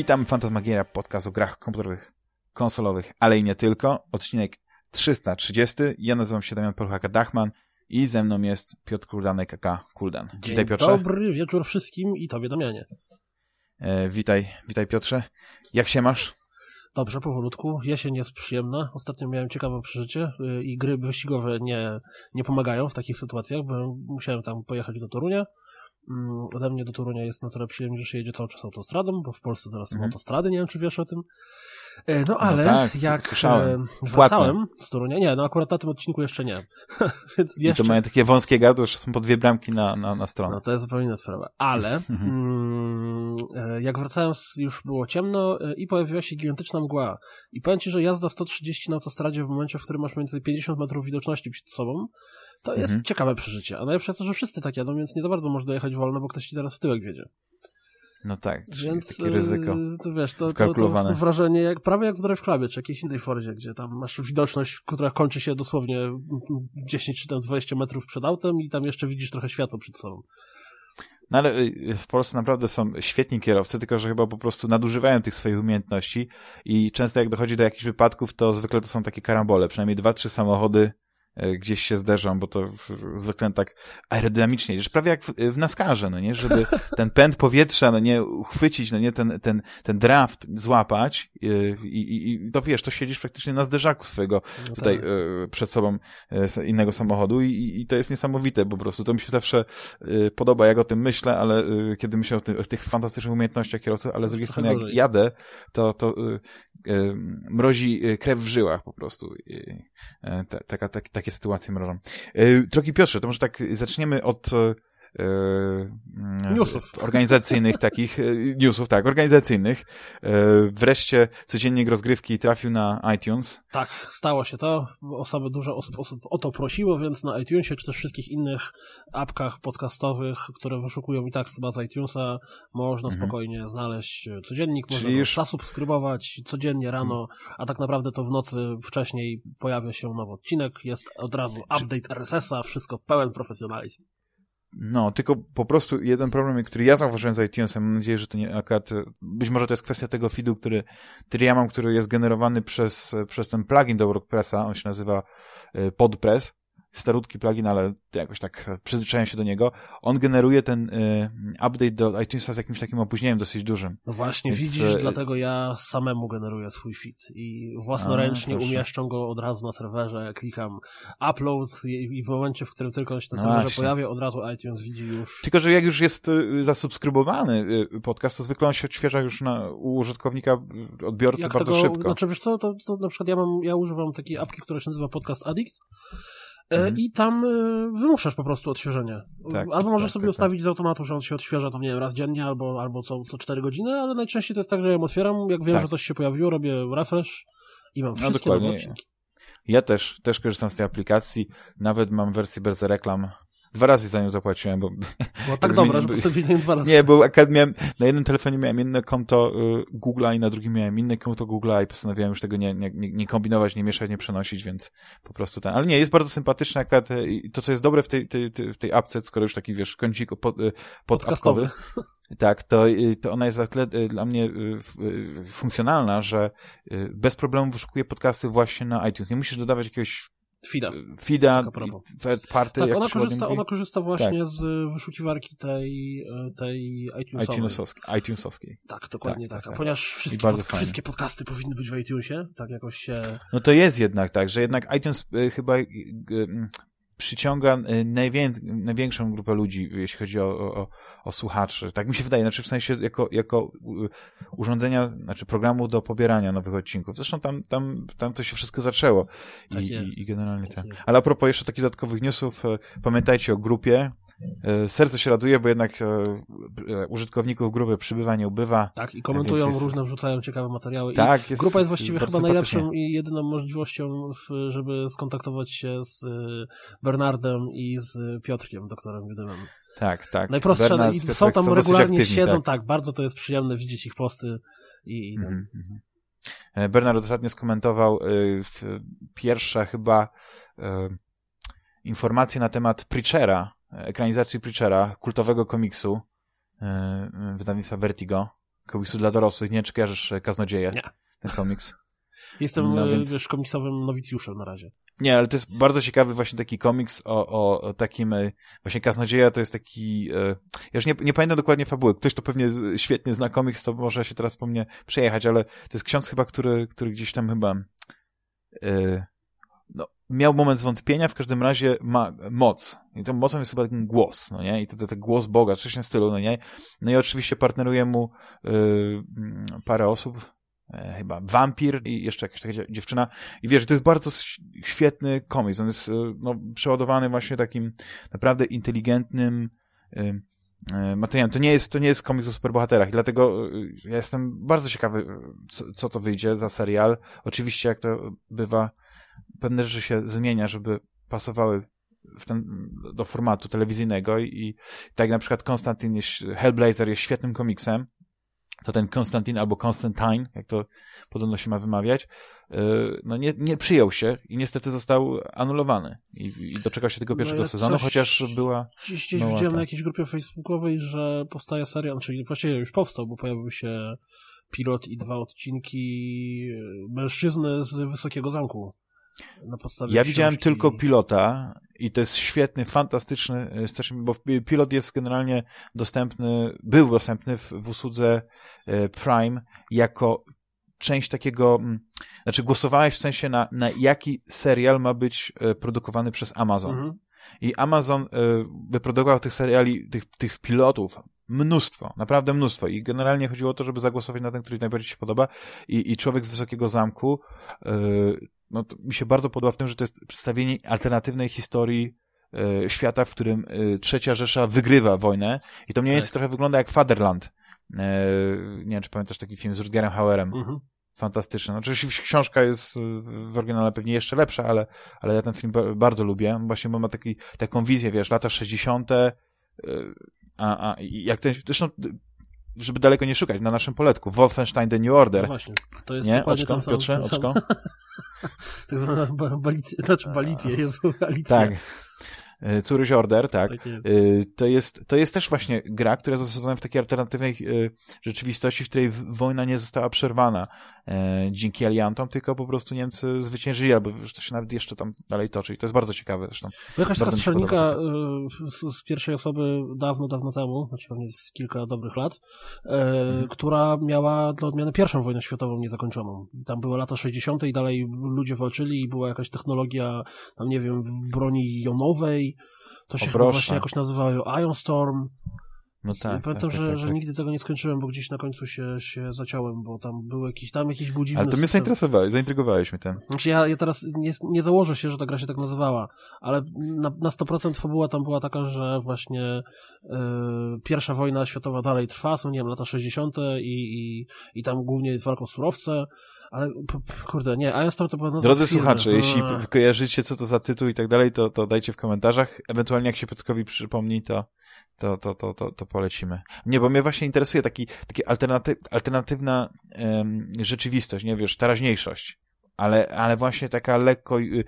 Witam Fantasmagieria, podcast o grach komputerowych, konsolowych, ale i nie tylko. Odcinek 330. Ja nazywam się Damian Polchaka-Dachman i ze mną jest Piotr Kuldanek, aka Kuldan. Dzień Witaj Piotrze. Dobry wieczór wszystkim i tobie Damianie. E, witaj, witaj Piotrze. Jak się masz? Dobrze, powolutku. Jesień jest przyjemna. Ostatnio miałem ciekawe przeżycie y, i gry wyścigowe nie, nie pomagają w takich sytuacjach, bo musiałem tam pojechać do Torunia. Mm, Ode mnie do Torunia jest na tyle przyjemnie, że się jedzie cały czas autostradą, bo w Polsce teraz są Mhm. autostrady, nie wiem czy wiesz o tym. E, No ale tak, s- jak słyszałem. e, wracałem z Torunia, nie, no akurat na tym odcinku jeszcze nie. Więc I jeszcze, to mają takie wąskie gardło, że są po dwie bramki na, na, na stronę. No to jest zupełnie inna sprawa. Ale mm, e, jak wracałem, już było ciemno i pojawiła się gigantyczna mgła. I powiem ci, że jazda 130 na autostradzie w momencie, w którym masz mniej więcej 50 metrów widoczności przed sobą, to jest Mhm. ciekawe przeżycie. A najlepsze jest to, że wszyscy tak jadą, więc nie za bardzo można dojechać wolno, bo ktoś ci zaraz w tyłek wiedzie. No tak, Więc jest takie ryzyko. e, to wiesz, to, to, to wrażenie jak, prawie jak w Drive Clubie, czy jakiejś innej Fordzie, gdzie tam masz widoczność, która kończy się dosłownie 10 czy tam 20 metrów przed autem i tam jeszcze widzisz trochę światła przed sobą. No ale y, w Polsce naprawdę są świetni kierowcy, tylko że chyba po prostu nadużywają tych swoich umiejętności i często jak dochodzi do jakichś wypadków, to zwykle to są takie karambole. Przynajmniej dwa, trzy samochody y, gdzieś się zderzą, bo to zwykle tak aerodynamicznie, że prawie jak w, w NASCARze, no nie, żeby ten pęd powietrza, no nie, uchwycić, no nie, ten, ten, ten draft złapać y, i, i, i to wiesz, to siedzisz praktycznie na zderzaku swojego No tutaj tak. e, przed sobą e, innego samochodu i, i to jest niesamowite po prostu. To mi się zawsze e, podoba, jak o tym myślę, ale e, kiedy myślę o, ty, o tych fantastycznych umiejętnościach kierowców, ale z drugiej Trochę strony jak jadę, to, to e, e, mrozi e, krew w żyłach po prostu. Ta, taka, tak, takie sytuacje mrożą. Drogi Piotrze, to może tak zaczniemy od Newsów. organizacyjnych takich, e, newsów, tak, organizacyjnych. E, Wreszcie codziennik rozgrywki trafił na iTunes. Tak, stało się to. Osoby, dużo osób, osób o to prosiło, więc na iTunesie czy też wszystkich innych apkach podcastowych, które wyszukują i tak chyba z iTunesa, można Mhm. spokojnie znaleźć codziennik, Czyli można już- zasubskrybować codziennie rano, a tak naprawdę to w nocy wcześniej pojawia się nowy odcinek, jest od razu update RSS-a, wszystko w pełen profesjonalizm. No, tylko po prostu jeden problem, który ja zauważyłem z iTunesem, mam nadzieję, że to nie akurat, być może to jest kwestia tego feedu, który, który ja mam, który jest generowany przez, przez ten plugin do WordPressa, on się nazywa e, PodPress, starutki plugin, ale jakoś tak przyzwyczaiłem się do niego. On generuje ten e, update do iTunesa z jakimś takim opóźnieniem dosyć dużym. No właśnie, Więc, widzisz, e, dlatego ja samemu generuję swój feed i własnoręcznie A, umieszczam go od razu na serwerze, klikam upload i w momencie, w którym tylko on się na No serwerze właśnie. pojawia, od razu iTunes widzi już. Tylko, że jak już jest e, zasubskrybowany e, podcast, to zwykle on się odświeża już na, u użytkownika, odbiorcy Jak bardzo tego, szybko. Znaczy, wiesz co, to, to na przykład ja mam, ja używam takiej apki, która się nazywa Podcast Addict Mhm. i tam e, wymuszasz po prostu odświeżenie. Tak, albo możesz tak, sobie tak, ustawić z automatu, że on się odświeża tam, nie wiem, raz dziennie albo, albo co, co 4 godziny, ale najczęściej to jest tak, że ja ją otwieram, jak wiem, Tak. że coś się pojawiło, robię refresh i mam No, wszystkie nowe dokładnie. Ja też, też korzystam z tej aplikacji, nawet mam wersję bez reklam. Dwa razy za nią zapłaciłem, bo Było tak Zmieni- dobra, że postawili dwa razy. nie, bo akurat miałem, na jednym telefonie miałem inne konto y, Google'a i na drugim miałem inne konto Google'a i postanowiłem już tego nie, nie, nie kombinować, nie mieszać, nie przenosić, więc po prostu ten, ale nie, jest bardzo sympatyczne akurat y, i to, co jest dobre w tej, tej, tej, w tej apce, skoro już taki, wiesz, kącik pod, y, podapkowy, tak, to, y, to ona jest tyle y, dla mnie funkcjonalna, że bez problemu wyszukuje podcasty właśnie na iTunes. Nie musisz dodawać jakiegoś Fida. Taka propos. third party, Tak, jak ona korzysta, ona korzysta właśnie z wyszukiwarki tej, e, tej iTunesowej. iTunesowskiej. iTunesowskiej. Tak, dokładnie Tak, tak. tak, A tak. ponieważ wszystkie, pod, wszystkie podcasty powinny być w iTunesie, tak jakoś się... No to jest jednak tak, że jednak iTunes y, chyba y, y, mm, przyciąga y, najwię, największą grupę ludzi, jeśli chodzi o, o, o, słuchaczy. Tak mi się wydaje, znaczy w sensie jako, jako y, urządzenia, znaczy programu do pobierania nowych odcinków. Zresztą tam, tam, tam to się wszystko zaczęło i, Tak i, i generalnie Tak tak. Ale a propos jeszcze takich dodatkowych newsów, e, pamiętajcie o grupie. E, Serce się raduje, bo jednak e, e, użytkowników grupy przybywa, nie ubywa. Tak, i komentują jest- różne, wrzucają ciekawe materiały. Tak, jest grupa jest właściwie chyba najlepszą i jedyną możliwością, żeby skontaktować się z Bernardem i z Piotrkiem, doktorem Wiedymem. Tak, tak. Najprostsze, Bernard, i są tam dosyć regularnie, aktywni, siedzą, tak. tak. bardzo to jest przyjemne widzieć ich posty i, i ten. Mhm, mhm. E, Bernard ostatnio skomentował y, w pierwsze chyba y, informacje na temat Preachera, ekranizacji Preachera, kultowego komiksu y, wydawnictwa Vertigo, komiksu dla dorosłych. Nie wiem, czy kojarzysz e, Kaznodzieję, Nie. ten komiks. Jestem, No e, więc- wiesz, komiksowym nowicjuszem na razie. Nie, ale to jest bardzo ciekawy właśnie taki komiks o, o, o takim, e, właśnie Kaznodzieja to jest taki, e, ja już nie, nie pamiętam dokładnie fabuły, ktoś to pewnie świetnie zna komiks, to może się teraz po mnie przejechać, ale to jest ksiądz chyba, który, który gdzieś tam chyba e, no, miał moment zwątpienia, w każdym razie ma moc. I tą mocą jest chyba ten głos, no nie? I to głos Boga, coś w stylu, no nie? No i oczywiście partneruje mu mm, parę osób, e, chyba wampir i jeszcze jakaś taka dzie- dziewczyna. I wiesz, to jest bardzo świetny komiks. On jest e, no, przeładowany właśnie takim naprawdę inteligentnym e, e, materiałem. To nie jest, to nie jest komiks o superbohaterach i dlatego e, ja jestem bardzo ciekawy, co, co to wyjdzie za serial. Oczywiście, jak to bywa, pewne rzeczy się zmienia, żeby pasowały ten, do formatu telewizyjnego i, i tak na przykład Konstantin jest, Hellblazer jest świetnym komiksem, to ten Konstantin albo Constantine, jak to podobno się ma wymawiać, yy, no nie, nie przyjął się i niestety został anulowany i, i doczekał się tego No pierwszego ja sezonu, chociaż była Gdzieś, gdzieś No, widziałem tak. na jakiejś grupie facebookowej, że powstaje serial, czyli właściwie już powstał, bo pojawił się pilot i dwa odcinki e, mężczyzny z Wysokiego Zamku. Na podstawie Ja widziałem książki. tylko pilota i to jest świetny, fantastyczny, e, bo pi- pilot jest generalnie dostępny, był dostępny w, w usłudze e, Prime jako część takiego, znaczy głosowałeś w sensie na, na jaki serial ma być e, produkowany przez Amazon. Mhm. I Amazon wyprodukował tych seriali, tych, tych pilotów mnóstwo, naprawdę mnóstwo. I generalnie chodziło o to, żeby zagłosować na ten, który najbardziej się podoba. I, i Człowiek z Wysokiego Zamku, e, no to mi się bardzo podoba w tym, że to jest przedstawienie alternatywnej historii e, świata, w którym e, Trzecia Rzesza wygrywa wojnę. I to mniej więcej Tak. trochę wygląda jak Fatherland. E, nie wiem, czy pamiętasz taki film z Rutgerem Hauerem. Mhm. Fantastyczny. No, oczywiście książka jest w oryginale pewnie jeszcze lepsza, ale, ale ja ten film ba- bardzo lubię. Właśnie bo ma taki, taką wizję, wiesz, lata 60. y, A, a jak ten, zresztą, żeby daleko nie szukać, na naszym poletku, Wolfenstein The New No Order. właśnie. To jest nie? Oczko, ten sam, Piotrze, ten sam, oczko? tak zwana ba- balicja, znaczy balitie, Jezu, Alicja. Tak. Y, Córyś Order, tak. Tak jest. Y, To jest, to jest też właśnie gra, która jest osadzona w takiej alternatywnej y, rzeczywistości, w której wojna nie została przerwana e, dzięki aliantom, tylko po prostu Niemcy zwyciężyli, albo to się nawet jeszcze tam dalej toczy. I to jest bardzo ciekawe zresztą. Bo jakaś taka strzelnika z, z pierwszej osoby dawno, dawno temu, znaczy pewnie z kilka dobrych lat, e, Mhm. która miała dla odmiany pierwszą wojnę światową niezakończoną. Tam były lata 60. i dalej ludzie walczyli i była jakaś technologia, tam nie wiem, broni jonowej. To się chyba właśnie jakoś nazywało Ion Storm. No Ja tak. pamiętam, tak, że, tak, że tak. nigdy tego nie skończyłem, bo gdzieś na końcu się, się zaciąłem, bo tam był jakiś, tam jakiś był dziwny Ale to mnie zainteresowałeś, zaintrygowałeś mnie tym. Znaczy ja, ja teraz nie, nie założę się, że ta gra się tak nazywała, ale na, na 100% fabuła tam była taka, że właśnie e, pierwsza wojna światowa dalej trwa, są nie wiem, lata 60. i, i, i tam głównie jest walka o surowce, ale kurde, nie, Iron Storm to była nazwa Drodzy słuchacze, jeśli Eee. kojarzycie, co to za tytuł i tak dalej, to, to dajcie w komentarzach. Ewentualnie jak się Piotrkowi przypomni, to, to, to, to, to, to polecimy. Nie, bo mnie właśnie interesuje taki, taki alternaty, alternatywna em, rzeczywistość, nie wiesz, teraźniejszość. Ale, ale właśnie taka lekko y, y,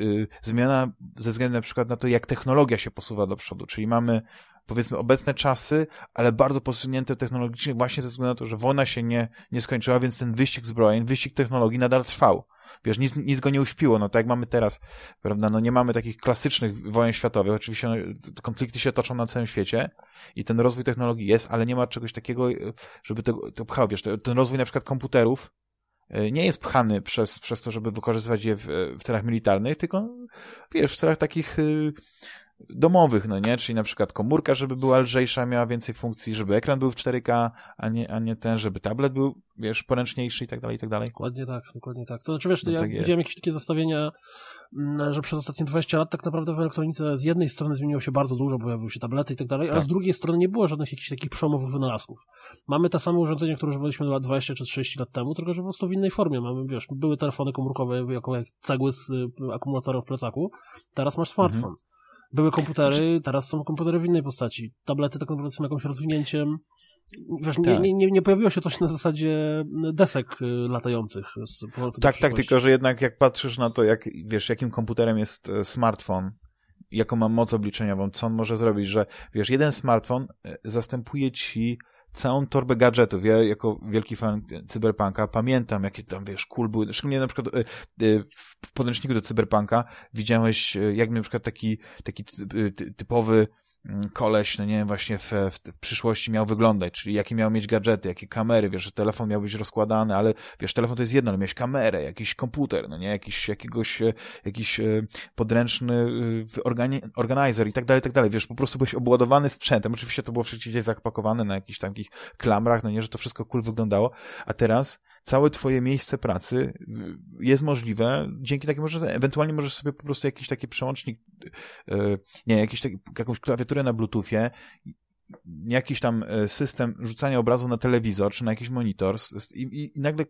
y, zmiana ze względu na przykład na to, jak technologia się posuwa do przodu. Czyli mamy powiedzmy obecne czasy, ale bardzo posunięte technologicznie właśnie ze względu na to, że wojna się nie, nie skończyła, więc ten wyścig zbrojeń, wyścig technologii nadal trwał. Wiesz, nic, nic go nie uśpiło, no tak jak mamy teraz, prawda, no nie mamy takich klasycznych wojen światowych, oczywiście no, konflikty się toczą na całym świecie i ten rozwój technologii jest, ale nie ma czegoś takiego, y, żeby to, to pchał, wiesz, ten rozwój na przykład komputerów y, nie jest pchany przez, przez to, żeby wykorzystywać je w, w celach militarnych, tylko, wiesz, w celach takich domowych, no nie? Czyli na przykład komórka, żeby była lżejsza, miała więcej funkcji, żeby ekran był w 4K, a nie, a nie ten, żeby tablet był, wiesz, poręczniejszy i tak dalej, i tak dalej. Dokładnie tak, dokładnie tak. To znaczy, wiesz, No ja tak widziałem jakieś takie zestawienia, mm, że przez ostatnie 20 lat tak naprawdę w elektronice z jednej strony zmieniło się bardzo dużo, pojawiły się tablety i tak dalej, ale Tak. z drugiej strony nie było żadnych jakichś takich przełomowych wynalazków. Mamy te same urządzenia, które używaliśmy lat 20 czy 30 lat temu, tylko że po prostu w innej formie. Mamy, wiesz, były telefony komórkowe jako jak cegły z y, akumulatorem w plecaku, teraz masz smartfon. Mhm. Były komputery, teraz są komputery w innej postaci. Tablety tak naprawdę są jakimś rozwinięciem. Wiesz, nie, Tak. nie, nie, nie pojawiło się coś na zasadzie desek y, latających. Tak, tak, tylko że jednak jak patrzysz na to, jak, wiesz, jakim komputerem jest e, smartfon, jaką ma moc obliczeniową, co on może zrobić, że, wiesz, jeden smartfon e, zastępuje ci całą torbę gadżetów. Ja jako wielki fan Cyberpunka pamiętam, jakie tam, wiesz, cool były. Szczególnie na przykład y, y, w podręczniku do Cyberpunka widziałeś, y, jak na przykład taki, taki typowy koleś, no nie wiem, właśnie w, w, przyszłości miał wyglądać, czyli jakie miał mieć gadżety, jakie kamery, wiesz, że telefon miał być rozkładany, ale wiesz, telefon to jest jedno, ale miałeś kamerę, jakiś komputer, no nie, jakiś, jakiegoś, e, jakiś e, podręczny e, organi organizer i tak dalej, tak dalej, wiesz, po prostu byłeś obładowany sprzętem, oczywiście to było wszystkie zapakowane na jakichś takich klamrach, no nie, że to wszystko cool wyglądało, a teraz całe twoje miejsce pracy jest możliwe, dzięki takiemu, że ewentualnie możesz sobie po prostu jakiś taki przełącznik, nie, jakiś taki, jakąś klawiaturę klawiaturę na Bluetoothie, jakiś tam e, system rzucania obrazu na telewizor czy na jakiś monitor i, i, i nagle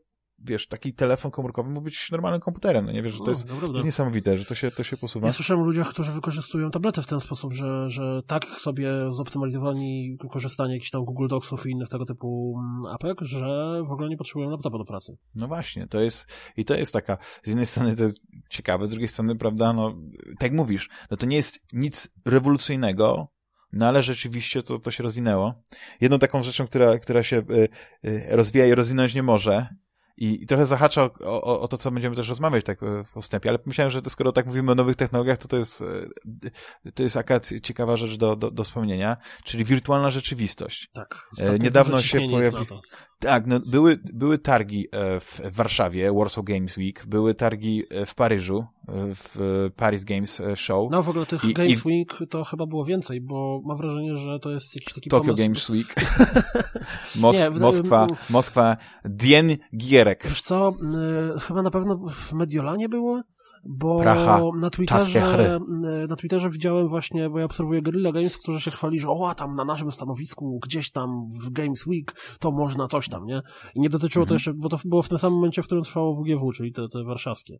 wiesz, taki telefon komórkowy mógł być normalnym komputerem, no nie wiesz, że to jest, no, to jest niesamowite, że to się, to się posuwa. Ja słyszałem o ludziach, którzy wykorzystują tablety w ten sposób, że, że tak sobie zoptymalizowali korzystanie jakichś tam Google Docsów i innych tego typu mm, apek, że w ogóle nie potrzebują laptopa do pracy. No właśnie, to jest, i to jest taka, z jednej strony to jest ciekawe, z drugiej strony, prawda, no, tak jak mówisz, no to nie jest nic rewolucyjnego, no ale rzeczywiście to, to się rozwinęło. Jedną taką rzeczą, która, która się y, y, rozwija i rozwinąć nie może, i, I, trochę zahacza o, o, o, to, co będziemy też rozmawiać tak po e, wstępie, ale myślałem, że to, skoro tak mówimy o nowych technologiach, to to jest, e, to jest akurat ciekawa rzecz do, do, do wspomnienia, czyli wirtualna rzeczywistość. Tak. E, niedawno się pojawił. Tak, no, były, były targi w Warszawie, Warsaw Games Week, były targi w Paryżu, w Paris Games Show. No w ogóle tych I, Games i... Week to chyba było więcej, bo mam wrażenie, że to jest jakiś taki Tokyo pomysł... Games Week. Mosk Nie, Moskwa, Moskwa, Dien Gierek. Wiesz co, chyba na pewno w Mediolanie było? Bo Pracha, na Twitterze, na Twitterze widziałem właśnie, bo ja obserwuję Guerrilla Games, którzy się chwali, że o, tam na naszym stanowisku, gdzieś tam w Games Week, to można coś tam, nie? I nie dotyczyło mhm. to jeszcze, bo to było w tym samym momencie, w którym trwało WGW, czyli te, te warszawskie.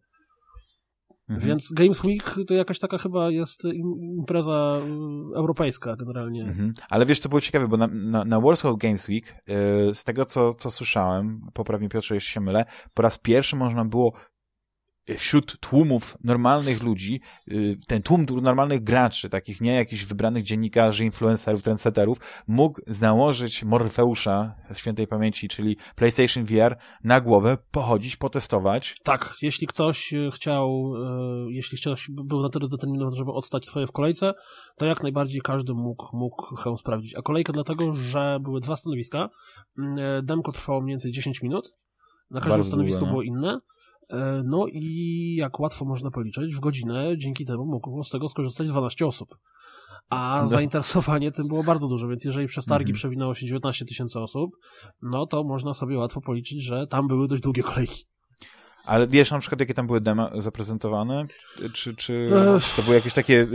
Mhm. Więc Games Week to jakaś taka chyba jest impreza y, europejska generalnie. Mhm. Ale wiesz, to było ciekawe, bo na, na, na Warsaw Games Week, yy, z tego co, co słyszałem, poprawnie Piotrze, jeśli się mylę, po raz pierwszy można było wśród tłumów normalnych ludzi, y, ten tłum normalnych graczy, takich nie jakichś wybranych dziennikarzy, influencerów, trendsetterów, mógł założyć Morfeusza świętej pamięci, czyli PlayStation VR na głowę, pochodzić, potestować. Tak, jeśli ktoś y, chciał, y, jeśli ktoś był na tyle zdeterminowany, żeby odstać swoje w kolejce, to jak najbardziej każdy mógł, mógł ją sprawdzić. A kolejka dlatego, że były dwa stanowiska, mm, demko trwało mniej więcej 10 minut, na każdym Bardzo stanowisku długo, no. było inne, no i jak łatwo można policzyć, w godzinę dzięki temu mogło z tego skorzystać 12 osób. A no. zainteresowanie tym było bardzo duże, więc jeżeli przez targi mhm. przewinęło się 19 tysięcy osób, no to można sobie łatwo policzyć, że tam były dość długie kolejki. Ale wiesz na przykład, jakie tam były dema zaprezentowane? Czy, czy, to były jakieś takie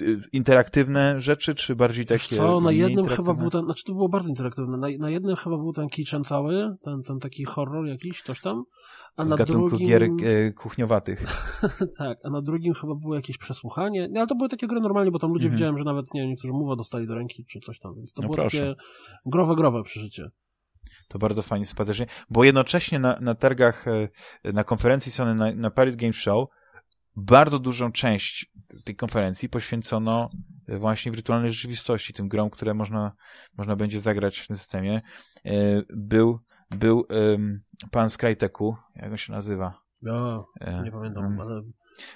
y, interaktywne rzeczy, czy bardziej takie co, na jednym chyba był ten, znaczy to było bardzo interaktywne, na, na jednym chyba był ten kitchen cały, ten, ten taki horror jakiś, coś tam, a z na gatunku drugim... gier e, kuchniowatych. tak, a na drugim chyba było jakieś przesłuchanie, no, ale to były takie gry normalnie, bo tam ludzie mhm. widziałem, że nawet, nie niektórzy muwa dostali do ręki, czy coś tam, więc to no było proszę. takie growe, growe przeżycie. To bardzo fajnie, sympatycznie, bo jednocześnie na, na targach, e, na konferencji Sony, na, na Paris Games Show, bardzo dużą część tej konferencji poświęcono e, właśnie wirtualnej rzeczywistości, tym grom, które można, można będzie zagrać w tym systemie. Był był um, pan z Cryteku, jak on się nazywa? No, nie pamiętam, ale...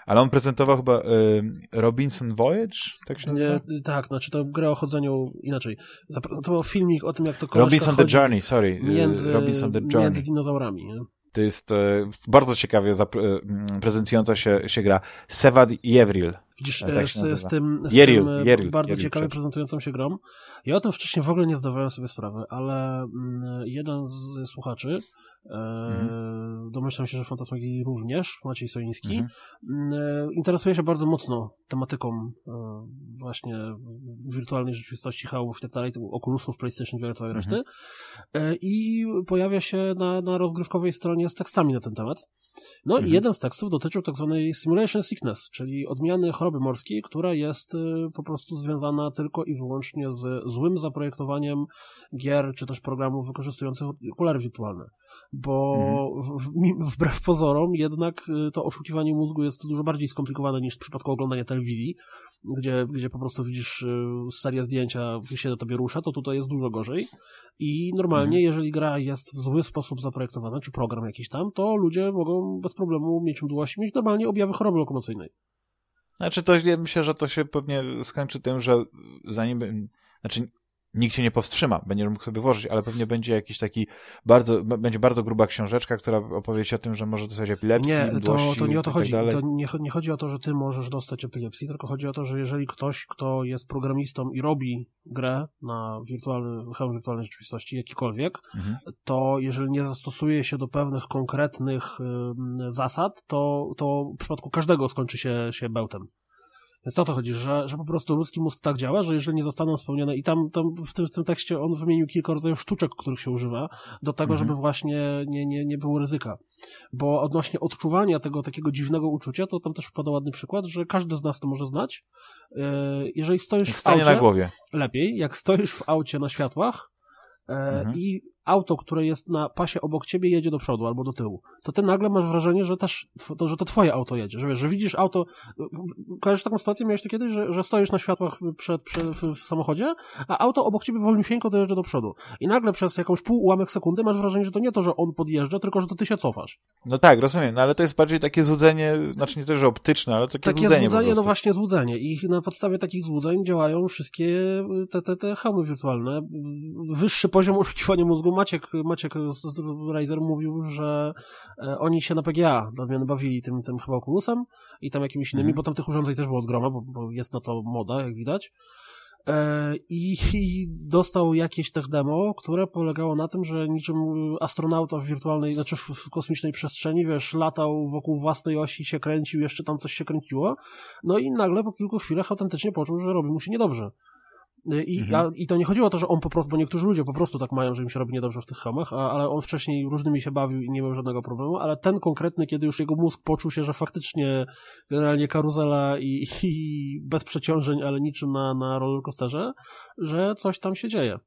Ale on prezentował chyba um, Robinson Voyage, tak się nazywa? Nie, tak, znaczy to gra o chodzeniu inaczej. Zaprezentował filmik o tym, jak to Robinson the Journey, sorry. Między, Robinson the Journey. Między dinozaurami, nie? To jest e, bardzo ciekawie e, prezentująca się, się gra. Sevad Jevril. Widzisz, tak e, z, z, tym, z Jeril, tym Jeril, bardzo Jeril, ciekawie prezentującą się grom. Ja o tym wcześniej w ogóle nie zdawałem sobie sprawy, ale mm, jeden z słuchaczy Mhm. Domyślam się, że Fantasmagierii również, Maciej Soiński. Mhm. Mm, interesuje się bardzo mocno tematyką e, właśnie wirtualnej rzeczywistości, hałów i tak dalej, okulusów, PlayStation VR, całej mhm. reszty. E, I pojawia się na, na rozgrywkowej stronie z tekstami na ten temat. No mhm. i jeden z tekstów dotyczył tak zwanej simulation sickness, czyli odmiany choroby morskiej, która jest e, po prostu związana tylko i wyłącznie z złym zaprojektowaniem gier czy też programów wykorzystujących okulary wirtualne bo mhm. w, wbrew pozorom jednak y, to oszukiwanie mózgu jest dużo bardziej skomplikowane niż w przypadku oglądania telewizji, gdzie, gdzie po prostu widzisz y, serię zdjęcia, się do tobie rusza, to tutaj jest dużo gorzej. I normalnie, mhm. jeżeli gra jest w zły sposób zaprojektowana, czy program jakiś tam, to ludzie mogą bez problemu mieć mdłości, mieć normalnie objawy choroby lokomocyjnej. Znaczy, to ja myślę, że to się pewnie skończy tym, że zanim. Znaczy, nikt się nie powstrzyma, będzie mógł sobie włożyć, ale pewnie będzie jakiś taki bardzo, będzie bardzo gruba książeczka, która opowie ci o tym, że może dostać epilepsji, Nie, to, to nie o to tak chodzi. Tak to nie, nie, chodzi o to, że ty możesz dostać epilepsji, tylko chodzi o to, że jeżeli ktoś, kto jest programistą i robi grę na wirtualny, hełm wirtualnej rzeczywistości, jakikolwiek, mhm. to jeżeli nie zastosuje się do pewnych konkretnych zasad, to, to w przypadku każdego skończy się, się bełtem. Więc o to chodzi, że, że po prostu ludzki mózg tak działa, że jeżeli nie zostaną spełnione, i tam, tam w, tym, w tym tekście on wymienił kilka rodzajów sztuczek, których się używa, do tego, mhm. żeby właśnie nie, nie, nie było ryzyka. Bo odnośnie odczuwania tego takiego dziwnego uczucia, to tam też pada ładny przykład, że każdy z nas to może znać. E, jeżeli stoisz w aucie, na głowie. lepiej, jak stoisz w aucie na światłach, e, mhm. i auto, które jest na pasie obok ciebie jedzie do przodu albo do tyłu, to ty nagle masz wrażenie, że też, to, że to twoje auto jedzie, że wiesz, że widzisz auto, kojarzysz taką sytuację, miałeś to kiedyś, że, że stoisz na światłach przed, przed, w, samochodzie, a auto obok ciebie wolniusieńko dojeżdża do przodu. I nagle przez jakąś pół ułamek sekundy masz wrażenie, że to nie to, że on podjeżdża, tylko, że to ty się cofasz. No tak, rozumiem, no ale to jest bardziej takie złudzenie, znaczy nie to, że optyczne, ale takie, takie złudzenie złudzenie, no właśnie złudzenie. I na podstawie takich złudzeń działają wszystkie te, te, te hełmy wirtualne. Wyższy poziom oszukiwania mózgu Maciek, Maciek Razer mówił, że e, oni się na PGA odmiany bawili tym, tym chyba Oculusem i tam jakimiś innymi, mm. bo tam tych urządzeń też było od groma, bo, bo jest na to moda, jak widać. E, I, I, dostał jakieś tech demo, które polegało na tym, że niczym astronauta w wirtualnej, znaczy w, w, kosmicznej przestrzeni, wiesz, latał wokół własnej osi, się kręcił, jeszcze tam coś się kręciło, no i nagle po kilku chwilach autentycznie poczuł, że robi mu się niedobrze. I, mhm. a, I to nie chodziło o to, że on po prostu, bo niektórzy ludzie po prostu tak mają, że im się robi niedobrze w tych hamach, a, ale on wcześniej różnymi się bawił i nie miał żadnego problemu, ale ten konkretny, kiedy już jego mózg poczuł się, że faktycznie generalnie karuzela i, i bez przeciążeń, ale niczym na, na rollercoasterze, że coś tam się dzieje.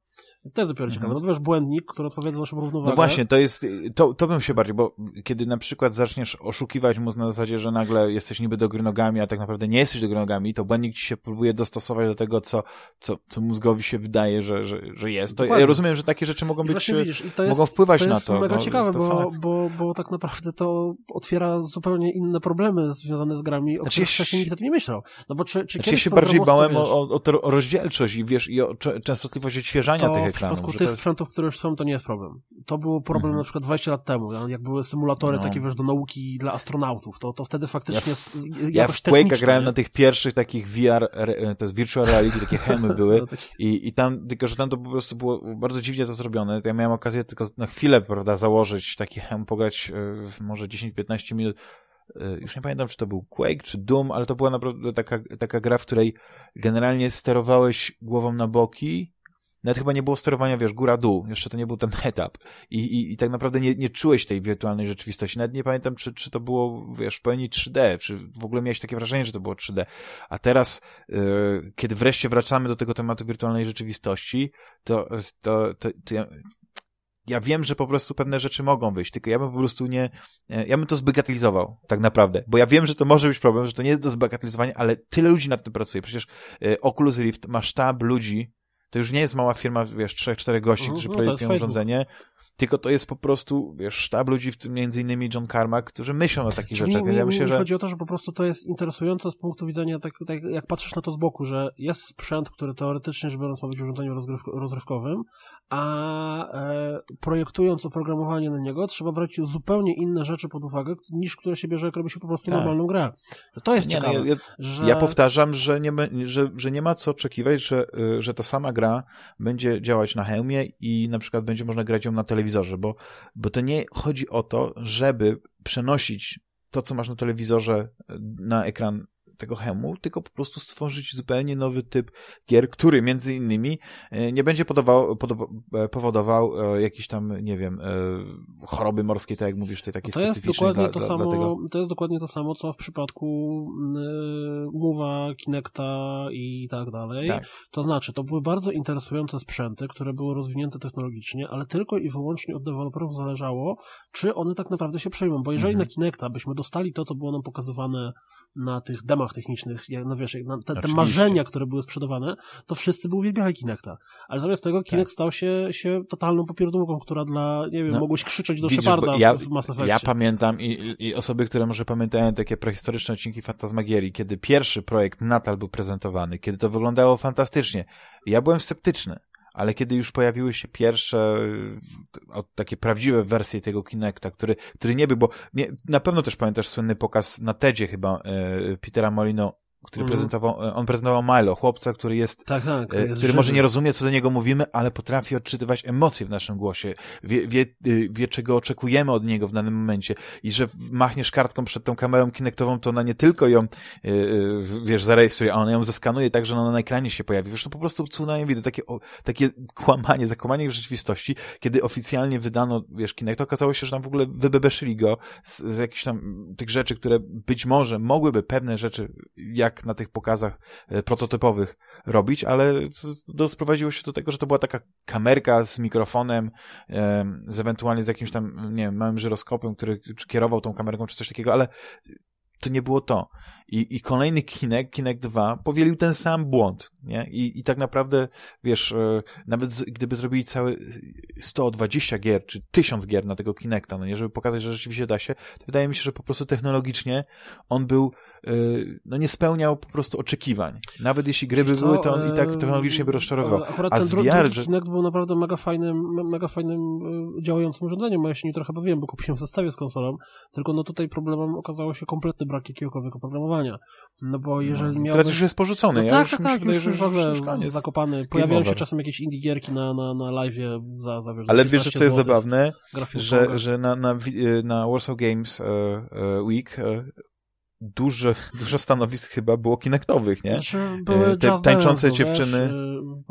Więc to jest dopiero mhm. ciekawe. No wiesz, błędnik, który odpowiada za naszą równowagę. No właśnie, to jest, to, to bym się bardziej, bo kiedy na przykład zaczniesz oszukiwać mózg na zasadzie, że nagle jesteś niby do gry nogami, a tak naprawdę nie jesteś do gry nogami, to błędnik ci się próbuje dostosować do tego, co, co, co mózgowi się wydaje, że, że, że jest. To ja rozumiem, że takie rzeczy mogą być, widzisz, to jest, mogą wpływać to na to. To jest mega no, ciekawe, bo, bo, bo tak naprawdę to otwiera zupełnie inne problemy związane z grami, o znaczy, których wcześniej nikt o tym nie myślał. No bo czy, czy znaczy, ja się bardziej bałem o, o, o rozdzielczość i wiesz, i o częstotliwość odświeżania tych ekranów tych jest... sprzętów, które już są, to nie jest problem. To był problem mhm. na przykład 20 lat temu, jak były symulatory no. takie, wiesz, do nauki dla astronautów, to, to wtedy faktycznie ja, ja w Quake'a grałem nie? na tych pierwszych takich VR, to jest virtual reality, takie hemy były no, i, i tam, tylko że tam to po prostu było bardzo dziwnie to zrobione, to ja miałem okazję tylko na chwilę, prawda, założyć taki hem, pograć e, może 10-15 minut e, już nie pamiętam, czy to był Quake, czy Doom, ale to była naprawdę taka, taka gra, w której generalnie sterowałeś głową na boki nawet chyba nie było sterowania, wiesz, góra-dół. Jeszcze to nie był ten etap. I, i, i tak naprawdę nie, nie czułeś tej wirtualnej rzeczywistości. Nawet nie pamiętam, czy, czy to było, wiesz, w pełni 3D, czy w ogóle miałeś takie wrażenie, że to było 3D. A teraz, yy, kiedy wreszcie wracamy do tego tematu wirtualnej rzeczywistości, to, to, to, to ja, ja wiem, że po prostu pewne rzeczy mogą wyjść, tylko ja bym po prostu nie, ja bym to zbagatelizował, tak naprawdę, bo ja wiem, że to może być problem, że to nie jest do zbagatelizowania, ale tyle ludzi nad tym pracuje. Przecież y, Oculus Rift ma sztab ludzi, to już nie jest mała firma, wiesz, trzech, czterech gości, mhm, którzy no, projektują urządzenie, tylko to jest po prostu, wiesz, sztab ludzi, w tym między innymi John Carmack, którzy myślą o takich rzeczach. Mi, ja myślę, mi że... chodzi o to, że po prostu to jest interesujące z punktu widzenia, tak, tak jak patrzysz na to z boku, że jest sprzęt, który teoretycznie ma być urządzeniem rozgryw rozrywkowym, a e, projektując oprogramowanie na niego trzeba brać zupełnie inne rzeczy pod uwagę, niż które się bierze, jak robi się po prostu tak. normalną grę. Że to jest nie, no, ciekawe. No, ja, że... ja powtarzam, że nie, że, że nie ma co oczekiwać, że, y, że ta sama gra będzie działać na hełmie i na przykład będzie można grać ją na telewizorze telewizorze, bo, bo to nie chodzi o to, żeby przenosić to, co masz na telewizorze na ekran tego hemu, tylko po prostu stworzyć zupełnie nowy typ gier, który między innymi e, nie będzie podawał, e, powodował e, jakieś tam, nie wiem, choroby morskie, tak jak mówisz, tej takiej to jest dokładnie dla, to dla, samo, To jest dokładnie to samo, co w przypadku Mowa, Kinecta i tak dalej. Tak. To znaczy, to były bardzo interesujące sprzęty, które były rozwinięte technologicznie, ale tylko i wyłącznie od deweloperów zależało, czy one tak naprawdę się przejmą, bo jeżeli mhm. na Kinecta byśmy dostali to, co było nam pokazywane na tych demach technicznych, no wiesz, te, te marzenia, które były sprzedawane, to wszyscy by uwielbiali Kinecta. Ale zamiast tego Kinect tak. stał się, się totalną popierdółką, która dla, nie wiem, no, mogłeś krzyczeć do Sheparda ja, w Mass Effectie. Ja pamiętam i, i osoby, które może pamiętają takie prehistoryczne odcinki Fantasmagierii, kiedy pierwszy projekt Natal był prezentowany, kiedy to wyglądało fantastycznie. Ja byłem sceptyczny ale kiedy już pojawiły się pierwsze takie prawdziwe wersje tego Kinecta, który, który nie był, bo nie, na pewno też pamiętasz słynny pokaz na TEDzie chyba e, Petera Molino który mm. prezentował, e, on prezentował Milo, chłopca, który jest, tak, tak, e, który może nie rozumie, co do niego mówimy, ale potrafi odczytywać emocje w naszym głosie, wie, wie, y, wie, czego oczekujemy od niego w danym momencie i że machniesz kartką przed tą kamerą kinektową, to ona nie tylko ją, yy, wiesz, zarejestruje, a ona ją zeskanuje tak, że ona na ekranie się pojawi. Wiesz, to po prostu cudownie widać, takie, o, takie kłamanie, zakłamanie w rzeczywistości, kiedy oficjalnie wydano, wiesz, Kinect, okazało się, że tam w ogóle wybebeszyli go z, z jakichś tam tych rzeczy, które być może mogłyby pewne rzeczy, jak na tych pokazach e, prototypowych robić, ale to sprowadziło się do tego, że to była taka kamerka z mikrofonem, z ewentualnie z jakimś tam, nie wiem, małym żyroskopem, który kierował tą kamerką, czy coś takiego, ale to nie było to. I, i kolejny Kinect, Kinect 2, powielił ten sam błąd, nie? I, i tak naprawdę, wiesz, e, nawet z, gdyby zrobili całe 120 gier, czy 1000 gier na tego Kinecta, no nie, żeby pokazać, że rzeczywiście da się, to wydaje mi się, że po prostu technologicznie on był no nie spełniał po prostu oczekiwań. Nawet jeśli gry by były, to on i tak technologicznie by rozczarował. Akurat A ten VR, że... Kinect był naprawdę mega fajnym, mega fajnym y, działającym urządzeniem, ja się nie trochę bawiłem, bo kupiłem w zestawie z konsolą, tylko no tutaj problemem okazało się kompletny brak jakiegokolwiek oprogramowania. No bo jeżeli no, miałbyś... Teraz już jest porzucony. No, ja tak, już tak, tak, już, już w ogóle zakopany. Pojawiają się czasem jakieś indie gierki na, na, na live za, za Ale wiesz, co jest zabawne? Że, że na, na, na Warsaw Games uh, uh, Week dużo, dużo stanowisk chyba było kinektowych, nie? Znaczy, były Te tańczące dziewczyny, wiesz,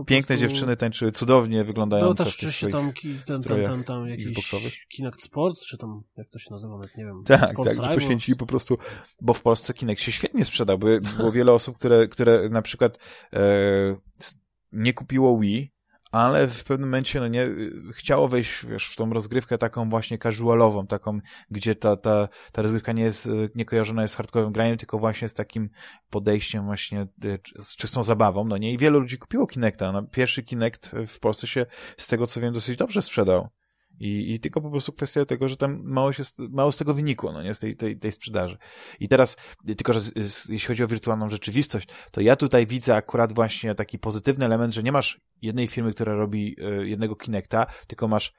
y, piękne prostu... dziewczyny tańczyły cudownie wyglądające no, też w tych swoich tam, ki, ten, ten, ten, tam jakiś Xboxowych. Kinect Sport, czy tam, jak to się nazywa, nie wiem. Tak, Sports tak, że poświęcili po prostu, bo w Polsce Kinect się świetnie sprzedał, by, było wiele osób, które, które na przykład e, nie kupiło Wii, ale w pewnym momencie, no nie, chciało wejść, wiesz, w tą rozgrywkę taką właśnie casualową, taką, gdzie ta, ta, ta rozgrywka nie jest, nie kojarzona jest z hardkorowym graniem, tylko właśnie z takim podejściem właśnie, y, z czystą zabawą, no nie, i wielu ludzi kupiło Kinecta, no, pierwszy Kinect w Polsce się, z tego co wiem, dosyć dobrze sprzedał. I, I tylko po prostu kwestia tego, że tam mało, się, mało z tego wynikło, no nie, z tej, tej, tej sprzedaży. I teraz, tylko że z, z, jeśli chodzi o wirtualną rzeczywistość, to ja tutaj widzę akurat właśnie taki pozytywny element, że nie masz jednej firmy, która robi y, jednego Kinecta, tylko masz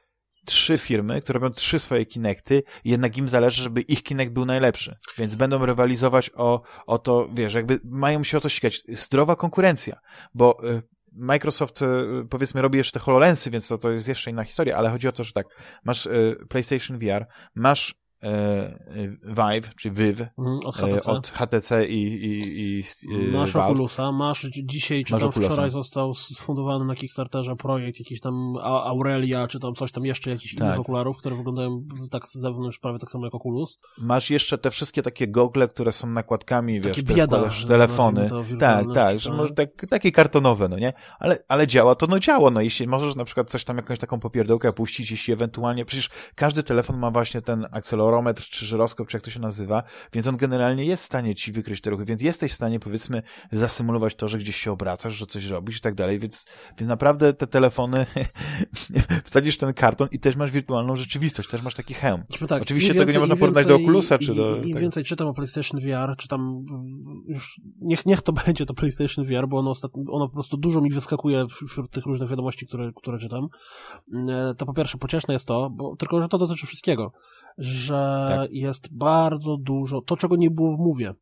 trzy firmy, które robią trzy swoje Kinecty i jednak im zależy, żeby ich Kinect był najlepszy. Więc będą rywalizować o, o to, wiesz, jakby mają się o coś ścigać. Zdrowa konkurencja, bo y, Microsoft, e, powiedzmy, robi jeszcze te HoloLensy, więc to, to jest jeszcze inna historia, ale chodzi o to, że tak, masz y, PlayStation VR, masz E, e, Vive, czy Vive mhm, od HTC, e, od HTC i, i, i Masz Valve. Oculusa, masz dzisiaj, czy masz tam Oculusa. wczoraj został sfundowany na Kickstarterze projekt, jakiś tam Aurelia, czy tam coś tam jeszcze, jakichś tak. innych okularów, które wyglądają tak z zewnątrz prawie tak samo jak Oculus. Masz jeszcze te wszystkie takie gogle, które są nakładkami, takie wiesz, bieda, telefony. Tak, tak, że może tak, takie kartonowe, no nie? Ale, ale działa to, no działa, no jeśli możesz na przykład coś tam, jakąś taką popierdołkę puścić, jeśli ewentualnie, przecież każdy telefon ma właśnie ten akcelerator akcelerometr czy żyroskop, czy jak to się nazywa, więc on generalnie jest w stanie ci wykryć te ruchy, więc jesteś w stanie powiedzmy zasymulować to, że gdzieś się obracasz, że coś robisz i tak dalej, więc, więc naprawdę te telefony wsadzisz ten karton i też masz wirtualną rzeczywistość, też masz taki hełm. Tak, Oczywiście więcej, tego nie można porównać do Oculusa, czy do... Im tak. więcej czytam o PlayStation VR, czytam już, niech, niech to będzie to PlayStation VR, bo ono, ono po prostu dużo mi wyskakuje wśród tych różnych wiadomości, które, które czytam, e, to po pierwsze pocieszne jest to, bo tylko, że to dotyczy wszystkiego, że tak. jest bardzo dużo, to czego nie było w Mówie,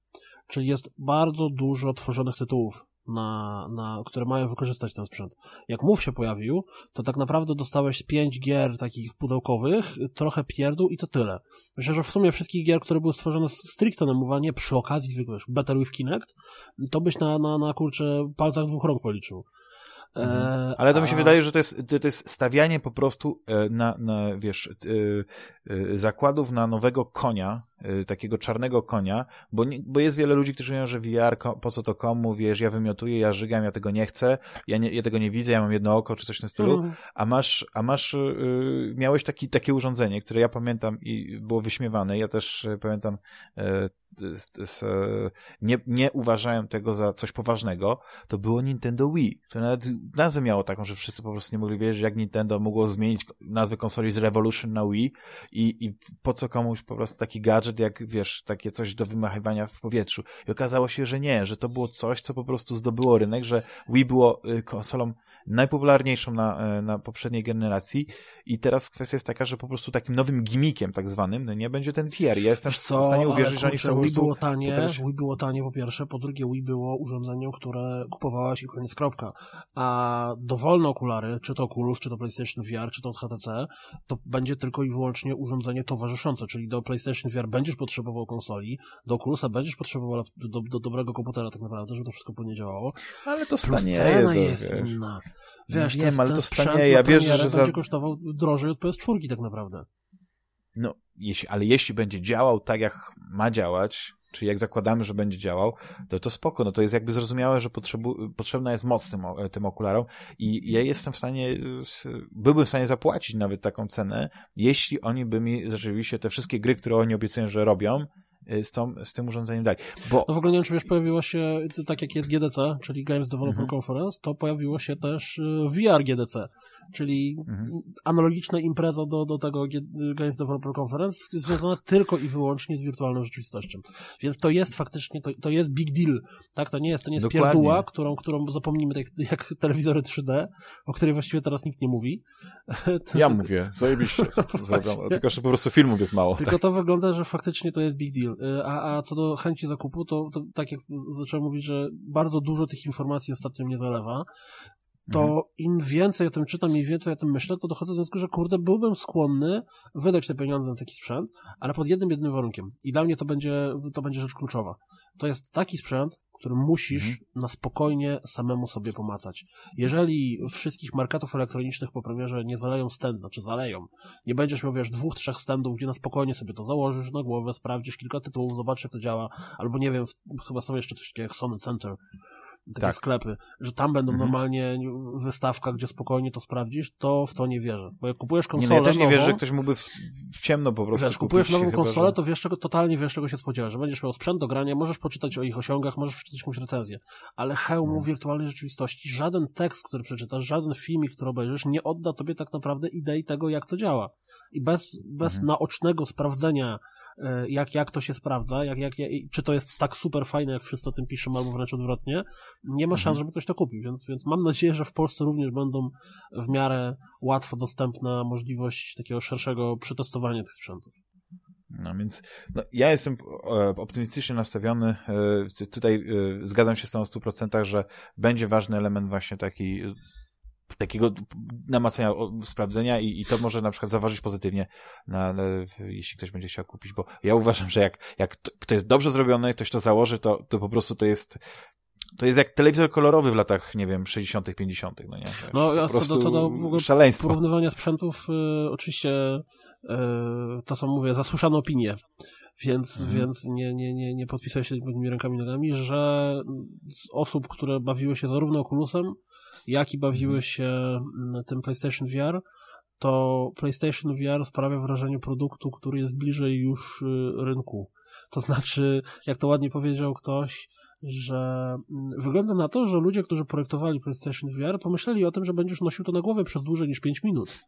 czyli jest bardzo dużo tworzonych tytułów, na, na, które mają wykorzystać ten sprzęt. Jak MOVE się pojawił, to tak naprawdę dostałeś pięć gier takich pudełkowych, trochę pierdół i to tyle. Myślę, że w sumie wszystkich gier, które były stworzone stricte na MOVE, nie przy okazji, wiesz, Better with Kinect, to byś na, na, na kurczę palcach dwóch rąk policzył. Mhm. E, Ale to mi się wydaje, że to jest, to jest stawianie po prostu e, na, na wiesz, e, zakładów na nowego konia, takiego czarnego konia, bo, nie, bo jest wiele ludzi, którzy mówią, że VR, po co to komu, wiesz, ja wymiotuję, ja żygam, ja tego nie chcę, ja, nie, ja tego nie widzę, ja mam jedno oko, czy coś w tym stylu, mm. a masz, a masz, yy, miałeś taki, takie urządzenie, które ja pamiętam i było wyśmiewane, ja też y, pamiętam yy, nie, nie uważałem tego za coś poważnego, to było Nintendo Wii, które nawet nazwę miało taką, że wszyscy po prostu nie mogli wiedzieć, jak Nintendo mogło zmienić nazwę konsoli z Revolution na Wii i, i po co komuś po prostu taki gadżet, jak wiesz, takie coś do wymachiwania w powietrzu. I okazało się, że nie, że to było coś, co po prostu zdobyło rynek, że Wii było y, konsolą najpopularniejszą na, e, na poprzedniej generacji i teraz kwestia jest taka, że po prostu takim nowym gimmickiem tak zwanym, no nie będzie ten VR. Ja jestem co, w stanie uwierzyć, że oni chcą Wii było tanie, pokazać... Wii było tanie po pierwsze, po drugie Wii było urządzeniem, które kupowałaś i koniec kropka. A dowolne okulary, czy to Oculus, czy to PlayStation VR, czy to HTC, to będzie tylko i wyłącznie urządzenie towarzyszące, czyli do PlayStation VR będziesz potrzebował konsoli, do Oculusa będziesz potrzebował do, do dobrego komputera tak naprawdę, żeby to wszystko płynnie działało. Ale to stanie cena jest wiesz. inna. Wiesz, wiem, ale to stanie, ja wierzę, że za... będzie kosztował drożej od PS4 tak naprawdę. No, jeśli, ale jeśli będzie działał tak, jak ma działać, czyli jak zakładamy, że będzie działał, to to spoko, no to jest jakby zrozumiałe, że potrzebu, potrzebna jest moc tym, tym okularom i ja jestem w stanie, byłbym w stanie zapłacić nawet taką cenę, jeśli oni by mi rzeczywiście te wszystkie gry, które oni obiecują, że robią, z, tą, z tym urządzeniem dalej. Bo... No w ogóle nie wiem, czy wiesz, pojawiło się, tak jak jest GDC, czyli Games Developer mhm. Conference, to pojawiło się też y, VR GDC, czyli mhm. analogiczna impreza do, do tego Games Developer Conference, związana tylko i wyłącznie z wirtualną rzeczywistością. Więc to jest faktycznie, to, to jest big deal, tak? To nie jest, to nie jest Dokładnie. pierduła, którą, którą zapomnimy, tak jak telewizory 3D, o której właściwie teraz nikt nie mówi. To, ja mówię, zajebiście, tylko że po prostu filmów jest mało. Tylko tak. to wygląda, że faktycznie to jest big deal. Y, a, a co do chęci zakupu, to, to tak jak zacząłem mówić, że bardzo dużo tych informacji ostatnio mnie zalewa, to mhm. im więcej o tym czytam, im więcej o tym myślę, to dochodzę do wniosku, że kurde, byłbym skłonny wydać te pieniądze na taki sprzęt, ale pod jednym, jednym warunkiem. I dla mnie to będzie, to będzie rzecz kluczowa. To jest taki sprzęt, który musisz mhm. na spokojnie samemu sobie pomacać. Jeżeli wszystkich marketów elektronicznych po premierze nie zaleją stand, znaczy zaleją, nie będziesz miał, wiesz, dwóch, trzech standów, gdzie na spokojnie sobie to założysz na głowę, sprawdzisz kilka tytułów, zobaczysz jak to działa, albo nie wiem, chyba są jeszcze coś takiego jak Sony Center, takie tak. sklepy, że tam będą mhm. normalnie wystawka, gdzie spokojnie to sprawdzisz, to w to nie wierzę. Bo jak kupujesz konsolę nie, no ja też nie wierzę, że ktoś mógłby w, w ciemno po prostu Wiesz, kupujesz nową konsolę, że... to wiesz czego, totalnie wiesz czego się spodziewasz, że będziesz miał sprzęt do grania, możesz poczytać o ich osiągach, możesz przeczytać jakąś recenzję, ale hełmu hmm. wirtualnej rzeczywistości, żaden tekst, który przeczytasz, żaden filmik, który obejrzysz, nie odda tobie tak naprawdę idei tego, jak to działa. I bez, bez mhm. naocznego sprawdzenia jak, jak to się sprawdza, jak, jak, czy to jest tak super fajne, jak wszyscy o tym piszą, albo wręcz odwrotnie, nie ma szans, mhm. żeby ktoś to kupił, więc, więc mam nadzieję, że w Polsce również będą w miarę łatwo dostępna możliwość takiego szerszego przetestowania tych sprzętów. No więc no, ja jestem e, optymistycznie nastawiony. E, tutaj zgadzam się z tą 100%, że będzie ważny element właśnie taki takiego namacania, sprawdzenia i, i to może na przykład zaważyć pozytywnie, na, na, jeśli ktoś będzie chciał kupić, bo ja uważam, że jak, jak to, to jest dobrze zrobione, ktoś to założy, to, to po prostu to jest to jest jak telewizor kolorowy w latach, nie wiem, 60., 50., no nie? Wiesz, no, ja co do, co do w ogóle szaleństwo. porównywania sprzętów, y, oczywiście y, to są, mówię, zasłyszane opinie, więc, mhm. więc nie, nie, nie, nie podpisuję się tymi rękami nogami, że z osób, które bawiły się zarówno Oculusem, jak i bawiły mhm. się mm, tym PlayStation VR, to PlayStation VR sprawia wrażenie produktu, który jest bliżej już y, rynku. To znaczy, jak to ładnie powiedział ktoś, że mm, wygląda na to, że ludzie, którzy projektowali PlayStation VR, pomyśleli o tym, że będziesz nosił to na głowie przez dłużej niż 5 minut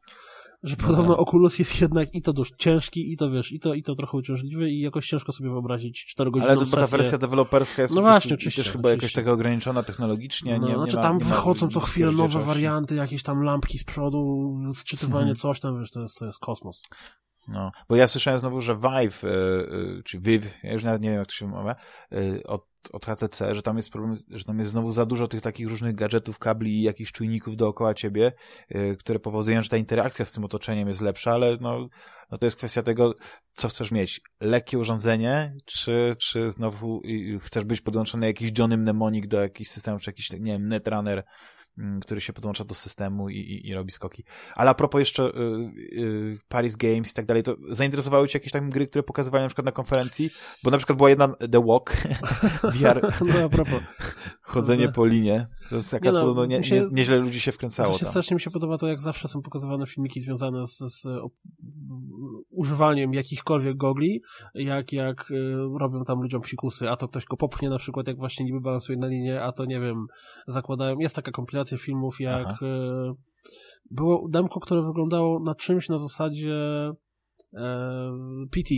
że podobno tak. Oculus jest jednak i to dość ciężki, i to wiesz, i to, i to trochę uciążliwy i jakoś ciężko sobie wyobrazić 4 godziny Ale to, ta wersja deweloperska jest no właśnie, oczywiście, też chyba jakoś tego ograniczona technologicznie. No, nie, znaczy nie tam ma, wychodzą co chwilę nowe warianty, jakieś tam lampki z przodu, sczytywanie mhm. coś tam, wiesz, to jest, to jest kosmos. No, bo ja słyszałem znowu, że Vive, y, y, czy Viv, ja już nawet nie wiem, jak to się mawia, y, od, od HTC, że tam jest problem, że tam jest znowu za dużo tych takich różnych gadżetów, kabli i jakichś czujników dookoła ciebie, które powodują, że ta interakcja z tym otoczeniem jest lepsza, ale no, no to jest kwestia tego, co chcesz mieć. Lekkie urządzenie, czy, czy znowu chcesz być podłączony jakiś Johnny Mnemonic do jakichś systemów, czy jakiś, nie wiem, Netrunner, który się podłącza do systemu i, i, i robi skoki. Ale a propos jeszcze y, y, Paris Games i tak dalej, to zainteresowały cię jakieś tam gry, które pokazywali na przykład na konferencji? Bo na przykład była jedna The Walk, VR, No a propos. chodzenie No. po linie, to jest jakaś Nie no, nie, się- nie, nieźle ludzi się wkręcało Znaczy, tam. strasznie mi się podoba to, jak zawsze są pokazywane filmiki związane z, z używaniem jakichkolwiek gogli, jak, jak y, robią tam ludziom psikusy, a to ktoś go popchnie na przykład, jak właśnie niby balansuje na linie, a to nie wiem, zakładają. Jest taka kompilacja filmów, jak Aha. y, było demko, które wyglądało na czymś na zasadzie e, PT.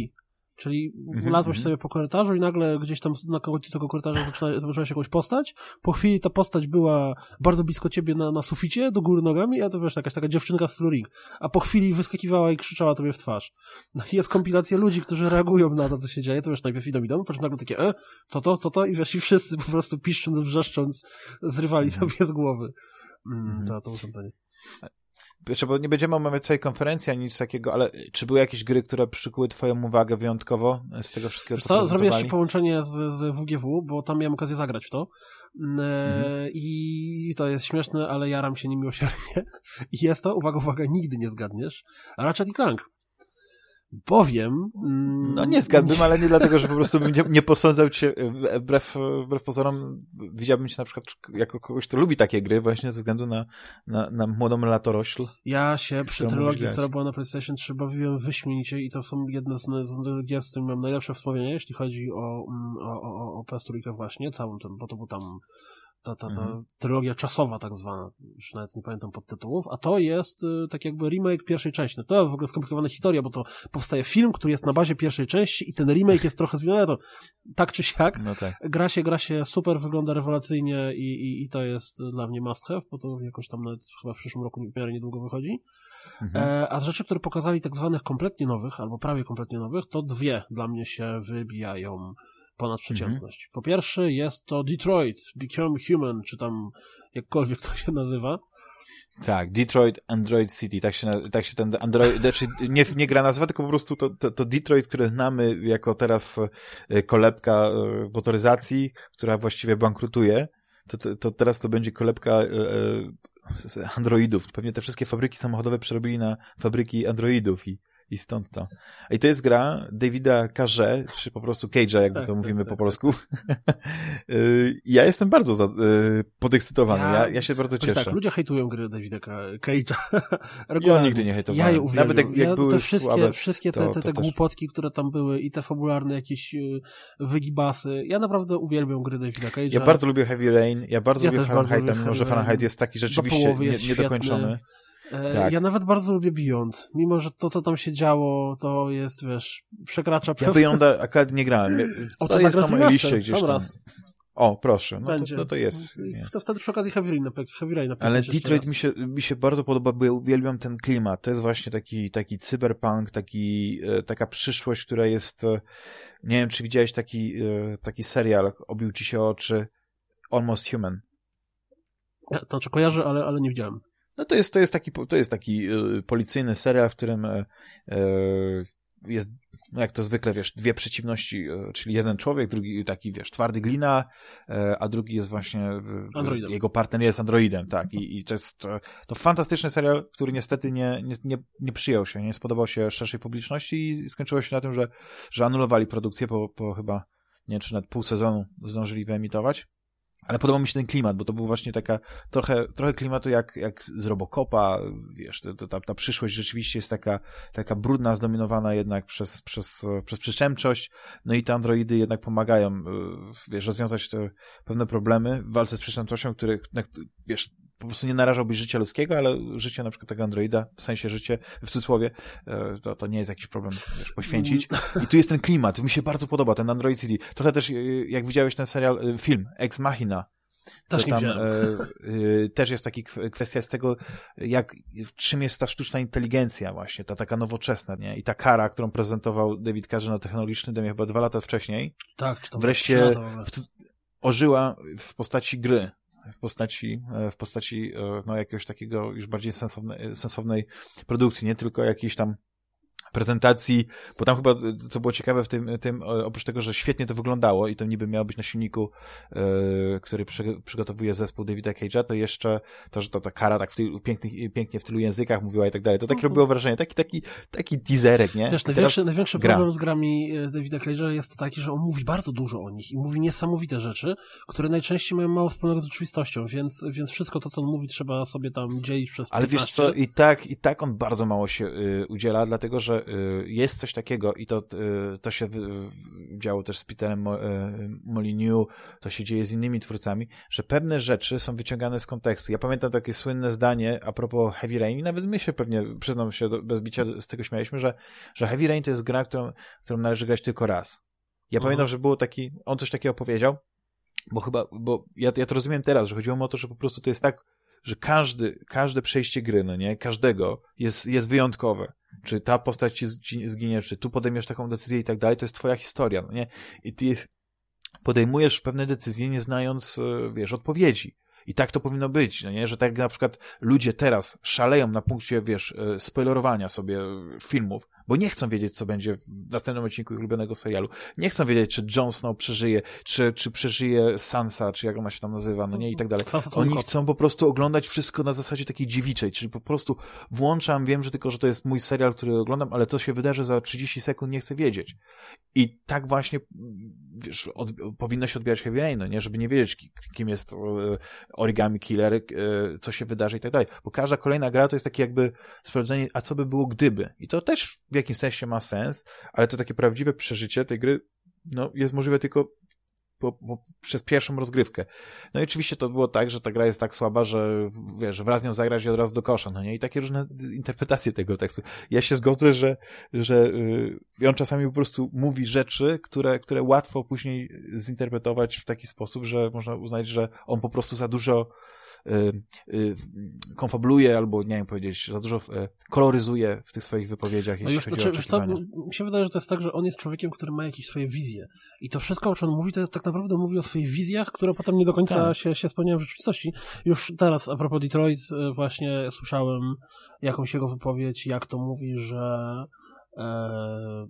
Czyli mhm. sobie po korytarzu i nagle gdzieś tam na końcu tego korytarza zaczyna, zobaczyłeś jakąś postać. Po chwili ta postać była bardzo blisko ciebie na, na suficie, do góry nogami, a to wiesz, jakaś taka dziewczynka w stylu Ring. A po chwili wyskakiwała i krzyczała tobie w twarz. No i jest kompilacja ludzi, którzy reagują na to, co się dzieje. To wiesz, najpierw idą, idą, po czym nagle takie, e, co to, co to? I wiesz, i wszyscy po prostu piszcząc, wrzeszcząc, zrywali Mhm. sobie z głowy mm, Mhm. to, to urządzenie. Wiesz, bo nie będziemy omawiać całej konferencji ani nic takiego, ale czy były jakieś gry, które przykuły twoją uwagę wyjątkowo z tego wszystkiego, co co, zrobię ci połączenie z, z WGW, bo tam miałem okazję zagrać w to. Mm, E, Mhm. I to jest śmieszne, ale jaram się niemiłosiernie. I jest to, uwaga, uwaga, nigdy nie zgadniesz, Ratchet i Clank. Bowiem... mm, No nie zgadłbym, ale nie dlatego, że po prostu bym nie, nie posądzał cię, e, wbrew, wbrew pozorom, widziałbym cię na przykład jako kogoś, kto lubi takie gry, właśnie ze względu na, na, na młodą latorośl. Ja się przy trylogii, która była na PlayStation 3 bawiłem wyśmienicie i to są jedne z, z gier, z którymi mam najlepsze wspomnienia, jeśli chodzi o, mm, o, o, o PS3 właśnie, całą ten, bo to był tam ta, ta, ta Mhm. trylogia czasowa tak zwana, już nawet nie pamiętam podtytułów, a to jest y, tak jakby remake pierwszej części. No to w ogóle skomplikowana historia, bo to powstaje film, który jest na bazie pierwszej części i ten remake jest trochę zmieniony, to tak czy siak, No tak. gra się, gra się super, wygląda rewelacyjnie i, i, i to jest dla mnie must have, bo to jakoś tam nawet chyba w przyszłym roku w miarę niedługo wychodzi. Mhm. E, a z rzeczy, które pokazali tak zwanych kompletnie nowych, albo prawie kompletnie nowych, to dwie dla mnie się wybijają ponad przeciętność. Po pierwsze jest to Detroit, Become Human, czy tam jakkolwiek to się nazywa. Tak, Detroit Android City, tak się, tak się ten Android, znaczy nie, nie gra nazwa, tylko po prostu to, to, to Detroit, które znamy jako teraz e, kolebka e, motoryzacji, która właściwie bankrutuje, to, to, to teraz to będzie kolebka e, androidów. Pewnie te wszystkie fabryki samochodowe przerobili na fabryki androidów i, i stąd to. I to jest gra Davida Carze, czy po prostu Cage'a, jakby Tak, to tak, mówimy tak, po polsku. Y, ja jestem bardzo za, y, podekscytowany, Ja- ja, się bardzo cieszę. tak, ludzie hejtują gry Davida Cage'a. Ja nigdy nie hejtowałem. Ja je uwielbiam. Nawet jak, jak ja były te wszystkie, słabe, wszystkie te, to- te, te też. głupotki, które tam były i te fabularne jakieś y, wygibasy. Ja naprawdę uwielbiam gry Davida Cage'a. Ja bardzo lubię Heavy Rain, ja bardzo Ja lubię Fahrenheit, mimo że. Fahrenheit jest taki rzeczywiście nie, niedokończony. E, Tak. Ja nawet bardzo lubię Beyond. Mimo, że to, co tam się działo, to jest, wiesz, przekracza Ja Beyonda akurat nie grałem. O, To jest na mojej liście gdzieś tam. raz. O, proszę, no Będzie. to, no to jest. Jest. To wtedy przy okazji Heavy Rain, napek- Heavy Rain Ale Detroit mi się, mi się bardzo podoba, bo ja uwielbiam ten klimat. To jest właśnie taki, taki cyberpunk, taki, e, taka przyszłość, która jest, e, nie wiem, czy widziałeś taki, e, taki serial, obił ci się oczy, Almost Human. Ja, To znaczy kojarzę, ale, ale nie widziałem. No to jest, to jest taki, to jest taki y, policyjny serial, w którym y, jest, no jak to zwykle, wiesz, dwie przeciwności, y, czyli jeden człowiek, drugi taki, wiesz, twardy glina, a drugi jest właśnie, Androidem. jego partner jest androidem, tak, i, i to jest, to, fantastyczny serial, który niestety nie, nie, nie, nie przyjął się, nie spodobał się szerszej publiczności i skończyło się na tym, że, że anulowali produkcję po, po chyba, nie wiem, czy nawet pół sezonu zdążyli wyemitować. Ale podobał mi się ten klimat, bo to był właśnie taka trochę, trochę klimatu jak, jak z Robocopa, wiesz, to, to, ta, ta przyszłość rzeczywiście jest taka, taka brudna, zdominowana jednak przez, przez, przez przestępczość, no i te androidy jednak pomagają, y, wiesz, rozwiązać te pewne problemy w walce z przestępczością, które, wiesz, po prostu nie narażałbyś życia ludzkiego, ale życie na przykład tego androida, w sensie życie, w cudzysłowie, e, to, to nie jest jakiś problem, wiesz, poświęcić. I tu jest ten klimat, mi się bardzo podoba, ten Android City. Trochę też, y, jak widziałeś ten serial, y, film, Ex Machina, Też tam e, e, też jest taki kw- kwestia z tego, jak, czym jest ta sztuczna inteligencja właśnie, ta taka nowoczesna, nie? I ta kara, którą prezentował David Carze na technologicznym demie chyba dwa lata wcześniej, Tak, czy tam wreszcie w, ożyła w postaci gry, w postaci, e, w postaci e, no, jakiegoś takiego już bardziej sensowne, sensownej produkcji, nie tylko jakiejś tam prezentacji, bo tam chyba, co było ciekawe w tym, tym oprócz tego, że świetnie to wyglądało i to niby miało być na silniku, yy, który przy, przygotowuje zespół Davida Cage'a, to jeszcze to, że to ta kara tak w tylu, pięknie, pięknie w tylu językach mówiła i tak dalej, to tak robiło wrażenie, taki, taki, taki teaserek, nie? Wiesz, największy, największy gra. problem z grami e, Davida Cage'a jest taki, że on mówi bardzo dużo o nich i mówi niesamowite rzeczy, które najczęściej mają mało wspólnego z rzeczywistością, więc, więc wszystko to, co on mówi, trzeba sobie tam dzielić przez Ale 15. wiesz co, i tak, i tak on bardzo mało się y, udziela, dlatego, że y, jest coś takiego i to, y, to się działo też z Peterem y, Molyneux, to się dzieje z innymi twórcami, że pewne rzeczy są wyciągane z kontekstu. Ja pamiętam takie słynne zdanie a propos Heavy Rain i nawet my się pewnie, przyznam się bez bicia, z tego śmialiśmy, że, że Heavy Rain to jest gra, którą, którą należy grać tylko raz. Ja mhm. pamiętam, że było taki, on coś takiego powiedział, bo chyba, bo ja, ja to rozumiem teraz, że chodziło mi o to, że po prostu to jest tak że każdy, każde przejście gry, no nie, każdego jest, jest wyjątkowe. Czy ta postać ci zginie, czy tu podejmiesz taką decyzję i tak dalej, to jest twoja historia, no nie? I ty podejmujesz pewne decyzje, nie znając, e, wiesz, odpowiedzi. I tak to powinno być, no nie? Że tak na przykład ludzie teraz szaleją na punkcie, wiesz, e, spoilerowania sobie filmów, bo nie chcą wiedzieć, co będzie w następnym odcinku ich ulubionego serialu. Nie chcą wiedzieć, czy Jon Snow przeżyje, czy, czy przeżyje Sansa, czy jak ona się tam nazywa, no nie, i tak dalej. Oni chcą po prostu oglądać wszystko na zasadzie takiej dziewiczej, czyli po prostu włączam, wiem, że tylko, że to jest mój serial, który oglądam, ale co się wydarzy za 30 sekund, nie chcę wiedzieć. I tak właśnie, wiesz, od, powinno się odbierać Heavy Rain, no nie, żeby nie wiedzieć, kim jest e, Origami Killer, e, co się wydarzy i tak dalej. Bo każda kolejna gra to jest takie jakby sprawdzenie, a co by było gdyby. I to też w jakimś sensie ma sens, ale to takie prawdziwe przeżycie tej gry no, jest możliwe tylko po, po, przez pierwszą rozgrywkę. No i oczywiście to było tak, że ta gra jest tak słaba, że wiesz, wraz z nią zagrać od razu do kosza, no nie? I takie różne interpretacje tego tekstu. Ja się zgodzę, że, że yy, on czasami po prostu mówi rzeczy, które, które łatwo później zinterpretować w taki sposób, że można uznać, że on po prostu za dużo konfabuluje albo, nie wiem powiedzieć, za dużo y, koloryzuje w tych swoich wypowiedziach, jeśli no już, chodzi znaczy, o oczekiwania. To, mi się wydaje, że to jest tak, że on jest człowiekiem, który ma jakieś swoje wizje i to wszystko, o czym on mówi, to jest tak naprawdę mówi o swoich wizjach, które potem nie do końca tak. się, się spełniają w rzeczywistości. Już teraz, a propos Detroit, właśnie słyszałem jakąś jego wypowiedź, jak to mówi, że e,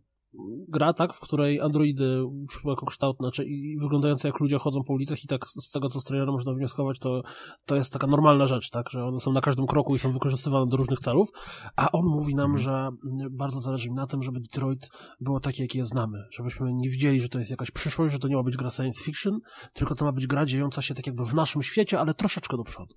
gra, tak, w której androidy jako kształt, znaczy i wyglądające jak ludzie chodzą po ulicach i tak z tego, co z trailera można wnioskować, to, to jest taka normalna rzecz, tak, że one są na każdym kroku i są wykorzystywane do różnych celów, a on mówi nam, mhm. że bardzo zależy mi na tym, żeby Detroit było takie, jakie je znamy, żebyśmy nie widzieli, że to jest jakaś przyszłość, że to nie ma być gra science fiction, tylko to ma być gra dziejąca się tak jakby w naszym świecie, ale troszeczkę do przodu.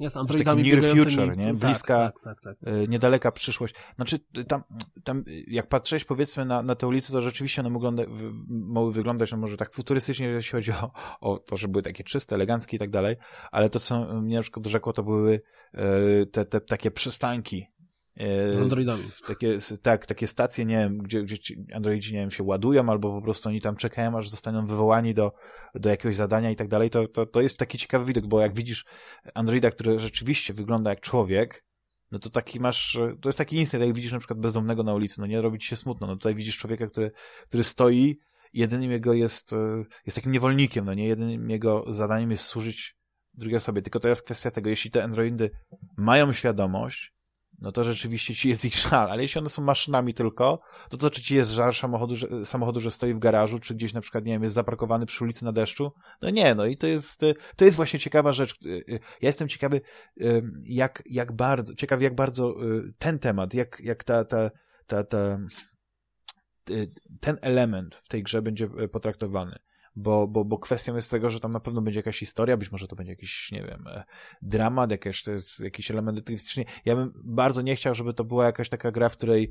Nie, z Androidami Taki near future, nie? Tak, Bliska, tak, tak, tak, niedaleka przyszłość. Znaczy, tam, tam jak patrzyłeś powiedzmy na, na tę ulicę, to rzeczywiście one wygląda, mogły wyglądać, no może tak futurystycznie, jeśli chodzi o, o to, że były takie czyste, eleganckie i tak dalej, ale to, co mnie na przykład rzekło, to były te, te takie przystanki, z Androidami. Takie, tak, takie stacje, nie wiem, gdzie, gdzie Androidzi, nie wiem, się ładują, albo po prostu oni tam czekają, aż zostaną wywołani do, do jakiegoś zadania i tak dalej, to, to, to jest taki ciekawy widok, bo jak widzisz Androida, który rzeczywiście wygląda jak człowiek, no to taki masz, to jest taki instynkt, jak widzisz na przykład bezdomnego na ulicy, no nie robi ci się smutno, no tutaj widzisz człowieka, który, który stoi jedynym jego jest, e, jest takim niewolnikiem, no nie, jedynym jego zadaniem jest służyć drugiej osobie, tylko to jest kwestia tego, jeśli te androidy mają świadomość, no to rzeczywiście ci jest ich żal, ale jeśli one są maszynami tylko, to to czy ci jest żal samochodu że, samochodu, że stoi w garażu, czy gdzieś na przykład, nie wiem, jest zaparkowany przy ulicy na deszczu? No nie, no i to jest, to jest właśnie ciekawa rzecz. Y, y, ja jestem ciekawy, jak, jak bardzo, ciekawy jak bardzo y, ten temat, jak, jak ta, ta, ta, ta, ten element w tej grze będzie potraktowany bo, bo, bo kwestią jest tego, że tam na pewno będzie jakaś historia, być może to będzie jakiś, nie wiem, e, dramat, jakieś, jakiś element detektywistyczny. Ja bym bardzo nie chciał, żeby to była jakaś taka gra, w której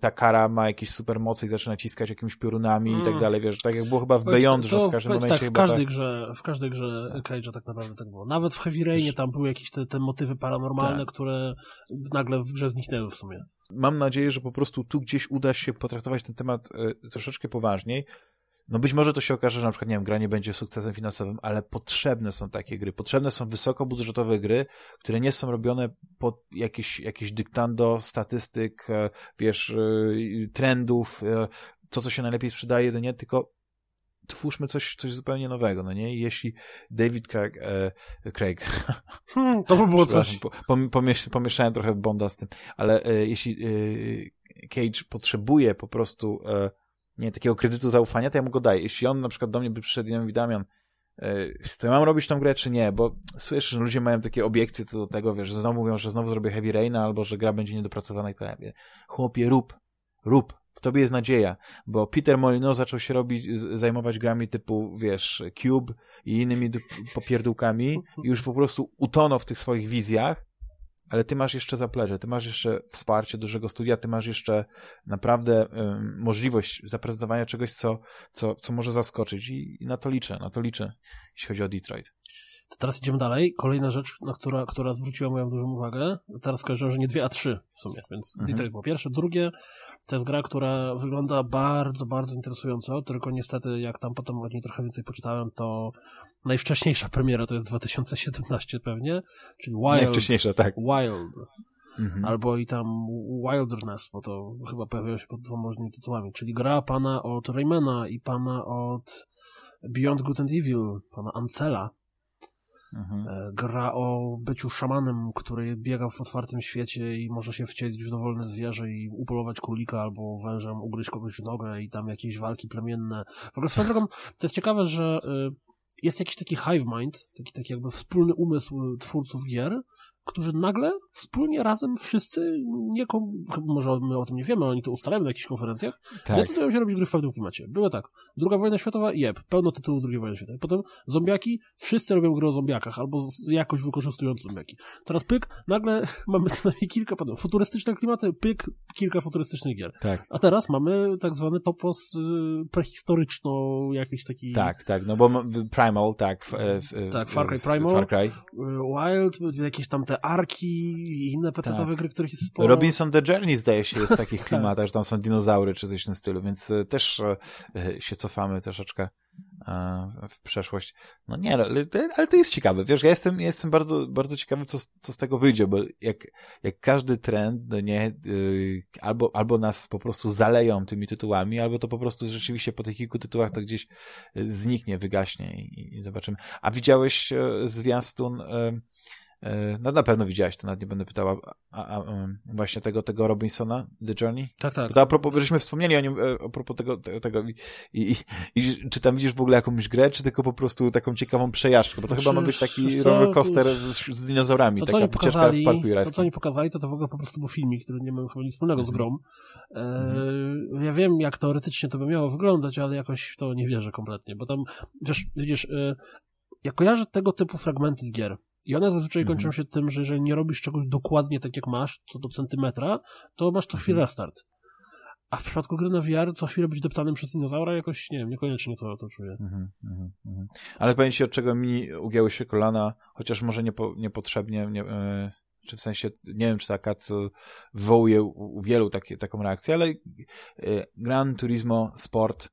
ta kara ma jakieś supermoce i zaczyna ciskać jakimiś piorunami mm. i tak mm. dalej, wiesz, tak jak było chyba w Beyond, że w każdym momencie tak, w każdej tak... grze, w każdej grze Cage'a tak naprawdę tak było. Nawet w Heavy Rainie tam były jakieś te, te motywy paranormalne, tak. które nagle w grze zniknęły w sumie. Mam nadzieję, że po prostu tu gdzieś uda się potraktować ten temat y, troszeczkę poważniej, no być może to się okaże, że na przykład, nie wiem, gra nie będzie sukcesem finansowym, ale potrzebne są takie gry. Potrzebne są wysokobudżetowe gry, które nie są robione pod jakieś, jakieś dyktando statystyk, e, wiesz, e, trendów, e, to, co się najlepiej sprzedaje, no nie, tylko twórzmy coś, coś zupełnie nowego, no nie? Jeśli David Craig, e, Craig hmm, to by było coś. Po, pomiesz, pomieszałem trochę Bonda z tym, ale e, jeśli Cage potrzebuje po prostu e, nie takiego kredytu zaufania, to ja mu go daję. Jeśli on na przykład do mnie by przyszedł i mówi, Damian, e, to mam robić tą grę, czy nie? Bo słyszę, że ludzie mają takie obiekcje co do tego, wiesz, że znowu mówią, że znowu zrobię Heavy Raina, albo że gra będzie niedopracowana i tak. Chłopie, rób, rób. W tobie jest nadzieja, bo Peter Molino zaczął się robić, zajmować grami typu, wiesz, Cube i innymi popierdółkami i już po prostu utonął w tych swoich wizjach, ale ty masz jeszcze zaplecze, ty masz jeszcze wsparcie dużego studia, ty masz jeszcze naprawdę możliwość zaprezentowania czegoś, co, co, co może zaskoczyć i, i na to liczę, na to liczę, jeśli chodzi o Detroit. To teraz idziemy dalej. Kolejna rzecz, na która, która zwróciła moją dużą uwagę. Teraz skojarzyłem, że nie dwie, a trzy w sumie. Więc mhm. Detroit po pierwsze. Drugie, to jest gra, która wygląda bardzo, bardzo interesująco, tylko niestety jak tam potem o niej trochę więcej poczytałem, to najwcześniejsza premiera to jest 2017 pewnie, czyli Wild. Najwcześniejsza, tak. Wild. Mhm. Albo i tam Wilderness, bo to chyba pojawiają się pod dwoma różnymi tytułami, czyli gra pana od Raymana i pana od Beyond Good and Evil, pana Ancela. Mhm. E, gra o byciu szamanem, który biega w otwartym świecie i może się wcielić w dowolne zwierzę i upolować królika albo wężem, ugryźć kogoś w nogę i tam jakieś walki plemienne. W ogóle swoją drogą, to jest ciekawe, że y, jest jakiś taki hive mind, taki, taki jakby wspólny umysł twórców gier, którzy nagle wspólnie razem wszyscy, nie, może my o tym nie wiemy, oni to ustalają na jakichś konferencjach, tak. decydują się robić gry w pewnym klimacie. Było tak, druga wojna światowa, jeb, pełno tytułów drugiej wojny światowej. Potem zombiaki, wszyscy robią gry o zombiakach, albo jakoś wykorzystując zombiaki. Teraz pyk, nagle mamy co najmniej kilka, potem futurystyczne klimaty, pyk, kilka futurystycznych gier. Tak. A teraz mamy tak zwany topos y, prehistoryczno, jakiś taki... Tak, tak, no bo Primal, tak. W, w, tak, Far Cry Primal. Far Cry. Wild, jakieś tam te arki i inne pecetowe tak. gry, których jest sporo. Robinson The Journey zdaje się jest w takich klimatach, że tam są dinozaury czy coś w tym stylu, więc e, też e, się cofamy troszeczkę e, w przeszłość. No nie, no, ale, ale to jest ciekawe. Wiesz, ja jestem, jestem bardzo, bardzo ciekawy, co, co z tego wyjdzie, bo jak, jak każdy trend, no nie, albo, albo nas po prostu zaleją tymi tytułami, albo to po prostu rzeczywiście po tych kilku tytułach to gdzieś zniknie, wygaśnie i, i zobaczymy. A widziałeś zwiastun E, no na pewno widziałeś to, nawet nie będę pytała, a, a, a, właśnie tego, tego Robinsona, The Journey? Tak, tak. To a propos, żeśmy wspomnieli o nim, e, a propos tego, tego, i, i, i, czy tam widzisz w ogóle jakąś grę, czy tylko po prostu taką ciekawą przejażdżkę, bo to chyba ma być taki roller coaster z, z dinozaurami, to, taka wycieczka w parku jurajskim. To, co oni pokazali, to to w ogóle po prostu był filmik, który nie ma chyba nic wspólnego z mhm. grą. E, mhm. Ja wiem, jak teoretycznie to by miało wyglądać, ale jakoś w to nie wierzę kompletnie, bo tam, wiesz, widzisz, e, ja kojarzę tego typu fragmenty z gier, i one zazwyczaj mhm. kończą się tym, że jeżeli nie robisz czegoś dokładnie tak jak masz, co do centymetra, to masz co chwilę mhm. restart. A w przypadku gry na VR co chwilę być deptanym przez dinozaura, jakoś, nie wiem, niekoniecznie to, to czuję. Mhm, mhm. Ale powiem ci, od czego mi ugięły się kolana, chociaż może niepo, niepotrzebnie, nie, yy, czy w sensie, nie wiem, czy taka to wywołuje u, u wielu takie, taką reakcję, ale yy, Gran Turismo Sport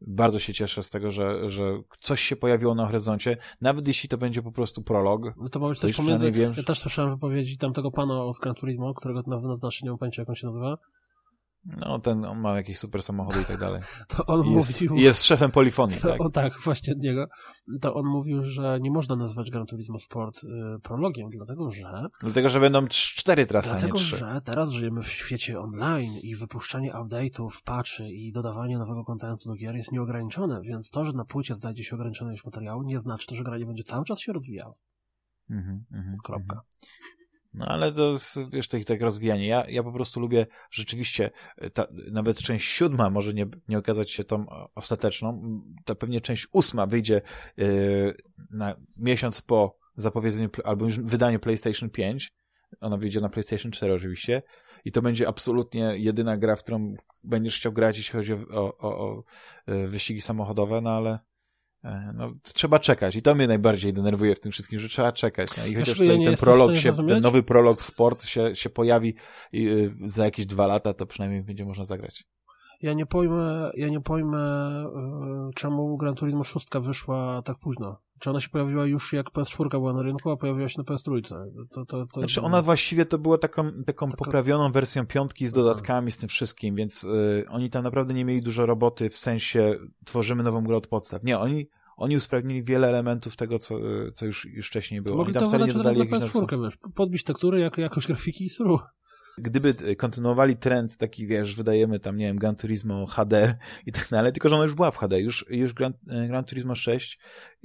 bardzo się cieszę z tego, że, że coś się pojawiło na horyzoncie, nawet jeśli to będzie po prostu prolog. No to ma być też pomiędzy, wiem, ja też słyszałem wypowiedzi tamtego pana od Gran Turismo, którego na znaczy nie pojęcia, jak on się nazywa, no, ten, on ma jakieś super samochody i tak dalej. To on jest, mówił... Jest szefem polifonii, to, tak? O, tak, właśnie od niego. To on mówił, że nie można nazwać Gran Turismo Sport y, prologiem, dlatego że... Dlatego, że będą cztery trasy, Dlatego, że teraz żyjemy w świecie online i wypuszczanie update'ów, patchy i dodawanie nowego kontentu do gier jest nieograniczone, więc to, że na płycie znajdzie się ograniczone ilość materiału, nie znaczy to, że gra nie będzie cały czas się rozwijało. Mhm, mhm, Kropka. Mhm. No ale to jest, wiesz, tak, tak rozwijanie. Ja, ja po prostu lubię rzeczywiście, e, ta, nawet część siódma może nie, nie okazać się tą ostateczną, ta pewnie część ósma wyjdzie yy, na miesiąc po zapowiedzeniu albo już wydaniu PlayStation 5. Ona wyjdzie na PlayStation 4 oczywiście i to będzie absolutnie jedyna gra, w którą będziesz chciał grać, jeśli chodzi o, o, o e, wyścigi samochodowe, no ale E, no, trzeba czekać i to mnie najbardziej denerwuje w tym wszystkim, że trzeba czekać. No. I chociaż tutaj ja ten prolog się, ten nowy prolog sport się, się pojawi i, y, za jakieś dwa lata, to przynajmniej będzie można zagrać. Ja nie pojmę, ja nie pojmę y, czemu Gran Turismo 6 wyszła tak późno. Czy ona się pojawiła już jak PS4 była na rynku, a pojawiła się na PS3? To, to, to znaczy ona właściwie to była taką, taką Taka... poprawioną wersją piątki z dodatkami, z tym wszystkim, więc y, oni tam naprawdę nie mieli dużo roboty w sensie tworzymy nową grę od podstaw. Nie, oni oni usprawnili wiele elementów tego, co, co już, już wcześniej było. Mogli tam wcale nie dodali jakichś PS4, wiesz, podbić tektury, jak, jakoś grafiki i sru. Gdyby e, kontynuowali trend taki, wiesz, wydajemy tam, nie wiem, Gran Turismo HD i tak dalej, tylko że ona już była w HD, już, już Gran, e, Gran Turismo 6,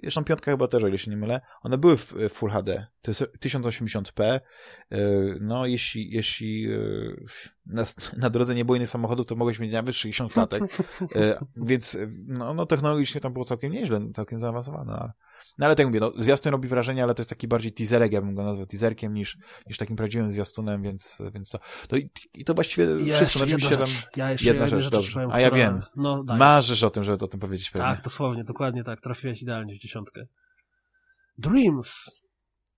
zresztą piątka chyba też, o ile się nie mylę, one były w Full HD, to jest 1080p, no jeśli, jeśli na, na drodze nie było innych samochodów, to mogłeś mieć nawet 60 latek, więc no, no technologicznie tam było całkiem nieźle, całkiem zaawansowane, no ale tak mówię, no, zwiastun robi wrażenie, ale to jest taki bardziej teaserek, ja bym go nazwał teaserkiem niż, niż takim prawdziwym zwiastunem, więc, więc to, to i, i to właściwie ja wszystko. Oczywiście tam, ja jeszcze jedna rzecz, dobrze. Powiem, A ja która... wiem. No, Marzysz o tym, żeby o tym powiedzieć pewnie. Tak, dosłownie, dokładnie tak. Trafiłeś idealnie w dziesiątkę. Dreams.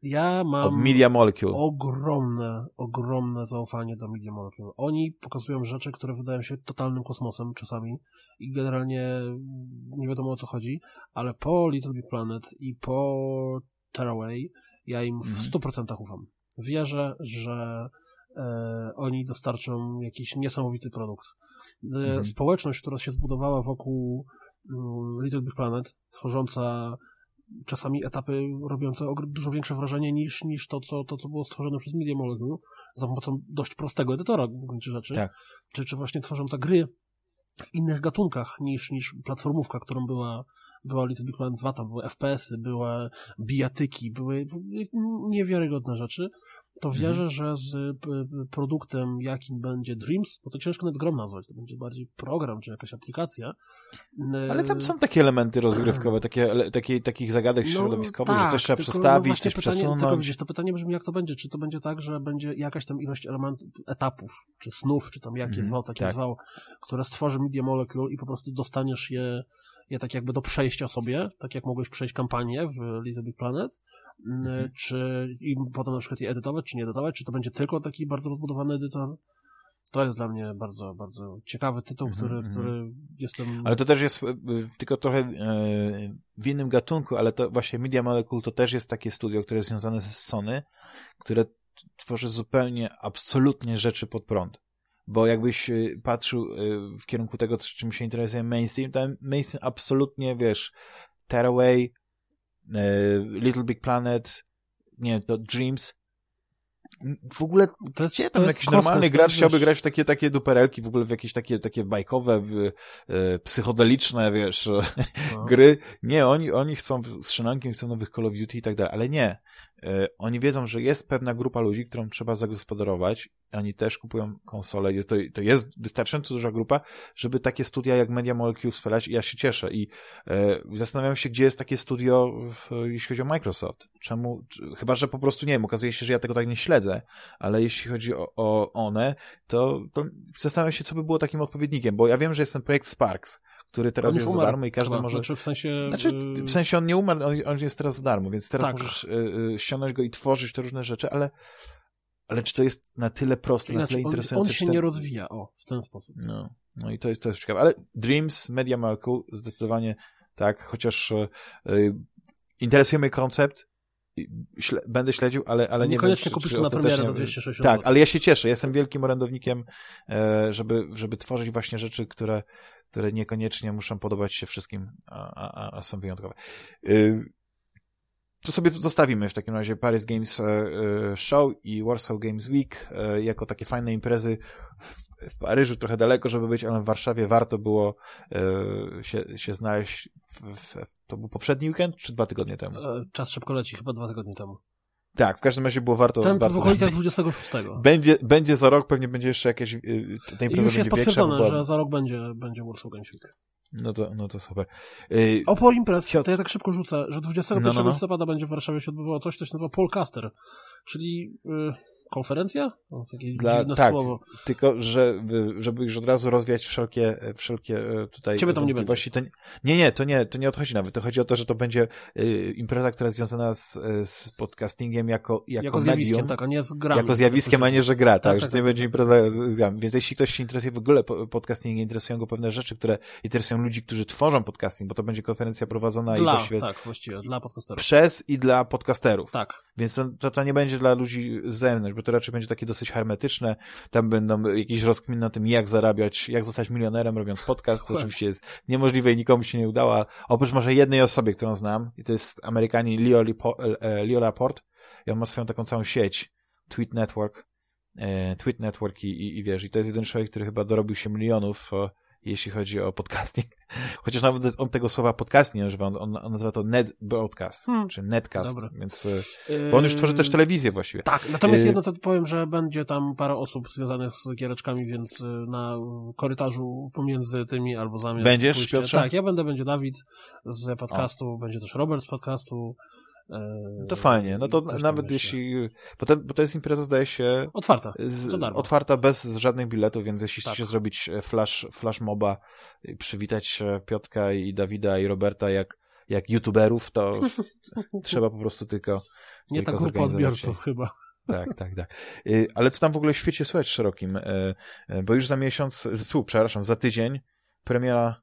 Ja mam Od Media Molecule. ogromne, ogromne zaufanie do Media Molecule. Oni pokazują rzeczy, które wydają się totalnym kosmosem czasami i generalnie nie wiadomo o co chodzi, ale po Little Big Planet i po Tearaway ja im w 100% mhm. ufam. Wierzę, że e, oni dostarczą jakiś niesamowity produkt. E, mhm. Społeczność, która się zbudowała wokół mm, Little Big Planet, tworząca czasami etapy robiące dużo większe wrażenie niż, niż to, co, to, co było stworzone przez Media Molecule za pomocą dość prostego edytora w gruncie rzeczy. Tak. Czy, czy właśnie tworząca gry w innych gatunkach niż, niż platformówka, którą była, była Little Big Planet 2, tam były FPS-y, były bijatyki, były niewiarygodne rzeczy to mhm. wierzę, że z produktem, jakim będzie Dreams, bo to ciężko nawet grom nazwać, to będzie bardziej program czy jakaś aplikacja. Ale tam są takie elementy rozgrywkowe, takie, takie, takich zagadek no, środowiskowych, tak, że coś trzeba tylko, przestawić, no coś pytanie, przesunąć. Tylko widzisz, to pytanie brzmi, jak to będzie? Czy to będzie tak, że będzie jakaś tam ilość elementów, etapów, czy snów, czy tam jakie mhm, zwał, takie tak. zwał, które stworzy Media Molecule i po prostu dostaniesz je je tak jakby do przejścia sobie, tak jak mogłeś przejść kampanię w Little Big Planet, mhm. czy i potem na przykład je edytować, czy nie edytować, czy to będzie tylko taki bardzo rozbudowany edytor. To jest dla mnie bardzo, bardzo ciekawy tytuł, mhm, który, mm który jestem... Ale to też jest tylko trochę e, w innym gatunku, ale to właśnie Media Molecule to też jest takie studio, które jest związane z Sony, które tworzy zupełnie, absolutnie rzeczy pod prąd bo jakbyś patrzył w kierunku tego, czym się interesuje mainstream, to mainstream absolutnie, wiesz, Tearaway, Little Big Planet, nie, to Dreams, w ogóle to jest, gdzie tam jakiś kosmos, normalny gracz chciałby grać w takie, takie duperelki, w ogóle w jakieś takie, takie bajkowe, w, e, psychodeliczne, wiesz, no. gry. Nie, oni, oni chcą z szynankiem, chcą nowych Call of Duty i tak dalej, ale nie. E, oni wiedzą, że jest pewna grupa ludzi, którą trzeba zagospodarować. Oni też kupują konsole. Jest to, to jest wystarczająco duża grupa, żeby takie studia jak Media Molecule wspierać i ja się cieszę. I e, zastanawiam się, gdzie jest takie studio, w, jeśli chodzi o Microsoft. Czemu? Chyba, że po prostu, nie wiem, okazuje się, że ja tego tak nie śledzę, ale jeśli chodzi o, o one, to, to zastanawiam się, co by było takim odpowiednikiem, bo ja wiem, że jest ten projekt Sparks, który teraz jest umarł, za darmo i każdy chyba. może... Znaczy w sensie... Znaczy, w sensie on nie umarł, on, on jest teraz za darmo, więc teraz tak. możesz y, y, ściągnąć go i tworzyć te różne rzeczy, ale ale czy to jest na tyle proste, Inaczej, na tyle interesujące? On się ten... nie rozwija, o, w ten sposób. No, no i to jest, to jest ciekawe. Ale Dreams, Media Marku, zdecydowanie tak, chociaż y, y interesuje mnie koncept, śle będę śledził, ale, ale nie wiem, czy, kupisz czy na premierę za 260 Tak, ale ja się cieszę, jestem wielkim orędownikiem, e, żeby, żeby tworzyć właśnie rzeczy, które, które niekoniecznie muszą podobać się wszystkim, a, a, a są wyjątkowe. Y, to sobie zostawimy w takim razie Paris Games e, e, Show i Warsaw Games Week e, jako takie fajne imprezy w, Paryżu, trochę daleko, żeby być, ale w Warszawie warto było się, się znaleźć. W, w, to był poprzedni weekend, czy dwa tygodnie temu? Czas szybko leci, chyba dwa tygodnie temu. Tak, w każdym razie było warto. Ten bardzo, w okolicach 26. Będzie, będzie za rok, pewnie będzie jeszcze jakieś. Tej I już jest potwierdzone, że za rok będzie, będzie Warsaw Games Week. No to, no to super. Yy, Opor imprez, to ja tak szybko rzucę, że 21 no, no, no. listopada będzie w Warszawie się odbywało coś, co się nazywa Polcaster, czyli... Yy konferencja? O, takie Dla, tak, słowo. tylko że żeby już od razu rozwiać wszelkie, wszelkie e, tutaj Ciebie tam nie będzie. To, nie, nie, to nie, to nie odchodzi nawet. To chodzi o to, że to będzie y, impreza, która jest związana z, z podcastingiem jako, jako, jako medium. zjawiskiem, tak, a nie z grami. Jako zjawiskiem, a nie, że gra, tak, tak, tak że to nie tak, będzie tak. impreza z grami. Więc jeśli ktoś się interesuje w ogóle podcastingiem, interesują go pewne rzeczy, które interesują ludzi, którzy tworzą podcasting, bo to będzie konferencja prowadzona dla, i właściwie... tak, właściwie, dla podcasterów. Przez i dla podcasterów. Tak. Więc to, to nie będzie dla ludzi z zewnątrz, bo to raczej będzie takie dosyć hermetyczne. Tam będą jakieś rozkminy na tym, jak zarabiać, jak zostać milionerem robiąc podcast, co oczywiście jest niemożliwe i nikomu się nie udało. Oprócz może jednej osobie, którą znam, i to jest Amerykanin Leo, Lipo, e, Leo Laporte. I on ma swoją taką całą sieć, Tweet Network. e, Tweet Network i, i, i wiesz, i to jest jeden człowiek, który chyba dorobił się milionów o, jeśli chodzi o podcasting. Chociaż nawet on tego słowa podcast nie używa, on, on, on nazywa to net broadcast, hmm. czy netcast, Dobra. więc bo on już tworzy też telewizję właściwie. Tak, natomiast jedno co powiem, że będzie tam parę osób związanych z giereczkami, więc na korytarzu pomiędzy tymi albo zamiast Będziesz, pójście, Piotrze? Tak, ja będę, będzie Dawid z podcastu, o. będzie też Robert z podcastu, no to fajnie, no to nawet jeśli, bo to, bo to jest impreza zdaje się otwarta, z, otwarta bez żadnych biletów, więc jeśli tak. chcecie zrobić e, flash, flash moba, przywitać Piotka i Dawida i Roberta jak, jak youtuberów, to trzeba po prostu tylko Nie tylko ta grupa odbiorców się. chyba. Tak, tak, tak. Y, ale co tam w ogóle w świecie słychać szerokim? E, e, bo już za miesiąc, tu, przepraszam, za tydzień premiera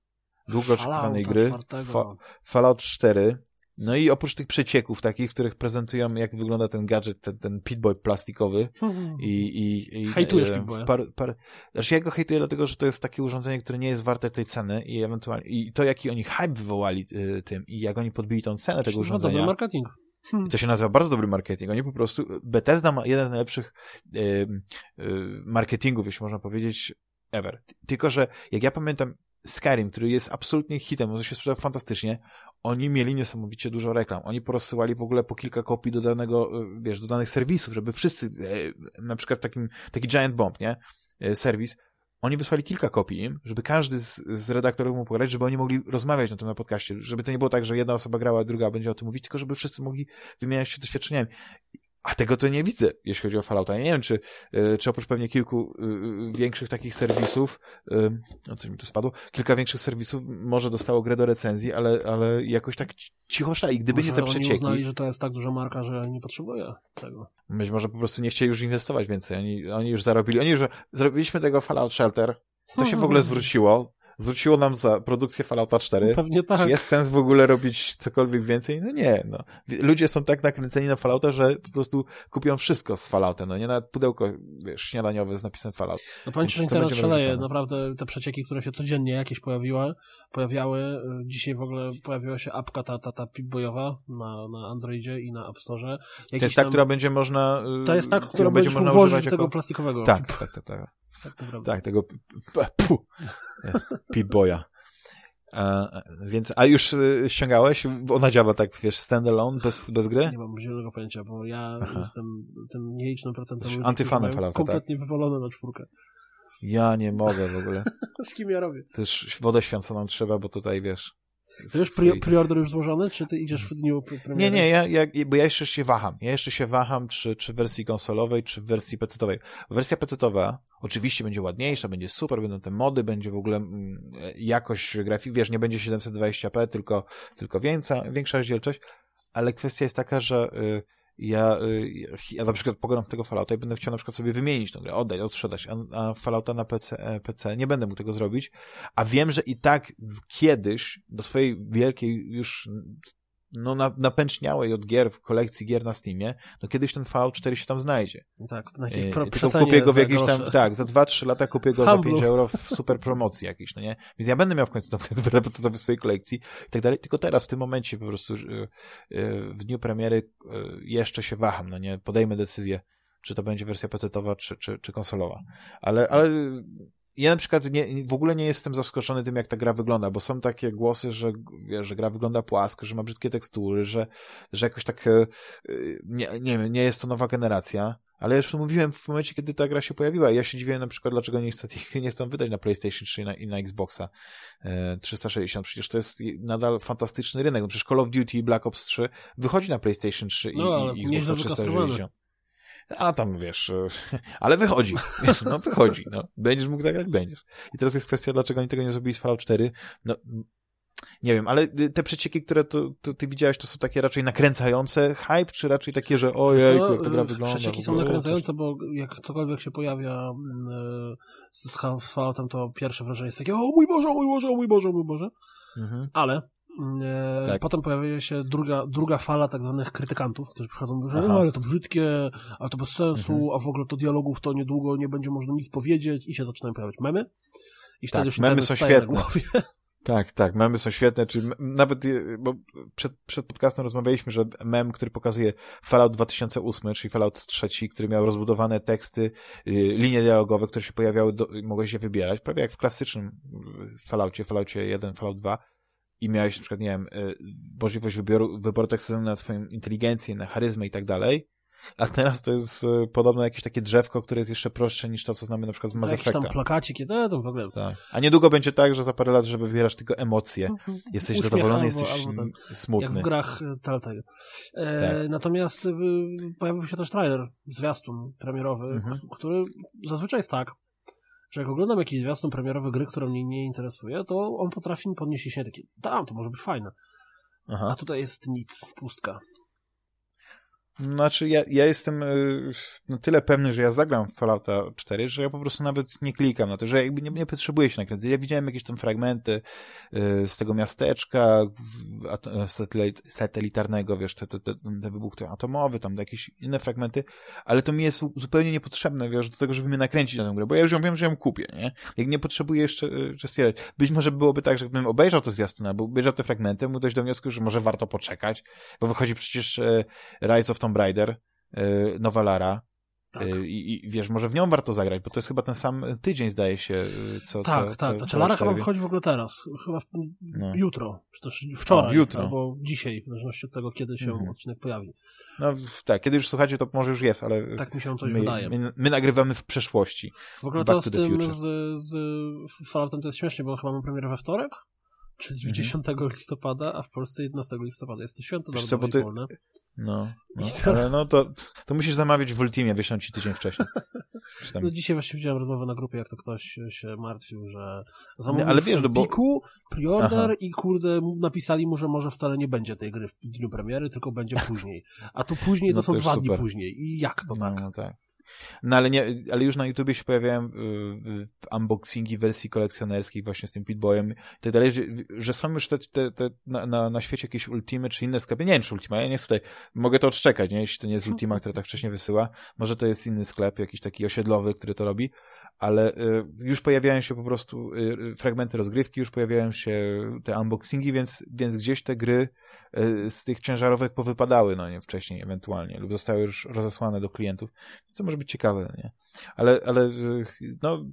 długo oczekiwanej gry Fa Fallout 4 no i oprócz tych przecieków takich, w których prezentują, jak wygląda ten gadżet, ten, ten Pitboy plastikowy i... i, i Hejtujesz e, Pitboya. Par, par, znaczy ja go hejtuję dlatego, że to jest takie urządzenie, które nie jest warte tej ceny i ewentualnie... I to, jaki oni hype wywołali y, tym i jak oni podbili tą cenę tego urządzenia... dobry marketing. I to się nazywa bardzo dobry marketing. Oni po prostu... Bethesda ma jeden z najlepszych y, y, marketingów, jeśli można powiedzieć, ever. Tylko, że jak ja pamiętam Skyrim, który jest absolutnie hitem, może się sprzedał fantastycznie, oni mieli niesamowicie dużo reklam. Oni porozsyłali w ogóle po kilka kopii do danego, e, wiesz, do danych serwisów, żeby wszyscy, e, na przykład takim, taki Giant Bomb, nie? E, serwis, oni wysłali kilka kopii im, żeby każdy z, z redaktorów mógł pograć, żeby oni mogli rozmawiać na tym na podcaście, żeby to nie było tak, że jedna osoba grała, a druga będzie o tym mówić, tylko żeby wszyscy mogli wymieniać się doświadczeniami. A tego to nie widzę, jeśli chodzi o Fallouta. Ja nie wiem, czy, e, czy oprócz pewnie kilku e, e, większych takich serwisów, no coś mi tu spadło, kilka większych serwisów może dostało grę do recenzji, ale, ale jakoś tak cicho szali. Gdyby może nie te przecieki... Oni uznali, że to jest tak duża marka, że nie potrzebuje tego. Być może po prostu nie chcieli już inwestować więcej. Oni, oni już zarobili. Oni już zrobiliśmy tego Fallout Shelter. To się w ogóle zwróciło zwróciło nam za produkcję Fallouta 4. Pewnie tak. Czy jest sens w ogóle robić cokolwiek więcej? No nie, no. Ludzie są tak nakręceni na Fallouta, że po prostu kupią wszystko z Falloutem, no nie nawet pudełko, wiesz, śniadaniowe z napisem Fallout. No powiem że teraz szaleje, naprawdę te przecieki, które się codziennie jakieś pojawiły, pojawiały, dzisiaj w ogóle pojawiła się apka ta, ta, ta pip-boyowa na, na Androidzie i na App Store. Jakiś to jest ta, która będzie można... To jest ta, która będzie można używać tego jako... plastikowego. Tak, tak, tak, tak. Tak, tak tego Pip-Boya. E, więc, a już y, ściągałeś? Ona działa tak, wiesz, standalone, bez, bez gry? Nie mam zielonego pojęcia, bo ja Aha. jestem tym nielicznym procentem ludzi, Antyfanem Fallouta, kompletnie tak? wywalony na czwórkę. Ja nie mogę w ogóle. Z kim ja robię? Też wodę święconą trzeba, bo tutaj, wiesz, to już pre preorder już złożony, czy ty idziesz w dniu premiery? Nie, nie, ja, ja, bo ja jeszcze się waham. Ja jeszcze się waham, czy, czy w wersji konsolowej, czy w wersji pecetowej. Wersja pecetowa oczywiście będzie ładniejsza, będzie super, będą te mody, będzie w ogóle mm, jakość grafiki, wiesz, nie będzie 720p, tylko, tylko większa, większa rozdzielczość, ale kwestia jest taka, że y, ja, y, ja na przykład pogram w tego Fallouta i będę chciał na przykład sobie wymienić tą grę, oddać, odsprzedać, a, a Fallouta na PC, e, PC nie będę mógł tego zrobić, a wiem, że i tak kiedyś do swojej wielkiej już no, na, napęczniałej od gier w kolekcji gier na Steamie, no kiedyś ten Fallout 4 się tam znajdzie. Tak, na jakiej pro, Tylko kupię go w jakiejś tam, tak, za 2-3 lata kupię go za 5 euro w super promocji jakiejś, no nie? Więc ja będę miał w końcu to w swojej kolekcji i tak dalej, tylko teraz, w tym momencie po prostu y, w dniu premiery y, jeszcze się waham, no nie? Podejmę decyzję, czy to będzie wersja PC-towa, czy, czy, czy konsolowa. Ale, ale ja na przykład nie, w ogóle nie jestem zaskoczony tym, jak ta gra wygląda, bo są takie głosy, że, że gra wygląda płasko, że ma brzydkie tekstury, że, że jakoś tak e, nie, nie, nie jest to nowa generacja. Ale już mówiłem w momencie, kiedy ta gra się pojawiła. Ja się dziwiłem na przykład, dlaczego nie, chcą, nie chcą wydać na PlayStation 3 i na, i na Xboxa e, 360. Przecież to jest nadal fantastyczny rynek. No przecież Call of Duty i Black Ops 3 wychodzi na PlayStation 3 no, i, i Xboxa 360. A tam wiesz, ale wychodzi, wiesz, no wychodzi, no. Będziesz mógł zagrać, będziesz. I teraz jest kwestia, dlaczego oni tego nie zrobili z Fallout 4. No, nie wiem, ale te przecieki, które to, to ty widziałeś, to są takie raczej nakręcające hype, czy raczej takie, że ojej, jak ta gra wygląda? Przecieki są nakręcające, bo jak cokolwiek się pojawia mm, z Falloutem, to pierwsze wrażenie jest takie, o mój Boże, o mój Boże, o mój Boże, o mój Boże. Mhm. Ale E, tak. Potem pojawia się druga, druga fala tak zwanych krytykantów, którzy przychodzą że no, ale to brzydkie, a to bez sensu, mhm. a w ogóle to dialogów to niedługo nie będzie można nic powiedzieć i się zaczynają pojawiać memy. I wtedy tak, już memy są świetne. Tak, tak, memy są świetne, czy nawet, bo przed, przed podcastem rozmawialiśmy, że mem, który pokazuje Fallout 2008, czyli Fallout 3, który miał rozbudowane teksty, y, linie dialogowe, które się pojawiały, do, mogłeś je wybierać, prawie jak w klasycznym Falloutie, Falloutie 1, Fallout 2 i miałeś na przykład, nie wiem, y, możliwość wyboru, wyboru tekstu na twoją inteligencję, na charyzmę i tak dalej, a teraz to jest y, podobno jakieś takie drzewko, które jest jeszcze prostsze niż to, co znamy na przykład z Mass Effecta. tam plakaciki, to, to w ogóle. Tak. A niedługo będzie tak, że za parę lat, żeby wybierasz tylko emocje. Mhm. Jesteś zadowolony, jesteś albo smutny. Jak w grach y, Telltale. E, tak. Natomiast pojawił się też trailer, zwiastun premierowy, mhm. który zazwyczaj jest tak, że jak oglądam jakiś zwiastun premierowy gry, która mnie nie interesuje, to on potrafi mi podnieść się takie, tam, to może być fajne. Aha. A tutaj jest nic, pustka. Znaczy, ja, ja jestem y, na tyle pewny, że ja zagram w Fallouta 4, że ja po prostu nawet nie klikam na to, że jakby nie, nie potrzebuję się nakręcać. Ja widziałem jakieś tam fragmenty y, z tego miasteczka satelitarnego, wiesz, te, te, te, te wybuchy atomowe, tam jakieś inne fragmenty, ale to mi jest zupełnie niepotrzebne, wiesz, do tego, żeby mnie nakręcić na tę grę, bo ja już ją wiem, że ją kupię, nie? Jak nie potrzebuję jeszcze, jeszcze stwierdzać. Być może byłoby tak, że gdybym obejrzał to zwiastun, albo obejrzał te fragmenty, mógł dojść do wniosku, że może warto poczekać, bo wychodzi przecież Rise of Tomb Raider, y, nowa Lara. Tak. Y, I, I, wiesz, może w nią warto zagrać, bo to jest chyba ten sam tydzień, zdaje się, y, co. Tak, co, tak. Co, znaczy, Lara chyba wychodzi w ogóle teraz. Chyba w, no. jutro, czy też wczoraj, o, jutro. albo dzisiaj, w zależności od tego, kiedy się mhm. odcinek pojawi. No tak, kiedy już słuchacie, to może już jest, ale. Tak mi się coś my, wydaje. My, my, nagrywamy w przeszłości. W ogóle to z tym, z, z Falloutem to jest śmiesznie, bo chyba mamy premierę we wtorek? Czyli mhm. 10 listopada, a w Polsce 11 listopada. Jest to święto narodowe ty... wolne. No, no ale no to, to musisz zamawiać w Ultimie, wyślą ci tydzień wcześniej. Tam... No dzisiaj właśnie widziałem rozmowę na grupie, jak to ktoś się martwił, że zamówił nie, ale wiesz, no bo... Piku, preorder i kurde napisali mu, że może wcale nie będzie tej gry w dniu premiery, tylko będzie później. A tu później to no to są dwa super. dni później. I jak to tak? No, tak. No ale, nie, ale już na YouTubie się pojawiają y, unboxingi wersji kolekcjonerskich właśnie z tym Pitboyem i tak dalej, że, że są już te, te, te na, na, na świecie jakieś Ultimy czy inne sklepy. Nie wiem, czy Ultima, ja nie chcę tutaj, mogę to odszczekać, nie? jeśli to nie jest Ultima, która tak wcześniej wysyła. Może to jest inny sklep, jakiś taki osiedlowy, który to robi, ale y, już pojawiają się po prostu y, y, fragmenty rozgrywki, już pojawiają się te unboxingi, więc, więc gdzieś te gry z tych ciężarówek powypadały, no nie, wcześniej ewentualnie, lub zostały już rozesłane do klientów, co może być ciekawe, nie? Ale, ale no,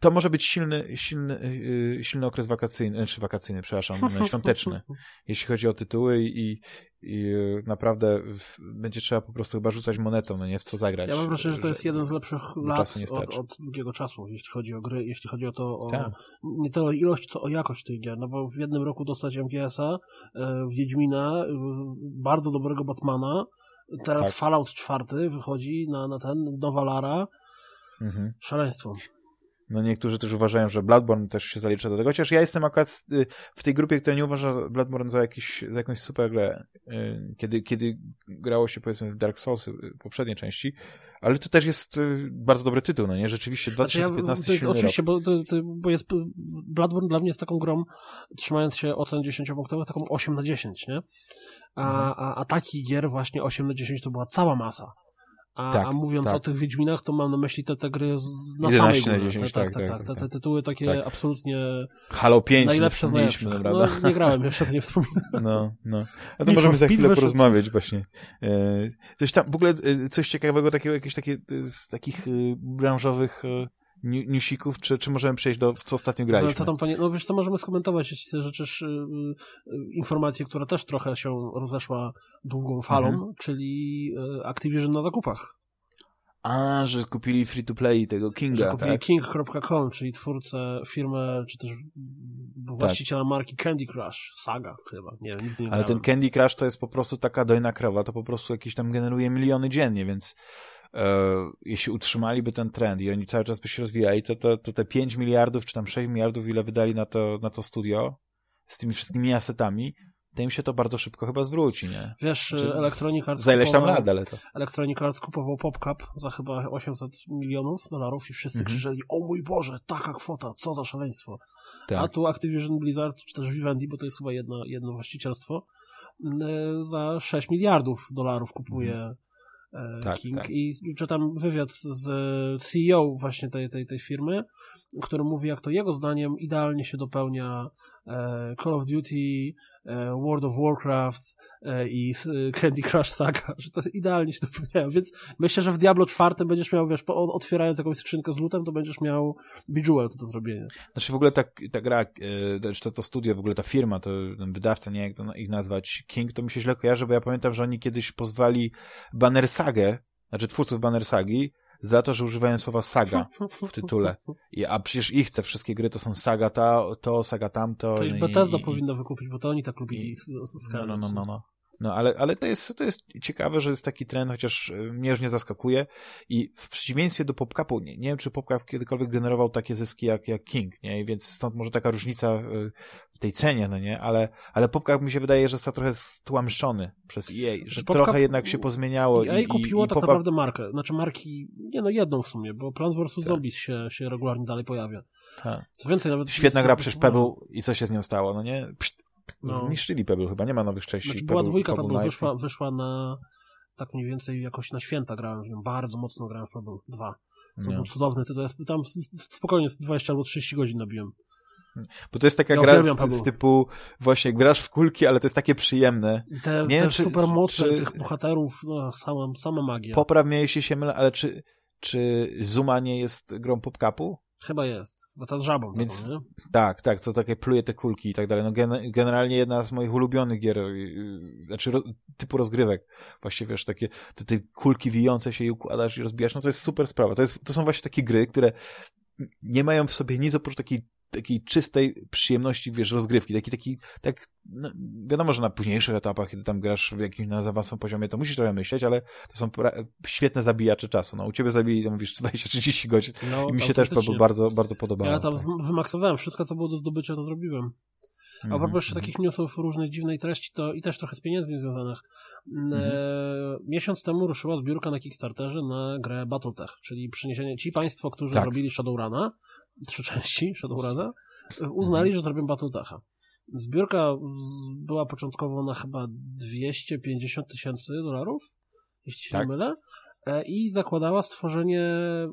to może być silny, silny, yy, silny okres wakacyjny, czy znaczy wakacyjny, przepraszam, świąteczny, jeśli chodzi o tytuły i, i naprawdę w, będzie trzeba po prostu chyba rzucać monetą, no nie, w co zagrać. Ja mam wrażenie, że to jest jeden z lepszych lat od, od długiego czasu, jeśli chodzi o gry, jeśli chodzi o to, o, tak. nie tyle o ilość, co o jakość tych gier, no bo w jednym roku dostać MGS-a, e, w Wiedźmina, bardzo dobrego Batmana, teraz tak. Fallout 4 wychodzi na, na ten, nowa Lara, mhm. szaleństwo. No niektórzy też uważają, że Bloodborne też się zalicza do tego, chociaż ja jestem akurat y, w tej grupie, która nie uważa Bloodborne za, jakiś, za jakąś super grę, y, kiedy, kiedy grało się powiedzmy w Dark Souls y, poprzedniej części, ale to też jest bardzo dobry tytuł, no nie? Rzeczywiście 2015 znaczy ja, Oczywiście, bo, to, to, bo jest Bloodborne dla mnie jest taką grą, trzymając się ocen 10-punktowych, taką 8 na 10, nie? A, mhm. a, a taki gier właśnie 8 na 10 to była cała masa. A, tak, a mówiąc tak. o tych Wiedźminach, to mam na myśli te, te gry na samej górze. 10, tak, tak, tak, tak, Te, te tytuły takie tak. absolutnie Halo 5 najlepsze z najlepszych. No, nie grałem, jeszcze to nie wspominam. No, no. No to możemy za chwilę porozmawiać właśnie. E, coś tam, w ogóle e, coś ciekawego, takiego, jakieś takie z takich e, branżowych newsików, czy, czy możemy przejść do, w co ostatnio graliśmy? No, co tam, panie, no wiesz, to możemy skomentować, jeśli życzysz, yy, yy, informację, która też trochę się rozeszła długą falą, mhm. czyli yy, Activision na zakupach. A, że kupili free-to-play tego Kinga, że kupili tak? King.com, czyli twórcę, firmę, czy też właściciela tak. marki Candy Crush, Saga chyba, nie wiem, nigdy nie Ale ten Candy Crush to jest po prostu taka dojna krowa, to po prostu jakieś tam generuje miliony dziennie, więc jeśli utrzymaliby ten trend i oni cały czas by się rozwijali, to, to, to te 5 miliardów, czy tam 6 miliardów, ile wydali na to, na to studio, z tymi wszystkimi asetami, to im się to bardzo szybko chyba zwróci, nie? Wiesz, znaczy, Electronic Arts Za ileś tam lat, ale to... Electronic Arts kupował PopCap za chyba 800 milionów dolarów i wszyscy mhm. krzyczeli, o mój Boże, taka kwota, co za szaleństwo. Tak. A tu Activision Blizzard, czy też Vivendi, bo to jest chyba jedno, jedno właścicielstwo, za 6 miliardów dolarów kupuje mhm Tak, King tak. i czytam wywiad z CEO właśnie tej, tej, tej firmy który mówi, jak to jego zdaniem idealnie się dopełnia e, Call of Duty, e, World of Warcraft e, i Candy Crush Saga, że to idealnie się dopełniają, więc myślę, że w Diablo 4 będziesz miał, wiesz, otwierając jakąś skrzynkę z lutem, to będziesz miał Bejeweled do zrobienia. Znaczy w ogóle ta, ta gra, czy to, to studio, w ogóle ta firma, to ten wydawca, nie jak to ich nazwać, King, to mi się źle kojarzy, bo ja pamiętam, że oni kiedyś pozwali Banner Sagę, znaczy twórców Banner Sagi, za to, że używają słowa saga w tytule. I, a przecież ich te wszystkie gry to są saga ta, to, saga tamto. To ich Bethesda i, powinno wykupić, bo to oni tak lubili no, no, no, no, no. No, ale, ale to, jest, to jest ciekawe, że jest taki trend, chociaż e, mnie już nie zaskakuje i w przeciwieństwie do PopCupu, nie, nie wiem, czy PopCup kiedykolwiek generował takie zyski jak, jak King, nie, I więc stąd może taka różnica e, w tej cenie, no nie, ale, ale PopCup mi się wydaje, że został trochę stłamszony przez EA, że znaczy, trochę jednak się pozmieniało. EA i, kupiło i, tak naprawdę markę, znaczy marki, nie no jedną w sumie, bo Plants vs. Tak. Zombies się, się regularnie dalej pojawia. Tak. Co więcej, nawet... Świetna gra przecież Pebble i co się z nią stało, no nie? Pszt no. Zniszczyli Pebble, chyba nie ma nowych części. Znaczy, była dwójka Pebble, wyszła, wyszła na tak mniej więcej jakoś na święta grałem w nią, bardzo mocno grałem w Pebble 2. To nie. był cudowny, to jest, tam spokojnie 20 albo 30 godzin nabiłem. Bo to jest taka ja gra z, z, typu właśnie grasz w kulki, ale to jest takie przyjemne. Te, nie te czy, super moce czy, tych bohaterów, no, sama, sama magia. Popraw mnie, jeśli się mylę, ale czy, czy Zuma nie jest grą popkapu? Chyba jest, bo ta z żabą. Więc, taką, tak, tak, co takie pluje te kulki i tak dalej. No gen, generalnie jedna z moich ulubionych gier, yy, znaczy ro, typu rozgrywek. Właśnie wiesz, takie te, te kulki wijące się i układasz i rozbijasz, no to jest super sprawa. To, jest, to są właśnie takie gry, które nie mają w sobie nic oprócz takiej takiej czystej przyjemności, wiesz, rozgrywki, taki, taki, tak, no, wiadomo, że na późniejszych etapach, kiedy tam grasz w jakimś na zaawansowanym poziomie, to musisz trochę myśleć, ale to są świetne zabijacze czasu, no, u ciebie zabili, to mówisz, 20-30 godzin no, i mi się też bardzo, bardzo podobało. Ja tam tak. wymaksowałem wszystko, co było do zdobycia, to zrobiłem. A propos mm -hmm. jeszcze takich newsów różnych dziwnej treści, to i też trochę z pieniędzmi związanych. Mm -hmm. e, miesiąc temu ruszyła zbiórka na Kickstarterze na grę Battletech, czyli przeniesienie, ci państwo, którzy tak. zrobili Shadowruna, trzy części Shadowruna, uznali, -hmm. że zrobią Battletecha. Zbiórka była początkowo na chyba 250 tysięcy dolarów, jeśli się tak. nie mylę. E, i zakładała stworzenie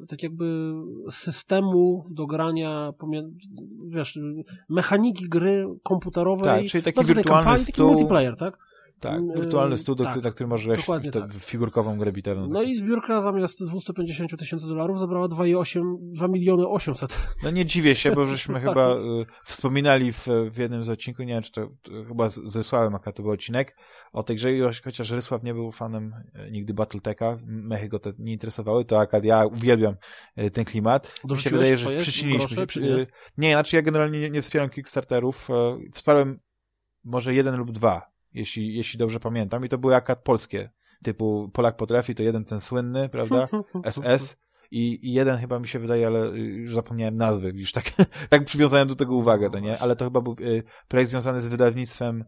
tak jakby systemu do grania, wiesz, mechaniki gry komputerowej. Tak, czyli taki wirtualny stół. Taki multiplayer, tak? Tak, mm, wirtualny stół, tak, na którym możesz grać tak. figurkową grę bitewną. No i zbiórka zamiast 250 tysięcy dolarów zabrała 2,8, 2 miliony 800. No nie dziwię się, bo żeśmy chyba y, wspominali w, w jednym z odcinków, nie wiem, czy to, to chyba z, z Rysławem akurat to był odcinek o tej grze, chociaż Rysław nie był fanem y, nigdy Battletecha, mechy go te nie interesowały, to akad ja uwielbiam y, ten klimat. Mi się wydaje, że przyczyniliśmy się. Przy, nie? nie, znaczy ja generalnie nie, nie wspieram Kickstarterów, wsparłem może jeden lub dwa jeśli, jeśli dobrze pamiętam. I to były akad polskie, typu Polak potrafi, to jeden ten słynny, prawda, SS. I, I jeden chyba mi się wydaje, ale już zapomniałem nazwy, widzisz, tak, tak przywiązałem do tego uwagę, to nie? Ale to chyba był y, projekt związany z wydawnictwem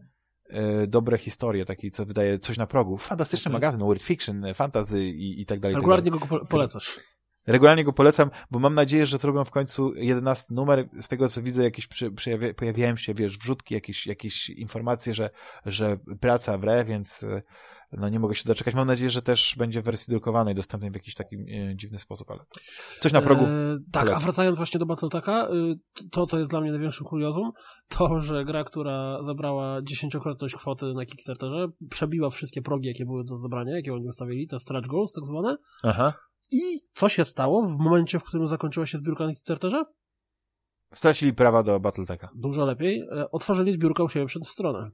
y, Dobre Historie, taki, co wydaje coś na progu. Fantastyczny okay. magazyn, weird fiction, fantasy i, i tak dalej. Regularnie go polecasz. Regularnie go polecam, bo mam nadzieję, że zrobią w końcu 11 numer. Z tego, co widzę, jakieś przy, pojawiają się, wiesz, wrzutki, jakieś, jakieś informacje, że, że praca wre, więc e, no nie mogę się doczekać. Mam nadzieję, że też będzie w wersji drukowanej, dostępnej w jakiś taki e, dziwny sposób, ale coś na progu. E, tak, polecam. a wracając właśnie do Battleteka, y, to, co jest dla mnie największym kuriozum, to, że gra, która zabrała dziesięciokrotność kwoty na Kickstarterze, przebiła wszystkie progi, jakie były do zebrania, jakie oni ustawili, te stretch goals tak zwane, Aha. I co się stało w momencie, w którym zakończyła się zbiórka na Kickstarterze? Stracili prawa do Battleteka. Dużo lepiej. E, otworzyli zbiórkę u siebie przed stronę.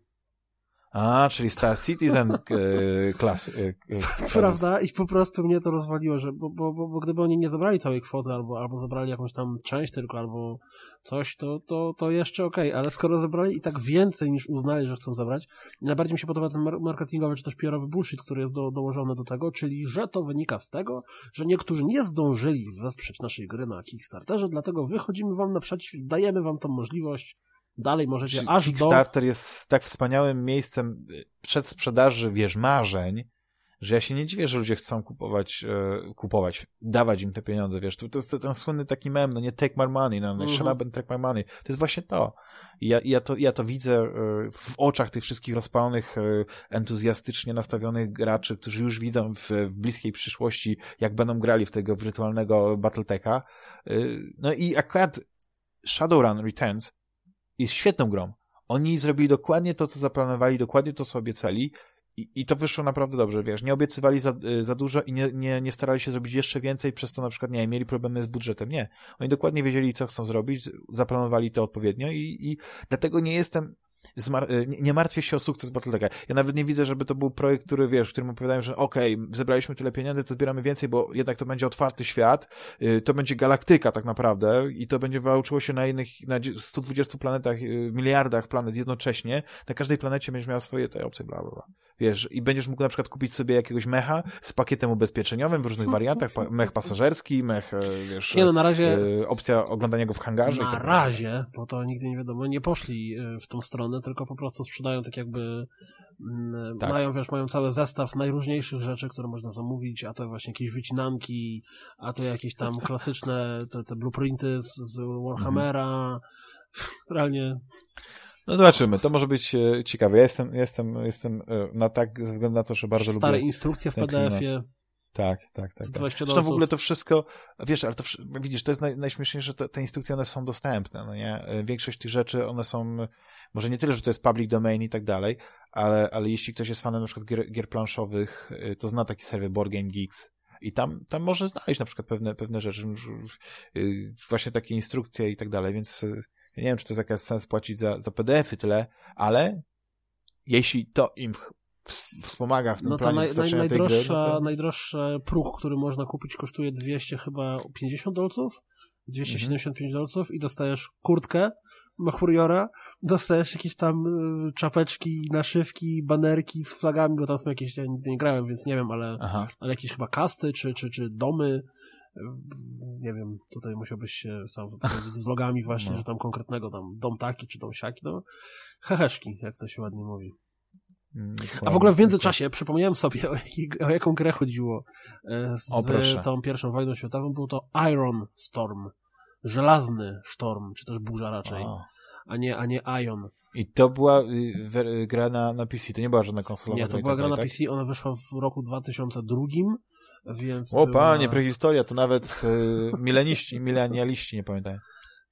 A, czyli Star Citizen e, klas. E, e, Prawda? I po prostu mnie to rozwaliło, że bo, bo, bo, bo gdyby oni nie zabrali całej kwoty, albo, albo zabrali jakąś tam część tylko, albo coś, to, to, to jeszcze okej, okay. ale skoro zabrali i tak więcej niż uznali, że chcą zabrać, najbardziej mi się podoba ten marketingowy czy też PR-owy bullshit, który jest do, dołożony do tego, czyli że to wynika z tego, że niektórzy nie zdążyli wesprzeć naszej gry na Kickstarterze, dlatego wychodzimy wam naprzeciw i dajemy wam tą możliwość Dalej możecie aż Kickstarter do... jest tak wspaniałym miejscem y, przed sprzedaży, wiesz, marzeń, że ja się nie dziwię, że ludzie chcą kupować, e, kupować, dawać im te pieniądze, wiesz, to, to jest ten słynny taki mem, no nie take my money, no, no mm -hmm. shut up and take my money, to jest właśnie to. I ja, ja to, ja to widzę e, w oczach tych wszystkich rozpalonych, e, entuzjastycznie nastawionych graczy, którzy już widzą w, w bliskiej przyszłości, jak będą grali w tego wirtualnego Battletecha. No i akurat Shadowrun Returns jest świetną grą. Oni zrobili dokładnie to, co zaplanowali, dokładnie to, co obiecali i, I to wyszło naprawdę dobrze, wiesz, nie obiecywali za, y, za dużo i nie, nie, nie starali się zrobić jeszcze więcej, przez to na przykład, nie mieli problemy z budżetem, nie. Oni dokładnie wiedzieli, co chcą zrobić, zaplanowali to odpowiednio i, i dlatego nie jestem, nie martwię się o sukces Battletech'a. Ja nawet nie widzę, żeby to był projekt, który, wiesz, w którym opowiadają, że okej, okay, zebraliśmy tyle pieniędzy, to zbieramy więcej, bo jednak to będzie otwarty świat, y, to będzie galaktyka tak naprawdę i to będzie wałczyło się na innych, na 120 planetach, y, miliardach planet jednocześnie. Na każdej planecie będziesz miał swoje te opcje, bla, bla, bla. Wiesz, i będziesz mógł na przykład kupić sobie jakiegoś mecha z pakietem ubezpieczeniowym w różnych wariantach, mech pasażerski, mech, e, wiesz, nie no, na razie, opcja oglądania go w hangarze. Na tak razie, bo to nigdy nie wiadomo, nie poszli w tą stronę, tylko po prostu sprzedają tak jakby mm, tak. mają, wiesz, mają cały zestaw najróżniejszych rzeczy, które można zamówić, a to właśnie jakieś wycinanki, a to jakieś tam klasyczne te, te blueprinty z, z Warhammera, mhm. realnie no zobaczymy, to może być e, ciekawe. Ja jestem, jestem, jestem e, na tak, ze względu na to, że bardzo Stare lubię... Stare instrukcje w PDF-ie. Tak, tak, tak. tak. Zresztą w ogóle to wszystko, wiesz, ale to widzisz, to jest naj, najśmieszniejsze, że te instrukcje, one są dostępne, no nie? E, większość tych rzeczy, one są, może nie tyle, że to jest public domain i tak dalej, ale, ale jeśli ktoś jest fanem na przykład gier, gier planszowych, to zna taki serwer Board Game Geeks i tam, tam może znaleźć na przykład pewne, pewne rzeczy, właśnie takie instrukcje i tak dalej, więc ja nie wiem, czy to jest jakiś sens płacić za, za PDF-y tyle, ale jeśli to im wspomaga w tym no planie naj, naj, najdroższa, gry, no to... najdroższy próg, który można kupić kosztuje 200 chyba 50 dolców, 275 mhm. dolców i dostajesz kurtkę Machuriora, dostajesz jakieś tam y, czapeczki, naszywki, banerki z flagami, bo tam są jakieś, ja nigdy nie grałem, więc nie wiem, ale, ale jakieś chyba kasty, czy, czy, czy domy, nie wiem, tutaj musiałbyś się sam wypowiedzieć z logami właśnie, no. że tam konkretnego tam dom taki, czy dom siaki, no heheszki, jak to się ładnie mówi. Mm, A w ogóle w międzyczasie przypomniałem sobie, o, o jaką grę chodziło e, z o, tą pierwszą wojną światową. Był to Iron Storm żelazny sztorm, czy też burza raczej, a nie, a nie Ion. I to była y, gra na, na PC, to nie była żadna konsola. Nie, to była gra na tak? PC, ona wyszła w roku 2002, więc... O była... panie, prehistoria, to nawet y, mileniści, milenialiści nie pamiętają.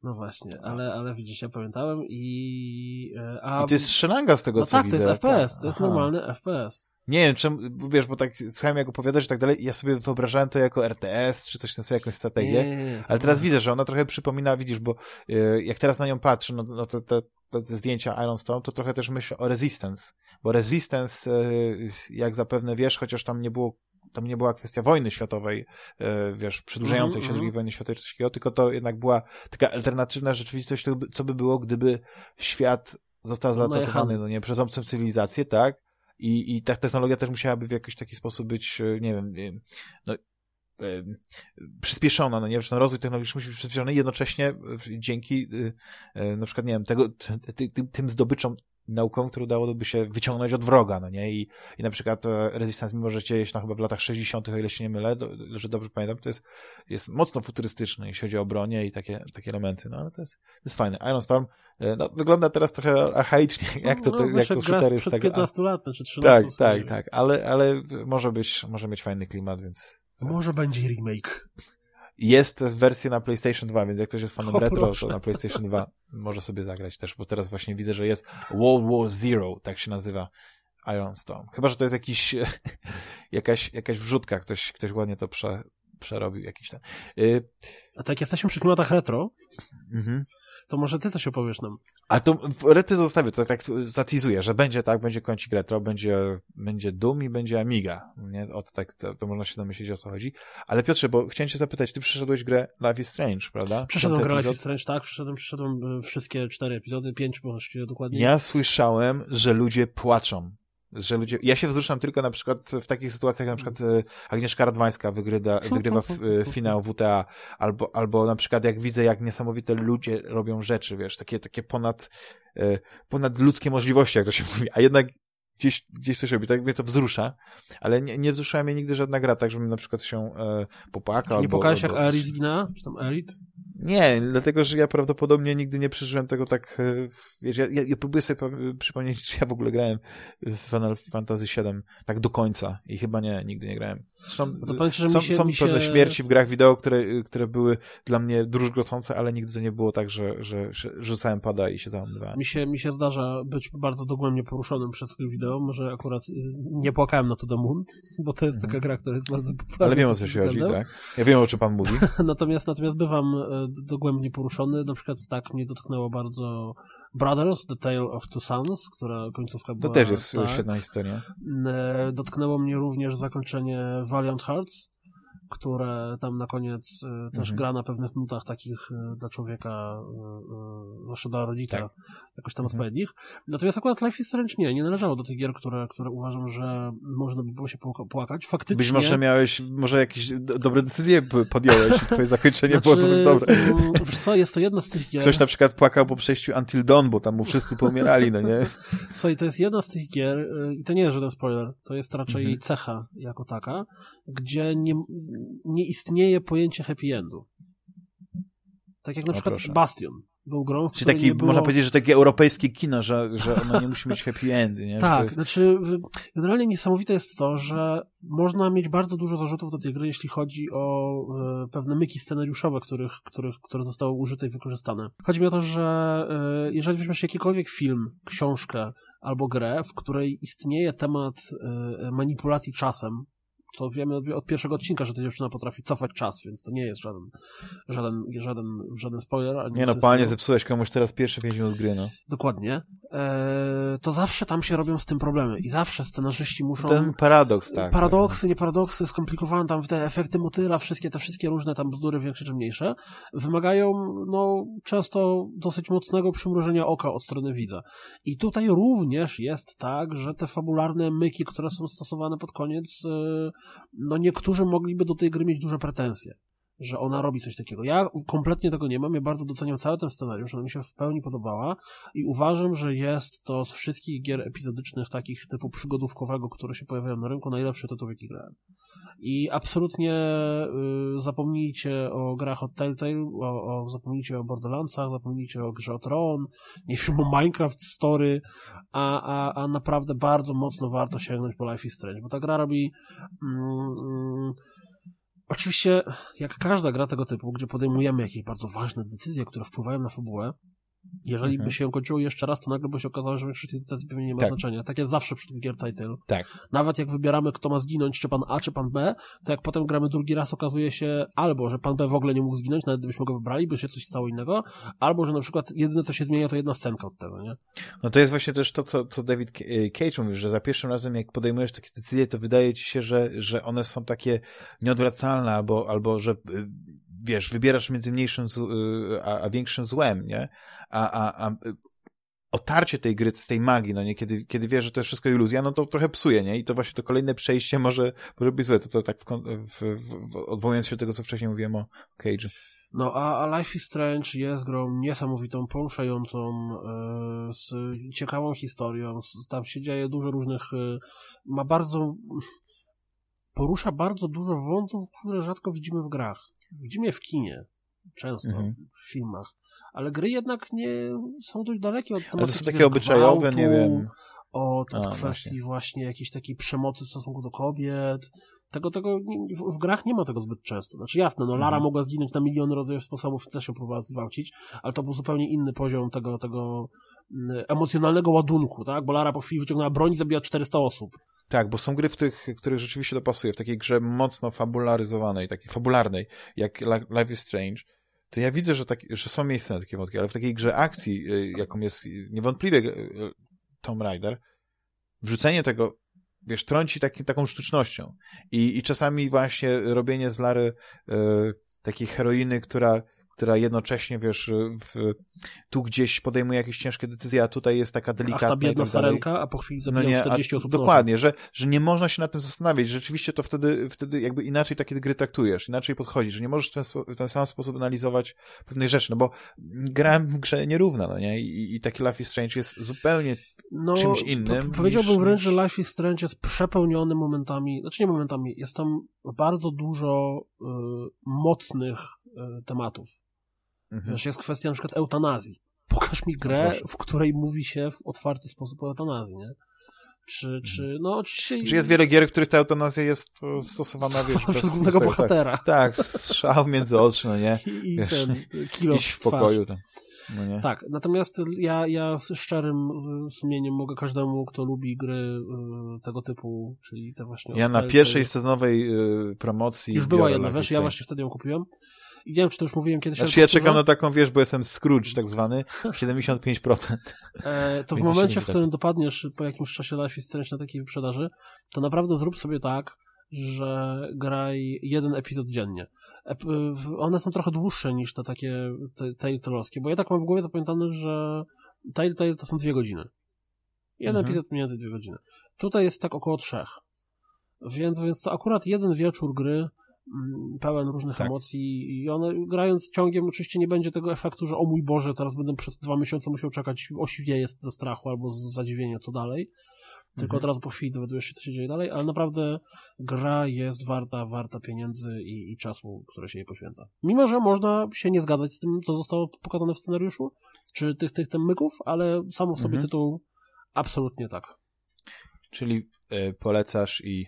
No właśnie, ale, ale widzisz, ja pamiętałem i... E, a... I to jest strzelanga z tego, no co tak, widzę. to jest FPS, to jest Aha. normalny FPS. Nie wiem, czemu, wiesz, bo tak słuchałem jak opowiadasz i tak dalej, ja sobie wyobrażałem to jako RTS, czy coś, sobie jakąś strategię, nie, nie, nie, ale teraz widzę, że ona trochę przypomina, widzisz, bo y, jak teraz na nią patrzę, no, no to, to, to te zdjęcia Iron Storm, to trochę też myślę o Resistance, bo Resistance, y, jak zapewne wiesz, chociaż tam nie było tam nie była kwestia wojny światowej, y, wiesz, przedłużającej się II wojny światowej czy coś takiego, tylko to jednak była taka alternatywna rzeczywistość, co by było, gdyby świat został zaatakowany, no nie, przez obcą cywilizację, tak? i, i ta technologia też musiałaby w jakiś taki sposób być, e, nie wiem, e, no, e, przyspieszona, no nie, że ten rozwój technologiczny musi być przyspieszony jednocześnie dzięki na przykład, nie wiem, tego, ty, ty, tym zdobyczom nauką, które udałoby się wyciągnąć od wroga, no nie? I, i na przykład Resistance, mimo że dzieje się no chyba w latach 60., o ile się nie mylę, do, że dobrze pamiętam, to jest, jest mocno futurystyczny, jeśli chodzi o bronię i takie, takie elementy, no ale to jest, to jest fajne. Iron Storm, no, wygląda teraz trochę archaicznie, jak to, no, jak to shooter jest tego. 15 lat, czy 13 Tak, tak, tak, ale, ale może być, może mieć fajny klimat, więc... Może będzie remake. Jest wersja na PlayStation 2, więc jak ktoś jest fanem o, retro, proszę. to na PlayStation 2 może sobie zagrać też, bo teraz właśnie widzę, że jest World War Zero, tak się nazywa Iron Storm. Chyba, że to jest jakiś, jakaś, jakaś wrzutka, ktoś, ktoś ładnie to prze, przerobił jakiś ten. Y... A tak jesteśmy przy klimatach retro, mhm to może ty coś opowiesz nam. A to rety zostawię, to tak zacizuję, że będzie tak, będzie kącik retro, będzie, będzie Doom i będzie Amiga. Nie? O, to, tak, to, to można się domyślić, o co chodzi. Ale Piotrze, bo chciałem cię zapytać, ty przeszedłeś grę Life is Strange, prawda? Przeszedłem grę Life is Strange, tak, przeszedłem, przeszedłem e, wszystkie cztery epizody, pięć właściwie dokładnie. Ja słyszałem, że ludzie płaczą że ludzie, ja się wzruszam tylko na przykład w takich sytuacjach, na przykład e, Agnieszka Radwańska wygrywa, wygrywa w, e, finał WTA, albo, albo na przykład jak widzę, jak niesamowite ludzie robią rzeczy, wiesz, takie, takie ponad, e, ponad ludzkie możliwości, jak to się mówi, a jednak gdzieś, gdzieś coś robi, tak mnie to wzrusza, ale nie, nie wzruszyła mnie nigdy żadna gra, tak żebym na przykład się e, popłakał. Nie albo, pokazałeś albo... jak? Czy tam Erit? Nie, dlatego, że ja prawdopodobnie nigdy nie przeżyłem tego tak, e, wiesz, ja, ja, ja próbuję sobie przypomnieć, czy ja w ogóle grałem w Final Fantasy VII tak do końca i chyba nie, nigdy nie grałem. Zresztą No są, się, są pewne się... śmierci w grach wideo, które, które były dla mnie druzgocące, ale nigdy to nie było tak, że, że, że rzucałem pada i się załamywałem. Mi się, mi się zdarza być bardzo dogłębnie poruszonym przez gry wideo, może akurat y, nie płakałem na To The Moon, bo to jest taka gra, która jest bardzo popularna. Ale wiem o co się chodzi, tak? Ja wiem o czym pan mówi. natomiast, natomiast bywam e, dogłębnie poruszony, na przykład tak mnie dotknęło bardzo Brothers, The Tale of Two Sons, która końcówka była... To też jest tak. świetna historia. E, Dotknęło mnie również zakończenie Valiant Hearts, które tam na koniec e, też Mhm. gra na pewnych nutach takich e, dla człowieka, e, zwłaszcza dla rodzica, Tak. jakoś tam Mhm. odpowiednich. Natomiast akurat Life is Strange nie, nie należało do tych gier, które, które uważam, że można by było się płaka- płakać. Faktycznie... Być może miałeś, może jakieś do, dobre decyzje podjąłeś i twoje zakończenie było Znaczy, dosyć dobre. mm, Wiesz co, jest to jedna z tych gier... Ktoś na przykład płakał po przejściu Until Dawn, bo tam mu wszyscy poumierali, no nie? Słuchaj, to jest jedna z tych gier, y, i to nie jest żaden spoiler, to jest raczej Mhm. cecha jako taka, gdzie nie, nie istnieje pojęcie happy endu. Tak jak na O, przykład proszę. Bastion był grą, w Czyli taki, nie było... można powiedzieć, że takie europejskie kino, że, że ono nie musi mieć happy endy, nie? Tak, jest... znaczy generalnie niesamowite jest to, że można mieć bardzo dużo zarzutów do tej gry, jeśli chodzi o e, pewne myki scenariuszowe, których, których, które zostały użyte i wykorzystane. Chodzi mi o to, że e, jeżeli weźmiesz jakikolwiek film, książkę albo grę, w której istnieje temat e, manipulacji czasem, to wiemy od- pierwszego odcinka, że ta dziewczyna potrafi cofać czas, więc to nie jest żaden, żaden, żaden, żaden spoiler. Nie no, panie, zepsułeś komuś teraz pierwsze 5 minut gry, no. Dokładnie. Eee, to zawsze tam się robią z tym problemy i zawsze scenarzyści muszą... Ten paradoks, tak. Paradoksy, nie paradoksy, skomplikowane tam te efekty motyla, wszystkie te wszystkie różne tam bzdury, większe czy mniejsze, wymagają no często dosyć mocnego przymrużenia oka od strony widza. I tutaj również jest tak, że te fabularne myki, które są stosowane pod koniec, yy, no niektórzy mogliby do tej gry mieć duże pretensje. Że ona robi coś takiego. Ja kompletnie tego nie mam. Ja bardzo doceniam cały ten scenariusz. Ona mi się w pełni podobała i uważam, że jest to z wszystkich gier epizodycznych, takich typu przygodówkowego, które się pojawiają na rynku, najlepszy tytuł, jaki grałem. I absolutnie y, zapomnijcie o grach od Telltale, o, o, zapomnijcie o Borderlandsach, zapomnijcie o grze o Tron, nie wiem o Minecraft Story, a, a, a naprawdę bardzo mocno warto sięgnąć po Life is Strange, bo ta gra robi mm, mm, Oczywiście, jak każda gra tego typu, gdzie podejmujemy jakieś bardzo ważne decyzje, które wpływają na fabułę, jeżeli Mhm. by się kończyło jeszcze raz, to nagle by się okazało, że większość tych decyzji pewnie nie ma Tak. znaczenia. Tak jest zawsze przy gier title. Tak. Nawet jak wybieramy, kto ma zginąć, czy pan A, czy pan B, to jak potem gramy drugi raz, okazuje się albo, że pan B w ogóle nie mógł zginąć, nawet gdybyśmy go wybrali, by się coś stało innego, albo, że na przykład jedyne, co się zmienia, to jedna scenka od tego, nie? No to jest właśnie też to, co, co David e, Cage mówi, że za pierwszym razem, jak podejmujesz takie decyzje, to wydaje ci się, że, że one są takie nieodwracalne, albo, albo że y, wiesz, wybierasz między mniejszym y, a, a większym złem, nie? A, a, a y, otarcie tej gry z tej magii, no nie, kiedy, kiedy wiesz, że to jest wszystko iluzja, no to trochę psuje, nie? I to właśnie to kolejne przejście może, może być złe. To, to tak w, w, w, odwołując się do tego, co wcześniej mówiłem o Cage'u. No, a, a Life is Strange jest grą niesamowitą, poruszającą, e, z ciekawą historią, z, tam się dzieje dużo różnych, e, ma bardzo, porusza bardzo dużo wątków, które rzadko widzimy w grach. Widzimy w kinie, często, Mhm. w filmach, ale gry jednak nie są dość dalekie od Ale to tematyki, są takie wiesz, obyczajowe, gwałtu, nie wiem. Od, od A, kwestii właśnie. właśnie. jakiejś takiej przemocy w stosunku do kobiet. Tego, tego w, w grach nie ma tego zbyt często. Znaczy jasne, no Lara Mhm. mogła zginąć na miliony rodzajów sposobów i też się próbowała zwałcić, ale to był zupełnie inny poziom tego, tego mm, emocjonalnego ładunku, tak? Bo Lara po chwili wyciągnęła broń i zabija 400 osób. Tak, bo są gry, w których, których rzeczywiście to pasuje. W takiej grze mocno fabularyzowanej, takiej fabularnej, jak Li- Life is Strange, to ja widzę, że, tak, że są miejsca na takie wątki, ale w takiej grze akcji, y, jaką jest niewątpliwie y, Tomb Raider, wrzucenie tego, wiesz, trąci taki, taką sztucznością. I, I czasami właśnie robienie z Lary y, takiej heroiny, która która jednocześnie, wiesz, w, tu gdzieś podejmuje jakieś ciężkie decyzje, a tutaj jest taka delikatna. Ach, ta biedna tak sarenka, a po chwili zabijają No nie, 40 a, osób. Dokładnie, że, że nie można się nad tym zastanawiać. Rzeczywiście to wtedy, wtedy jakby inaczej takie gry traktujesz, inaczej podchodzisz, że nie możesz w ten, w ten sam sposób analizować pewnych rzeczy, no bo gra w grze nierówna, no nie? I, i taki Life is Strange jest zupełnie no, czymś innym po- Powiedziałbym niż- wręcz, niż- że Life is Strange jest przepełniony momentami, znaczy nie momentami, jest tam bardzo dużo y, mocnych y, tematów. Mhm. Wiesz, jest kwestia na przykład eutanazji. Pokaż mi grę, No w której mówi się w otwarty sposób o eutanazji, nie? Czy, Mhm. czy, no oczywiście... Czy jest wiele gier, w których ta eutanazja jest e, stosowana, wiesz, przez głównego tego, bohatera. Tak, tak, strzał między oczy, no nie? I, Wiesz, ten kilo Iść w pokoju, tam. no? Tak, natomiast ja, ja z szczerym y, sumieniem mogę każdemu, kto lubi gry y, tego typu, czyli te właśnie... Ja na pierwszej sezonowej promocji Już była jedna, wiesz, ja właśnie wtedy ją kupiłem. Nie wiem, czy to już mówiłem kiedyś. Znaczy ja czekam na taką, wiesz, bo jestem Scrooge tak zwany, 75%. E, to w momencie, w którym dopadniesz po jakimś czasie Life is Strange na takiej wyprzedaży, to naprawdę zrób sobie tak, że graj jeden epizod dziennie. W- one są trochę dłuższe niż te takie te- Telltale'owskie, bo ja tak mam w głowie zapamiętane, że Telltale to są dwie godziny. Jeden Mhm. epizod mniej więcej dwie godziny. Tutaj jest tak około trzech. Więc, więc to akurat jeden wieczór gry pełen różnych Tak. emocji i one grając ciągiem oczywiście nie będzie tego efektu, że o mój Boże, teraz będę przez dwa miesiące musiał czekać, osiwieję jest ze strachu albo z zadziwienia, co dalej. Tylko Mhm. od razu po chwili dowiadujesz się, co się dzieje dalej, ale naprawdę gra jest warta, warta pieniędzy i, i czasu, które się jej poświęca. Mimo, że można się nie zgadzać z tym, co zostało pokazane w scenariuszu, czy tych, tych, myków, ale samo w sobie Mhm. tytuł absolutnie tak. Czyli e, polecasz i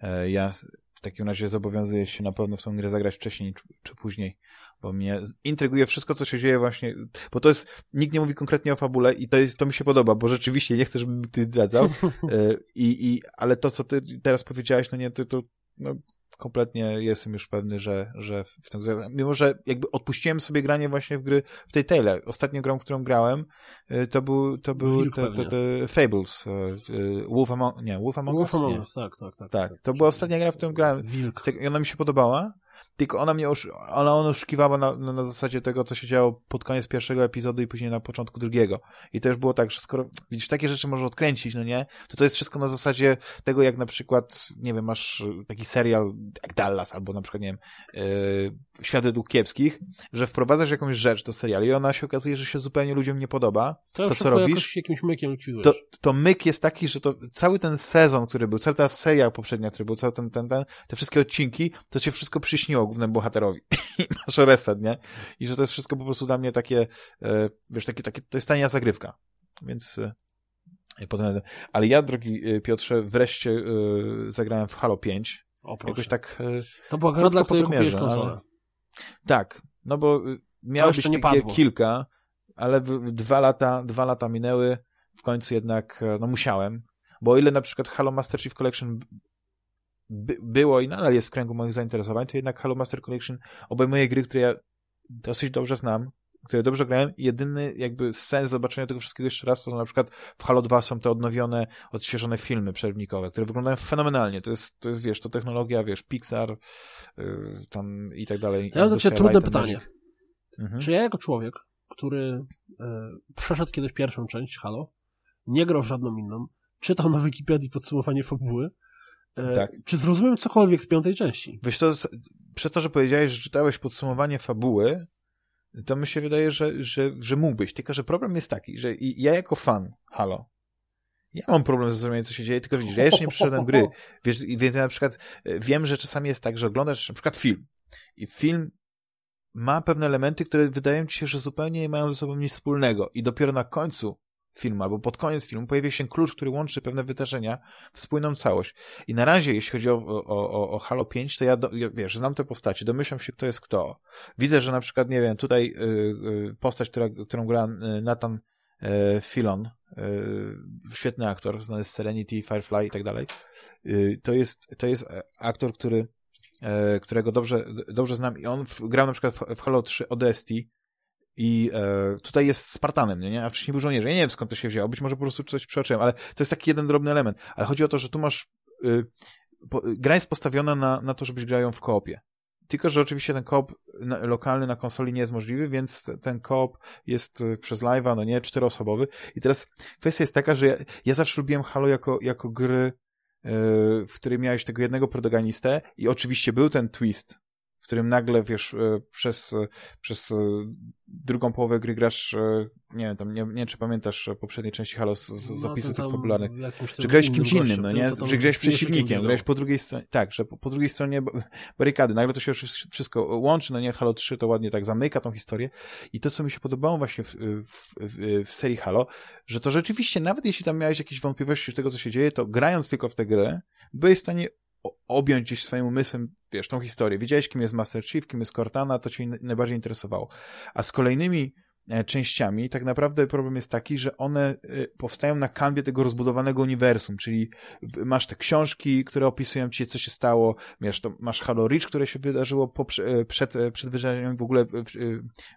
e, ja w takim razie zobowiązuję się na pewno w tą grę zagrać wcześniej czy, czy później, bo mnie intryguje wszystko, co się dzieje właśnie, bo to jest, nikt nie mówi konkretnie o fabule i to jest, to mi się podoba, bo rzeczywiście nie chcę, żebym ty zdradzał, e, i, i, ale to, co ty teraz powiedziałeś, no nie, to, to no, kompletnie jestem już pewny, że, że w tym mimo że jakby odpuściłem sobie granie właśnie w gry w tej Tale. Ostatnią grą, którą grałem, y, to był, to był Wilk te, te, te Fables, y, y, Wolf Among, nie, Wolf Among Wolf Us, Among. Us, tak, tak, tak. Tak, to była ostatnia gra, w którą grałem Wilk. i ona mi się podobała, tylko ona mnie osz... ale ona oszukiwała na, na, na zasadzie tego, co się działo pod koniec pierwszego epizodu i później na początku drugiego. I to już było tak, że skoro widzisz, takie rzeczy możesz odkręcić, no nie? To to jest wszystko na zasadzie tego, jak na przykład, nie wiem, masz taki serial jak Dallas, albo na przykład, nie wiem, yy, Świat według kiepskich, że wprowadzasz jakąś rzecz do serialu i ona się okazuje, że się zupełnie ludziom nie podoba. To, to, co robisz, jakoś jakimś mykiem to, to myk jest taki, że to cały ten sezon, który był, cała ta seria poprzednia, który był, cały ten, ten, ten, te wszystkie odcinki, to cię wszystko przyśniło głównemu bohaterowi. I masz reset, nie? I że to jest wszystko po prostu dla mnie takie, e, wiesz, takie, takie, to jest tania zagrywka. Więc, e, potem, ale ja, drogi e, Piotrze, wreszcie zagrałem w Halo 5. o, proszę. Jakoś tak, To była gra, dla której kupiłeś konsolę. ale- tak, no bo miało być kilka, ale w, dwa lata, dwa lata minęły, w końcu jednak, no musiałem, bo o ile na przykład Halo Master Chief Collection by, było i nadal jest w kręgu moich zainteresowań, to jednak Halo Master Collection obejmuje gry, które ja dosyć dobrze znam, które dobrze grałem i jedyny jakby sens zobaczenia tego wszystkiego jeszcze raz, to na przykład w Halo 2 są te odnowione, odświeżone filmy przerwnikowe, które wyglądają fenomenalnie. To jest, to jest wiesz, to technologia, wiesz, Pixar, yy, tam i tak dalej. Ja mam do ciebie trudne pytanie. Mhm. Czy ja jako człowiek, który e, przeszedł kiedyś pierwszą część Halo, nie grał w żadną inną, czytał na Wikipedii podsumowanie fabuły, Tak. czy zrozumiem cokolwiek z piątej części? Wiesz, to z- przez to, że powiedziałeś, że czytałeś podsumowanie fabuły, to mi się wydaje, że, że, że mógłbyś. Tylko, że problem jest taki, że ja jako fan Halo, ja mam problem ze zrozumieniem, co się dzieje, tylko widzisz, ja jeszcze nie przeszedłem gry, wiesz, więc ja na przykład e, wiem, że czasami jest tak, że oglądasz na przykład film i film ma pewne elementy, które wydają ci się, że zupełnie nie mają ze sobą nic wspólnego i dopiero na końcu filmu albo pod koniec filmu pojawia się klucz, który łączy pewne wydarzenia w spójną całość. I na razie, jeśli chodzi o, o, o, o Halo 5, to ja, do, ja, wiesz, znam te postacie, domyślam się, kto jest kto. Widzę, że na przykład, nie wiem, tutaj y, y, postać, która, którą gra y, Nathan y, Filon, y, świetny aktor, znany z Serenity, Firefly i tak dalej, y, to jest, to jest e, aktor, który e, którego dobrze, dobrze znam i on w, grał na przykład w, w Halo 3 ODST i e, tutaj jest Spartanem, nie, nie? a wcześniej był żołnierzem. Ja nie wiem skąd to się wzięło, być może po prostu coś przeoczyłem, ale to jest taki jeden drobny element. Ale chodzi o to, że tu masz y, po, gra jest postawiona na, na to, żebyś grał ją w koopie. tylko że oczywiście ten koop lokalny na konsoli nie jest możliwy, więc ten koop jest y, przez live'a, no nie, czteroosobowy. I teraz kwestia jest taka, że ja, ja zawsze lubiłem Halo jako, jako gry, yy, w której miałeś tego jednego protagonistę i oczywiście był ten twist, w którym nagle, wiesz, e, przez, e, przez e, drugą połowę gry grasz, nie wiem, tam, nie, nie wiem, czy pamiętasz poprzedniej części Halo z, z no, opisów tych fabularnych, że grałeś kimś innym, gościem, no nie, że grałeś przeciwnikiem, grałeś po drugiej stronie, tak, że po, po, drugiej stronie barykady, nagle to się wszystko łączy, no nie, Halo 3 to ładnie tak zamyka tą historię. I to, co mi się podobało właśnie w, w, w, w serii Halo, że to rzeczywiście, nawet jeśli tam miałeś jakieś wątpliwości z tego, co się dzieje, to grając tylko w tę grę, byłeś w stanie objąć gdzieś swoim umysłem, wiesz, tą historię. Wiedziałeś, kim jest Master Chief, kim jest Cortana, to cię najbardziej interesowało. A z kolejnymi e, częściami tak naprawdę problem jest taki, że one e, powstają na kanwie tego rozbudowanego uniwersum, czyli masz te książki, które opisują ci, co się stało, wiesz, to masz Halo Reach, które się wydarzyło po, e, przed, przed wydarzeniem w ogóle,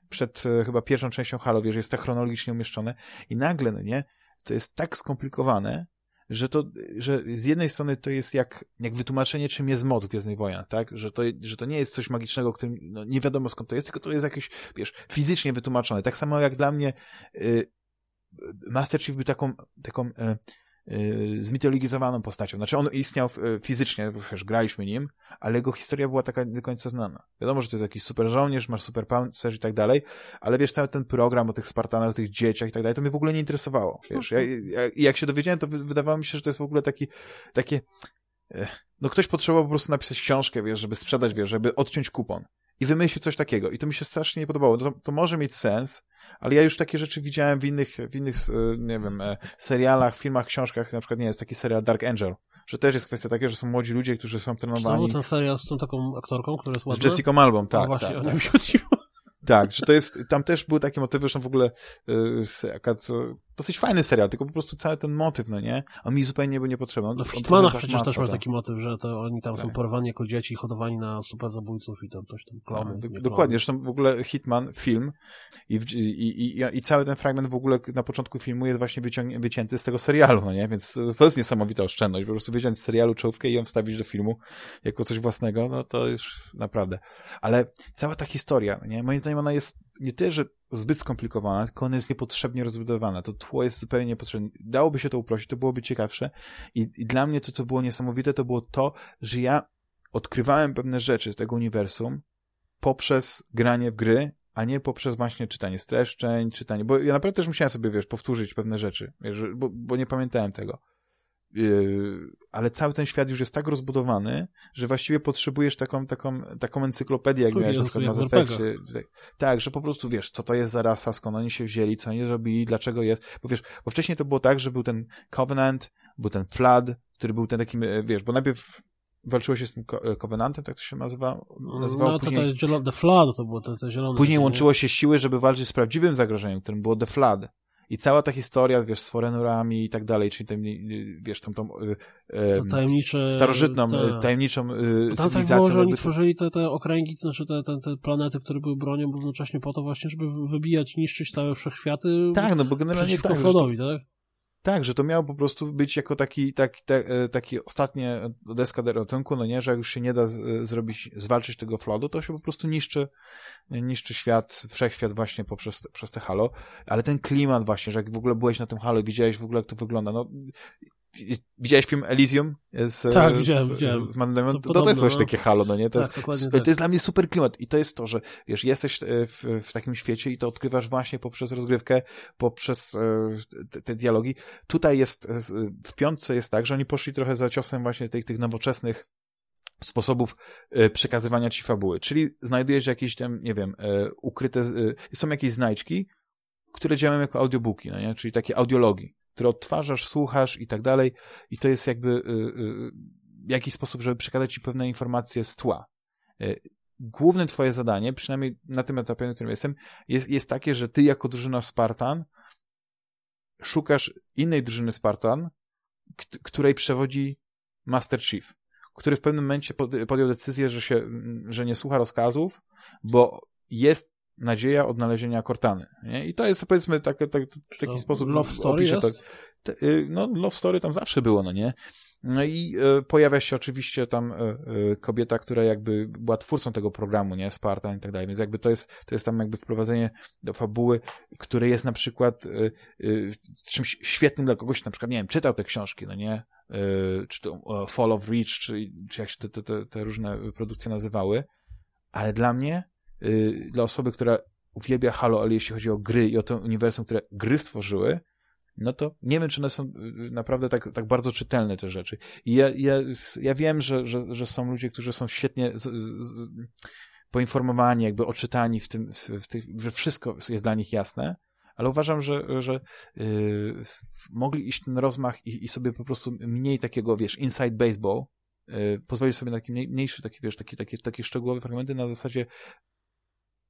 przed chyba pierwszą częścią Halo, wiesz, jest tak chronologicznie umieszczone i nagle, no nie, to jest tak skomplikowane, że to, że z jednej strony to jest jak, jak wytłumaczenie, czym jest moc Gwiezdnych Wojnach, tak? Że to, że to nie jest coś magicznego, którym no, nie wiadomo skąd to jest, tylko to jest jakieś, wiesz, fizycznie wytłumaczone. Tak samo jak dla mnie y, Master Chief był taką, taką Y, zmitologizowaną postacią. Znaczy on istniał y, fizycznie, wiesz, graliśmy nim, ale jego historia była taka nie do końca znana. Wiadomo, że to jest jakiś super żołnierz, masz super pancerz i tak dalej, ale wiesz, cały ten program o tych Spartanach, o tych dzieciach i tak dalej, to mnie w ogóle nie interesowało. Wiesz, ja, ja, jak się dowiedziałem, to wydawało mi się, że to jest w ogóle taki, takie, e, no ktoś potrzebował po prostu napisać książkę, wiesz, żeby sprzedać, wiesz, żeby odciąć kupon i wymyślił coś takiego. I to mi się strasznie nie podobało. To, to może mieć sens, ale ja już takie rzeczy widziałem w innych, w innych, e, nie wiem, e, serialach, filmach, książkach, na przykład, nie jest taki serial Dark Angel, że też jest kwestia taka, że są młodzi ludzie, którzy są trenowani. Czy ten serial z tą taką aktorką, która jest ładna? Z Jessica Malbą, tak. No właśnie, tak, tak. mi tak, że to jest, tam też były takie motywy, że w ogóle yy, dosyć fajny serial, tylko po prostu cały ten motyw, no nie? On mi zupełnie był niepotrzebny. No w Hitmanach przecież też masz taki motyw, że to oni tam tak. są porwani jako dzieci, hodowani na super zabójców i tam coś tam klony. No, dokładnie, zresztą w ogóle Hitman, film i, i, i, i, cały ten fragment w ogóle na początku filmu jest właśnie wycięty z tego serialu, no nie? Więc to jest niesamowita oszczędność, po prostu wyciąć z serialu czołówkę i ją wstawić do filmu jako coś własnego, no to już naprawdę. Ale cała ta historia, no nie? Moim zdaniem ona jest nie tyle, że zbyt skomplikowana, tylko ona jest niepotrzebnie rozbudowana. To tło jest zupełnie niepotrzebne. Dałoby się to uprościć, to byłoby ciekawsze. I, I dla mnie to, co było niesamowite, to było to, że ja odkrywałem pewne rzeczy z tego uniwersum poprzez granie w gry, a nie poprzez właśnie czytanie streszczeń, czytanie, bo ja naprawdę też musiałem sobie, wiesz, powtórzyć pewne rzeczy, wiesz, bo, bo nie pamiętałem tego. Yy, ale cały ten świat już jest tak rozbudowany, że właściwie potrzebujesz taką, taką, taką encyklopedię, jak miałeś na przykład na. Tak, że po prostu wiesz, co to jest za rasa, skąd oni się wzięli, co oni zrobili, dlaczego jest. Bo wiesz, bo wcześniej to było tak, że był ten Covenant, był ten Flood, który był ten takim, e, wiesz, bo najpierw walczyło się z tym e, Covenantem, tak to się nazywa, nazywało. No to, później... to The Flood to było to, to zielone. Później łączyło się siły, żeby walczyć z prawdziwym zagrożeniem, którym było The Flood. I cała ta historia, wiesz, z forenurami i tak dalej, czyli tym, wiesz, tą, tą e, tajemnicze, starożytną, te, tajemniczą e, tam cywilizacją. Tak było, że oni tworzyli te, te okręgi, to znaczy te, te, te planety, które były bronią równocześnie po to właśnie, żeby wybijać, niszczyć całe wszechświaty. Tak, no bo generalnie tak, Frodowi, tak? Tak, że to miało po prostu być jako taki, taki, te, e, taki ostatnie deska do ratunku, no nie, że jak już się nie da zrobić, zwalczyć tego flodu, to się po prostu niszczy, niszczy świat, wszechświat właśnie poprzez przez te halo, ale ten klimat właśnie, że jak w ogóle byłeś na tym halo, widziałeś w ogóle jak to wygląda, no Widziałeś film Elysium? Z, tak, widziałem, z, widziałem. Z, z to, to, to jest właśnie no. takie halo, no nie? To, tak, jest, to, tak. jest dla mnie super klimat i to jest to, że wiesz, jesteś e, w, w takim świecie i to odkrywasz właśnie poprzez rozgrywkę, poprzez e, te, te, dialogi. Tutaj jest, e, w piątce jest tak, że oni poszli trochę za ciosem właśnie tych, tych nowoczesnych sposobów przekazywania ci fabuły, czyli znajdujesz jakieś tam, nie wiem, ukryte, są jakieś znajdźki, które działają jako audiobooki, no nie? czyli takie audiologii które odtwarzasz, słuchasz i tak dalej i to jest jakby y, y, w jakiś sposób, żeby przekazać ci pewne informacje z tła. Y, główne twoje zadanie, przynajmniej na tym etapie, na którym jestem, jest, jest takie, że ty jako drużyna Spartan szukasz innej drużyny Spartan, której przewodzi Master Chief, który w pewnym momencie podjął decyzję, że, się, że nie słucha rozkazów, bo jest nadzieja odnalezienia Cortany. Nie? I to jest powiedzmy tak, tak, taki sposób love story jest? to. Y, no, love story tam zawsze było, no nie? No i y, pojawia się oczywiście tam y, kobieta, która jakby była twórcą tego programu, nie? Spartan i tak dalej, więc jakby to jest, to jest tam jakby wprowadzenie do fabuły, które jest na przykład czymś świetnym dla kogoś, na przykład, nie wiem, czytał te książki, no nie? czy to Fall of Reach, czy, czy jak się te, te, te różne produkcje nazywały, ale dla mnie, dla osoby, która uwielbia Halo, ale jeśli chodzi o gry i o to uniwersum, które gry stworzyły, no to nie wiem, czy one są y, naprawdę tak, tak bardzo czytelne te rzeczy. I ja, ja, ja wiem, że, że, że są ludzie, którzy są świetnie z, z, poinformowani, jakby oczytani w tym, w, w tych, że wszystko jest dla nich jasne, ale uważam, że, że yy, mogli iść ten rozmach i, i sobie po prostu mniej takiego, wiesz, inside baseball, yy, pozwolić sobie na taki mniejszy, taki, wiesz, takie, takie, takie szczegółowe fragmenty na zasadzie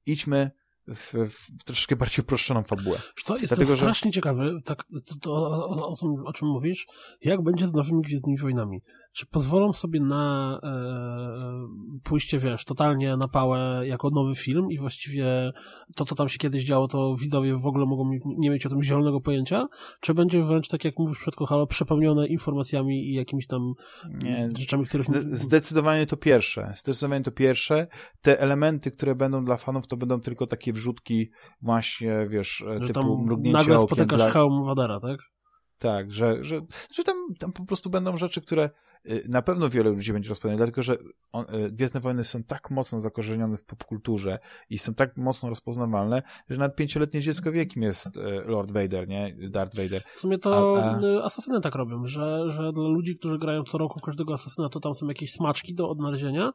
idźmy w, w troszeczkę bardziej uproszczoną fabułę. Co, jestem Dlatego, strasznie że... ciekawy, tak, to, to, o, o, o, tym, o czym mówisz, jak będzie z nowymi Gwiezdnymi Wojnami. Czy pozwolą sobie na e, pójście, wiesz, totalnie na pałę jako nowy film i właściwie to, co tam się kiedyś działo, to widzowie w ogóle mogą nie mieć o tym zielonego pojęcia? Czy będzie wręcz, tak jak mówisz przed Kochalo, przepełnione informacjami i jakimiś tam nie, rzeczami, których... Zdecydowanie to pierwsze. Zdecydowanie to pierwsze. Te elementy, które będą dla fanów, to będą tylko takie wrzutki właśnie, wiesz, że typu mrugnięcie nagle spotykasz dla... hełm Wadara, tak? Tak, że, że, że tam, tam po prostu będą rzeczy, które na pewno wiele ludzi będzie rozpoznać, dlatego że on, y, Gwiezdne Wojny są tak mocno zakorzenione w popkulturze i są tak mocno rozpoznawalne, że nawet pięcioletnie dziecko wie, kim jest y, Lord Vader, nie? Darth Vader. W sumie to a, a... asasyny tak robią, że, że dla ludzi, którzy grają co roku w każdego asasyna, to tam są jakieś smaczki do odnalezienia,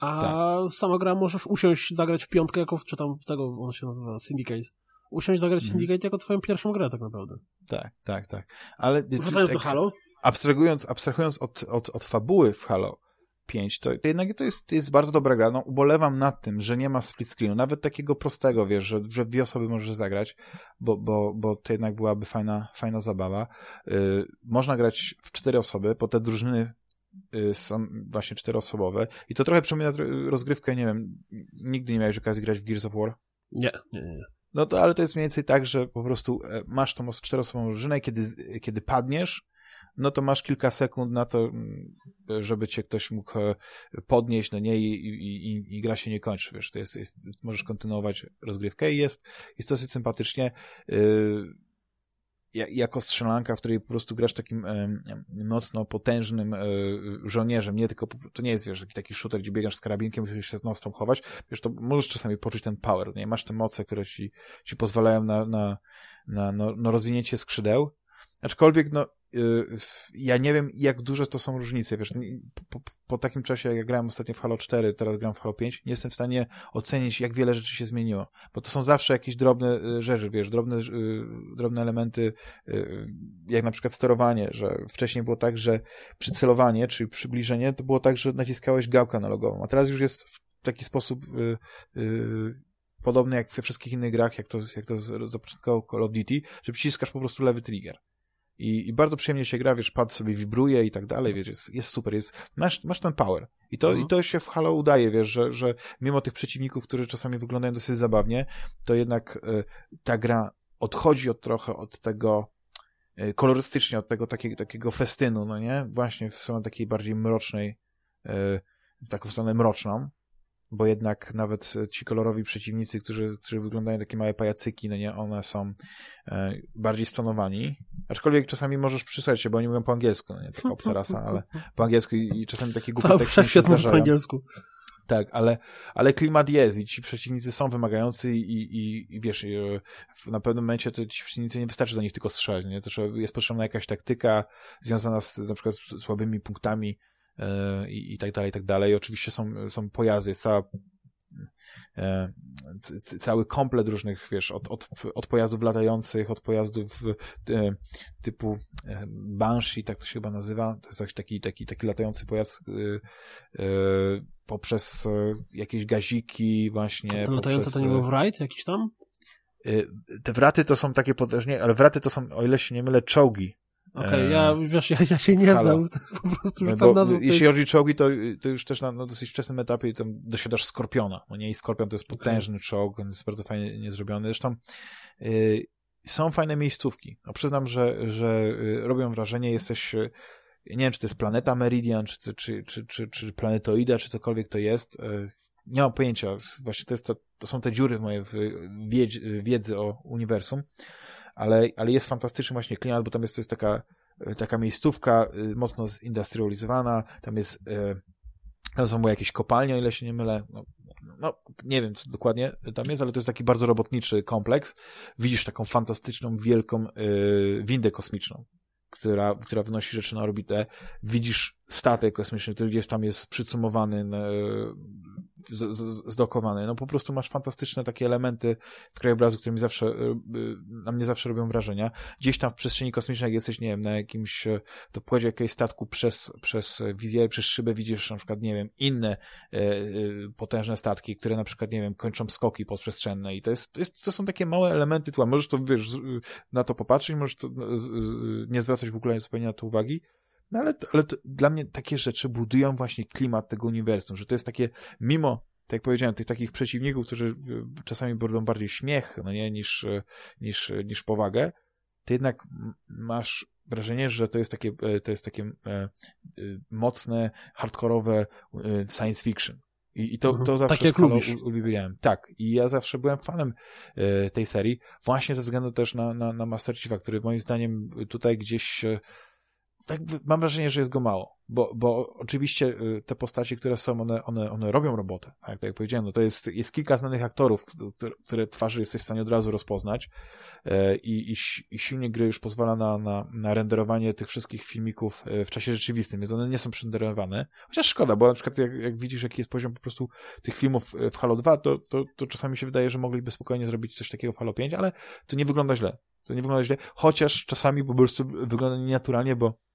a tak. sama gra możesz usiąść, zagrać w piątkę, jako, czy tam tego on się nazywa, Syndicate. Usiąść, zagrać w mhm. Syndicate jako twoją pierwszą grę tak naprawdę. Tak, tak, tak. Ale Wracając do Halo? Abstrahując, abstrahując od, od, od fabuły w Halo 5, to, to jednak to jest, to jest bardzo dobra gra. No, ubolewam nad tym, że nie ma split screenu, nawet takiego prostego, wiesz, że, że dwie osoby możesz zagrać, bo, bo, bo to jednak byłaby fajna, fajna zabawa. Yy, można grać w cztery osoby, bo te drużyny Y, są właśnie czteroosobowe i to trochę przypomina rozgrywkę, nie wiem, nigdy nie miałeś okazji grać w Gears of War? Nie, nie, nie. No to, ale to jest mniej więcej tak, że po prostu e, masz tą czteroosobową drużynę kiedy, kiedy padniesz, no to masz kilka sekund na to, mm, żeby cię ktoś mógł e, podnieść, no nie, i, i, i, i gra się nie kończy, wiesz, to jest, jest, możesz kontynuować rozgrywkę i jest, jest dosyć sympatycznie. Yy, jako strzelanka, w której po prostu grasz takim mocno potężnym e, żołnierzem, nie tylko, to nie jest, wiesz, taki, shooter, gdzie biegasz z karabinkiem, musisz się z chować, wiesz, to możesz czasami poczuć ten power, nie? Masz te moce, które ci, ci pozwalają na, na, na no, no rozwinięcie skrzydeł, aczkolwiek, no, ja nie wiem, jak duże to są różnice, wiesz, po, po, takim czasie, jak ja grałem ostatnio w Halo 4, teraz gram w Halo 5, nie jestem w stanie ocenić, jak wiele rzeczy się zmieniło, bo to są zawsze jakieś drobne y, rzeczy, wiesz, drobne, y, drobne elementy, jak na przykład sterowanie, że wcześniej było tak, że przycelowanie, czyli przybliżenie, to było tak, że naciskałeś gałkę analogową, a teraz już jest w taki sposób podobny jak we wszystkich innych grach, jak to, jak to zapoczątkował Call of Duty, że przyciskasz po prostu lewy trigger. I, I, bardzo przyjemnie się gra, wiesz, pad sobie wibruje i tak dalej, wiesz, jest, jest super, jest, masz, masz ten power. I to, mhm. I to się w Halo udaje, wiesz, że, że mimo tych przeciwników, którzy czasami wyglądają dosyć zabawnie, to jednak y, ta gra odchodzi od trochę od tego y, kolorystycznie, od tego takiego, takiego festynu, no nie? Właśnie w stronę takiej bardziej mrocznej, y, w taką stronę mroczną bo jednak nawet ci kolorowi przeciwnicy, którzy, którzy wyglądają takie małe pajacyki, no nie, one są bardziej stonowani, aczkolwiek czasami możesz przysłać się, bo oni mówią po angielsku, no nie, taka obca rasa, ale po angielsku i, i czasami takie głupie teksty się zdarzają. po angielsku. Tak, ale, ale klimat jest i ci przeciwnicy są wymagający i, i, i wiesz, i na pewnym momencie to ci przeciwnicy nie wystarczy do nich tylko strzelać, nie? To trzeba, jest potrzebna jakaś taktyka związana z na przykład z słabymi punktami E, i, i tak dalej, i tak dalej. Oczywiście są, są pojazdy, jest cała e, cały komplet różnych, wiesz, od, od, od pojazdów latających, od pojazdów e, typu Banshee, tak to się chyba nazywa, to jest taki, taki, taki latający pojazd poprzez jakieś gaziki właśnie. A latające to nie był wright jakiś tam? Te wraty to są takie potężnie, ale wraty to są, o ile się nie mylę, czołgi. Okej, okay, ja, e, wiesz, ja, ja się nie znam, po prostu rzucam nazwę. Jeśli chodzi o czołgi, to, to już też na, na dosyć wczesnym etapie tam dosiadasz Skorpiona, no nie? I Skorpion to jest potężny okay. czołg, on jest bardzo fajnie niezrobiony. Zresztą y, są fajne miejscówki. No, przyznam, że, że y, robią wrażenie, jesteś y, nie wiem, czy to jest planeta Meridian, czy, czy, czy, czy, czy planetoida, czy cokolwiek to jest. E, nie mam pojęcia. Właśnie to, jest to, to są te dziury w mojej wiedzy o uniwersum, ale, ale jest fantastyczny właśnie klimat, bo tam jest, to jest taka, taka miejscówka mocno zindustrializowana, tam jest tam są jakieś kopalnie, o ile się nie mylę. No, no, nie wiem, co dokładnie tam jest, ale to jest taki bardzo robotniczy kompleks. Widzisz taką fantastyczną, wielką windę kosmiczną, która, która wnosi rzeczy na orbitę. Widzisz statek kosmiczny, który gdzieś tam jest przycumowany, zdokowany. No po prostu masz fantastyczne takie elementy w krajobrazu, które mi zawsze, e, e, na mnie zawsze robią wrażenia. Gdzieś tam w przestrzeni kosmicznej, jak jesteś, nie wiem, na jakimś, e, to pładzie jakiegoś statku przez, przez wizję, przez szybę widzisz na przykład, nie wiem, inne e, potężne statki, które na przykład, nie wiem, kończą skoki podprzestrzenne i to jest, to, jest, to są takie małe elementy tła. Możesz to, wiesz, na to popatrzeć, możesz to, nie zwracać w ogóle zupełnie na to uwagi, no ale, ale to, dla mnie takie rzeczy budują właśnie klimat tego uniwersum, że to jest takie, mimo, tak jak powiedziałem, tych takich przeciwników, którzy czasami budzą bardziej śmiech, no nie, niż, niż, niż powagę, to jednak masz wrażenie, że to jest takie, e, to jest takie e, e, mocne, hardkorowe science fiction. I, i to, mhm. to zawsze tak jak lubisz. uwielbiałem. Tak. I ja zawsze byłem fanem tej serii, właśnie ze względu też na, na, na Master Chiefa, który moim zdaniem tutaj gdzieś tak mam wrażenie, że jest go mało, bo, bo oczywiście y, te postacie, które są, one, one, one robią robotę, tak, tak jak powiedziałem, no to jest, jest kilka znanych aktorów, które, które twarzy jesteś w stanie od razu rozpoznać e, i, i, i silnie gry już pozwala na, na, na renderowanie tych wszystkich filmików e, w czasie rzeczywistym, więc one nie są przenderowane, chociaż szkoda, bo na przykład jak, jak widzisz, jaki jest poziom po prostu tych filmów e, w Halo 2, to, to, to czasami się wydaje, że mogliby spokojnie zrobić coś takiego w Halo 5, ale to nie wygląda źle. To nie wygląda źle, chociaż czasami po prostu wygląda nienaturalnie, bo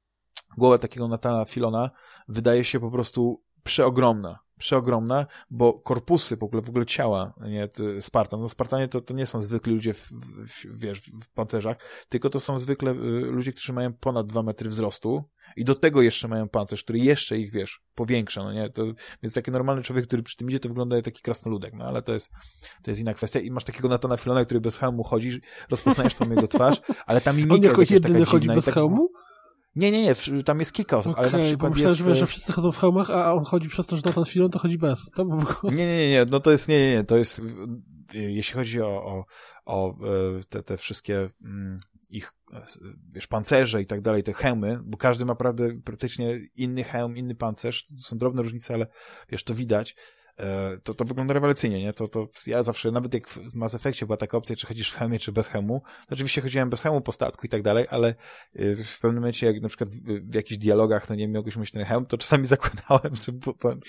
głowa takiego Natana Filona wydaje się po prostu przeogromna. Przeogromna, bo korpusy, w ogóle, w ogóle ciała, nie, Spartan, no Spartanie to, to nie są zwykli ludzie w, w, wiesz, w pancerzach, tylko to są zwykle y, ludzie, którzy mają ponad dwa metry wzrostu i do tego jeszcze mają pancerz, który jeszcze ich, wiesz, powiększa, no nie, to, więc taki normalny człowiek, który przy tym idzie, to wygląda jak taki krasnoludek, no ale to jest, to jest inna kwestia i masz takiego Natana Filona, który bez hełmu chodzi, rozpoznajesz tą jego twarz, ale ta mimika On jako jest jedyny chodzi bez tak, hełmu? Nie, nie, nie, tam jest kilka osób, okay, ale na przykład myślałem, jest... Że, że wszyscy chodzą w hełmach, a on chodzi przez to, że Nathan Filon to chodzi bez. To był nie, nie, nie, nie, no to jest, nie, nie, nie, to jest, jeśli chodzi o, o, o e, te, te wszystkie mm, ich, e, wiesz, pancerze i tak dalej, te hełmy, bo każdy ma prawdę praktycznie inny hełm, inny pancerz, to są drobne różnice, ale wiesz, to widać, E, to, to wygląda rewelacyjnie, nie? To, to ja zawsze, nawet jak w Mass Effectie była taka opcja, czy chodzisz w hełmie, czy bez hełmu, oczywiście chodziłem bez hełmu po statku i tak dalej, ale e, w pewnym momencie, jak na przykład w, w jakichś dialogach, no nie mogłeś mieć ten hełm, to czasami zakładałem, czy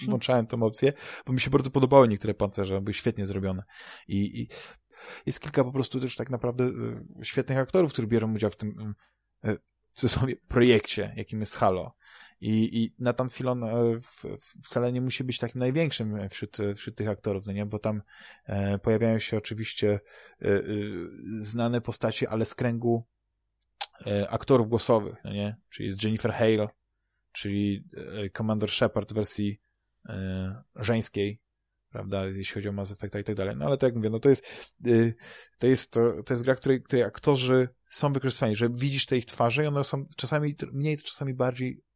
włączałem tą opcję, bo mi się bardzo podobały niektóre pancerze, były świetnie zrobione. I, i jest kilka po prostu też tak naprawdę e, świetnych aktorów, którzy biorą udział w tym w cudzysłowie projekcie, jakim jest Halo. I, i Nathan Filon e, wcale nie musi być takim największym wśród, wśród tych aktorów, no nie? bo tam e, pojawiają się oczywiście e, e, znane postacie, ale z kręgu e, aktorów głosowych, no nie? Czyli jest Jennifer Hale, czyli e, Commander Shepard w wersji żeńskiej, prawda, jeśli chodzi o Mass Effecta i tak dalej. No ale tak jak mówię, no to jest, to jest, to, to jest gra, której, której aktorzy są wykorzystani, że widzisz te ich twarze i one są czasami mniej, czasami bardziej Y,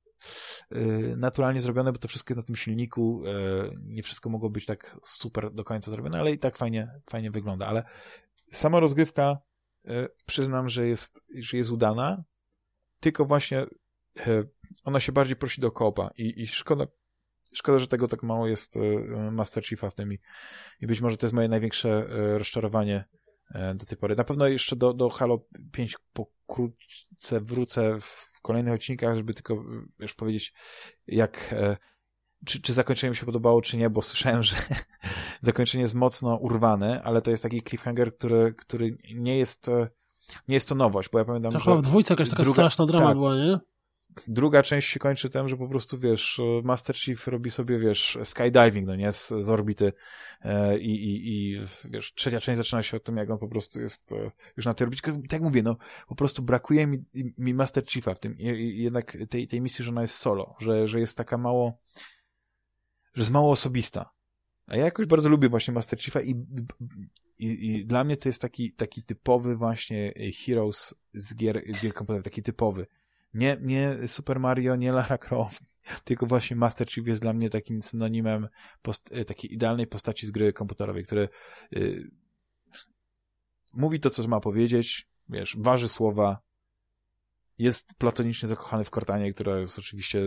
naturalnie zrobione, bo to wszystko jest na tym silniku, y, nie wszystko mogło być tak super do końca zrobione, ale i tak fajnie, fajnie wygląda, ale sama rozgrywka y, przyznam, że jest, że jest udana, tylko właśnie ona się bardziej prosi do kopa i, i szkoda, szkoda, że tego tak mało jest Master Chiefa w tym i, i być może to jest moje największe rozczarowanie do tej pory. Na pewno jeszcze do, do Halo 5 pokrótce wrócę w kolejnych odcinkach, żeby tylko, wiesz, powiedzieć, jak, e, czy, czy zakończenie mi się podobało, czy nie, bo słyszałem, że zakończenie jest mocno urwane, ale to jest taki cliffhanger, który, który nie jest, e, nie jest to nowość, bo ja pamiętam, to że... chyba w dwójce jakaś taka druga, straszna drama tak, była, nie? Druga część się kończy tym, że po prostu, wiesz, Master Chief robi sobie, wiesz, skydiving, no nie, z, z orbity e, i, i, i, wiesz, trzecia część zaczyna się od tym, jak on po prostu jest e, już na tej orbicie. Tak mówię, no, po prostu brakuje mi, mi Master Chiefa w tym, I, jednak tej, tej misji, że ona jest solo, że, że jest taka mało, że jest mało osobista. A ja jakoś bardzo lubię właśnie Master Chiefa i, i, i dla mnie to jest taki, taki typowy właśnie Heroes z gier, z gier komputerowych, taki typowy Nie, nie Super Mario, nie Lara Croft, tylko właśnie Master Chief jest dla mnie takim synonimem post y, takiej idealnej postaci z gry komputerowej, który y, mówi to, co ma powiedzieć, wiesz, waży słowa, jest platonicznie zakochany w Cortanie, która jest oczywiście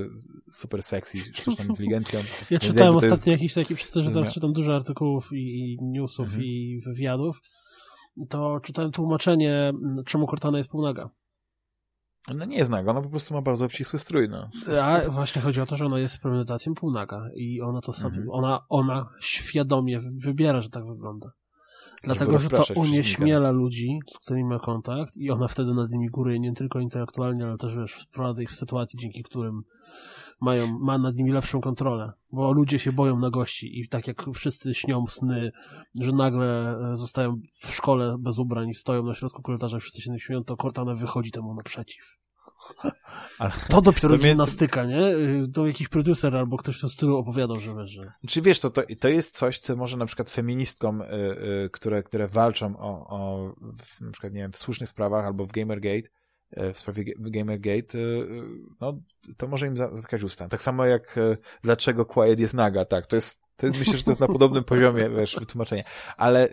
super sexy, sztuczną inteligencją. Ja czytałem ostatnio jest... jakiś taki, przez to, że teraz czytam dużo artykułów i, i newsów mhm. i wywiadów, to czytałem tłumaczenie, czemu Cortana jest półnaga. No nie jest naga, ona po prostu ma bardzo obcisły strój, no. A właśnie chodzi o to, że ona jest z premedytacją półnaga i ona to sobie, mhm. ona, ona świadomie wybiera, że tak wygląda. Dlatego, że to unieśmiela ludzi, z którymi ma kontakt i ona wtedy nad nimi góruje nie tylko intelektualnie, ale też wiesz, wprowadza ich w sytuacje, dzięki którym mają, ma nad nimi lepszą kontrolę, bo ludzie się boją na gości i tak jak wszyscy śnią sny, że nagle e, zostają w szkole bez ubrań i stoją na środku korytarza, wszyscy się śmieją, to Cortana wychodzi temu naprzeciw. Ale to dopiero to gimnastyka, mnie... nie? To jakiś producer albo ktoś w tym stylu opowiadał, że wiesz, że... Czy wiesz, to, to, to jest coś, co może na przykład feministkom, y, y, które, które walczą o, o w, na przykład, nie wiem, w słusznych sprawach albo w Gamergate, w sprawie Gamergate, y, y, no, to może im zatkać usta. Tak samo jak y, dlaczego Quiet jest naga, tak, to jest, to myślę, że to jest na podobnym poziomie, wiesz, wytłumaczenia. Ale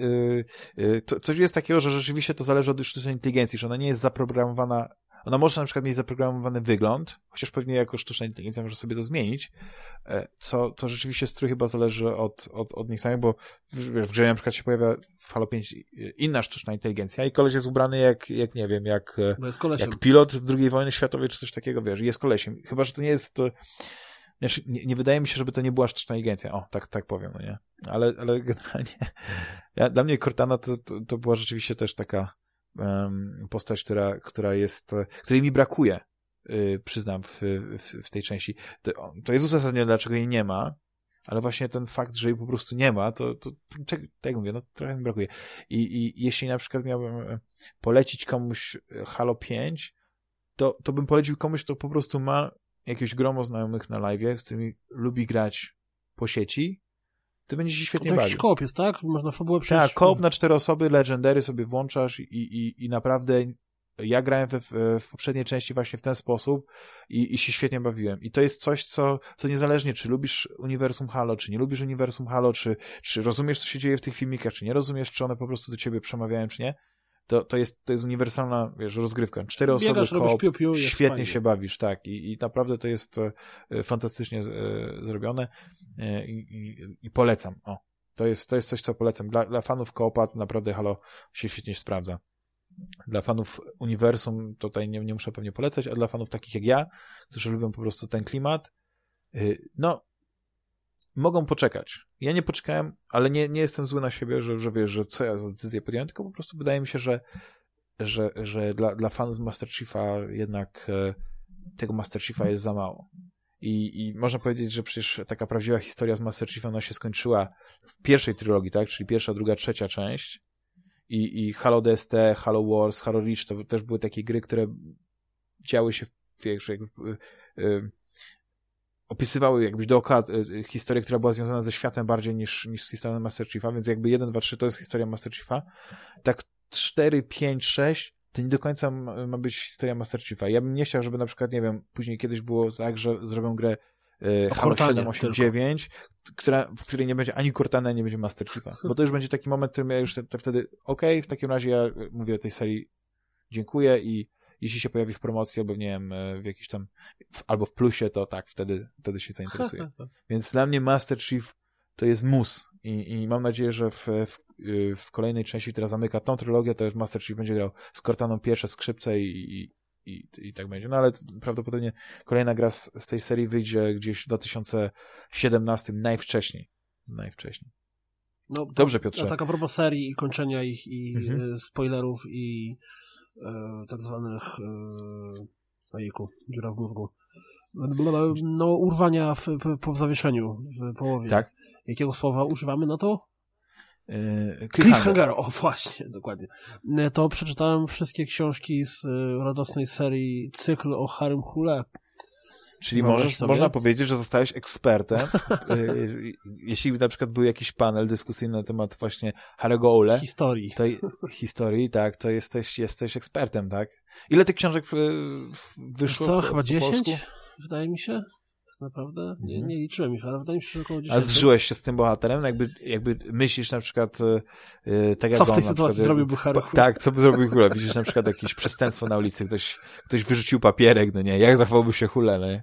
to, coś jest takiego, że rzeczywiście to zależy od sztucznej inteligencji, że ona nie jest zaprogramowana ona może na przykład mieć zaprogramowany wygląd, chociaż pewnie jako sztuczna inteligencja może sobie to zmienić, e, co, co rzeczywiście strój chyba zależy od, od, od nich samych, bo w, w grze na przykład się pojawia w Halo 5 inna sztuczna inteligencja i koleś jest ubrany jak, jak nie wiem, jak, jak pilot w II wojny światowej czy coś takiego, wiesz, jest kolesiem. Chyba, że to nie jest... Znaczy, nie, nie, wydaje mi się, żeby to nie była sztuczna inteligencja. O, tak, tak powiem, no nie? Ale, ale generalnie ja, dla mnie Cortana to, to, to była rzeczywiście też taka postać, która, która jest, której mi brakuje, y, przyznam, w, w, w tej części. To, to jest uzasadnione, dlaczego jej nie ma, ale właśnie ten fakt, że jej po prostu nie ma, to, to, tak jak mówię, no trochę mi brakuje. I, I jeśli na przykład miałbym e, polecić komuś e, Halo 5, to, to bym polecił komuś, kto po prostu ma jakieś gromo znajomych na live, z którymi lubi grać po sieci ty będziesz się świetnie to bawił. Koop jest, tak? Można fabułę przejść. Tak, koop na cztery osoby, Legendary sobie włączasz i, i, i naprawdę ja grałem w, w poprzedniej części właśnie w ten sposób i, i się świetnie bawiłem. I to jest coś, co, co niezależnie, czy lubisz uniwersum Halo, czy nie lubisz uniwersum Halo, czy, czy rozumiesz, co się dzieje w tych filmikach, czy nie rozumiesz, czy one po prostu do ciebie przemawiają, czy nie, to, to, jest, to jest uniwersalna, wiesz, rozgrywka. Cztery osoby, koop, piu, piu, świetnie fajnie. się bawisz, tak. I, I naprawdę to jest e, fantastycznie z, e, zrobione e, i, i, i, polecam. O, to jest, to jest coś, co polecam. Dla, dla fanów koopa naprawdę Halo się świetnie sprawdza. Dla fanów uniwersum tutaj nie, nie muszę pewnie polecać, a dla fanów takich jak ja, którzy lubią po prostu ten klimat, no, mogą poczekać. Ja nie poczekałem, ale nie, nie jestem zły na siebie, że, że wiesz, że co ja za decyzję podjąłem, tylko po prostu wydaje mi się, że, że, że dla, dla fanów Master Chiefa jednak e, tego Master Chiefa jest za mało. I, I można powiedzieć, że przecież taka prawdziwa historia z Master Chiefem ona się skończyła w pierwszej trylogii, tak? Czyli pierwsza, druga, trzecia część. I, i Halo DST, Halo Wars, Halo Reach to też były takie gry, które działy się w, wiesz, jakby, y, opisywały jakbyś dookoła e, historię, która była związana ze światem bardziej niż, niż z historią Master Chiefa, więc jakby 1, 2, 3 to jest historia Master Chiefa. Tak 4, 5, 6 to nie do końca ma być historia Master Chiefa. Ja bym nie chciał, żeby na przykład, nie wiem, później kiedyś było tak, że zrobią grę e, Halo 7, 8, 9, która, w której nie będzie ani Cortana, nie będzie Master Chiefa. Bo to już będzie taki moment, w którym ja już te, te wtedy, okej, okay, w takim razie ja mówię o tej serii dziękuję i jeśli się pojawi w promocji albo nie wiem, e, w jakiś tam, w, albo w plusie, to tak, wtedy, wtedy się zainteresuje. Więc dla mnie Master Chief to jest mus i, i mam nadzieję, że w, w, w, kolejnej części, która zamyka tą trylogię, to już Master Chief będzie grał z Cortaną pierwsze skrzypce i, i, i, i tak będzie. No ale prawdopodobnie kolejna gra z, z tej serii wyjdzie gdzieś w 2017 najwcześniej. Najwcześniej. No, Dobrze, Piotrze. A tak a propos serii i kończenia ich i mhm. E, spoilerów i tak zwanych e, ojejku, dziura w mózgu no, urwania w, po zawieszeniu w połowie. Tak. Jakiego słowa używamy na to? Yy, cliffhanger. O, właśnie, dokładnie. E, to przeczytałem wszystkie książki z radosnej serii Cykl o Harym Hule Czyli możesz, można powiedzieć, że zostałeś ekspertem. Y, jeśli na przykład był jakiś panel dyskusyjny na temat właśnie Harry'ego Ole. Historii. To, historii, tak, to jesteś, jesteś ekspertem, tak? Ile tych książek wyszło? Co, chyba 10? Wydaje mi się naprawdę. Nie, mhm. nie liczyłem ich, ale wydaje mi się, że około 10. A zżyłeś się z tym bohaterem? Jakby, jakby myślisz na przykład yy, tak jak Co w tej sytuacji przykład, zrobiłby Harry Tak, co by zrobił Hula? Widzisz na przykład jakieś przestępstwo na ulicy, ktoś, ktoś wyrzucił papierek, no nie, jak zachowałby się Hule, no nie?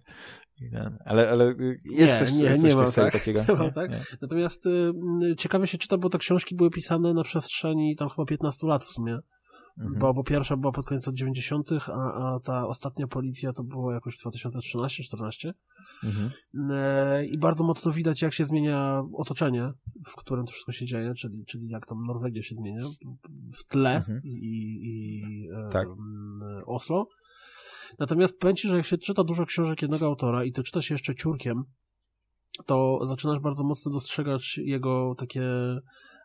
Ale, ale jest nie, coś, nie, coś nie mam, tak. takiego. Nie, tak? Nie. Natomiast y, ciekawie się czyta, bo te książki były pisane na przestrzeni tam chyba 15 lat w sumie. Mhm. Bo, bo pierwsza była pod koniec lat 90., a, a ta ostatnia policja to było jakoś 2013-14. Mhm. E, I bardzo mocno widać, jak się zmienia otoczenie, w którym to wszystko się dzieje, czyli, czyli jak tam Norwegia się zmienia w tle mhm. i, i e, tak. Oslo. Natomiast powiem Ci, że jak się czyta dużo książek jednego autora i to czyta się jeszcze ciurkiem, to zaczynasz bardzo mocno dostrzegać jego takie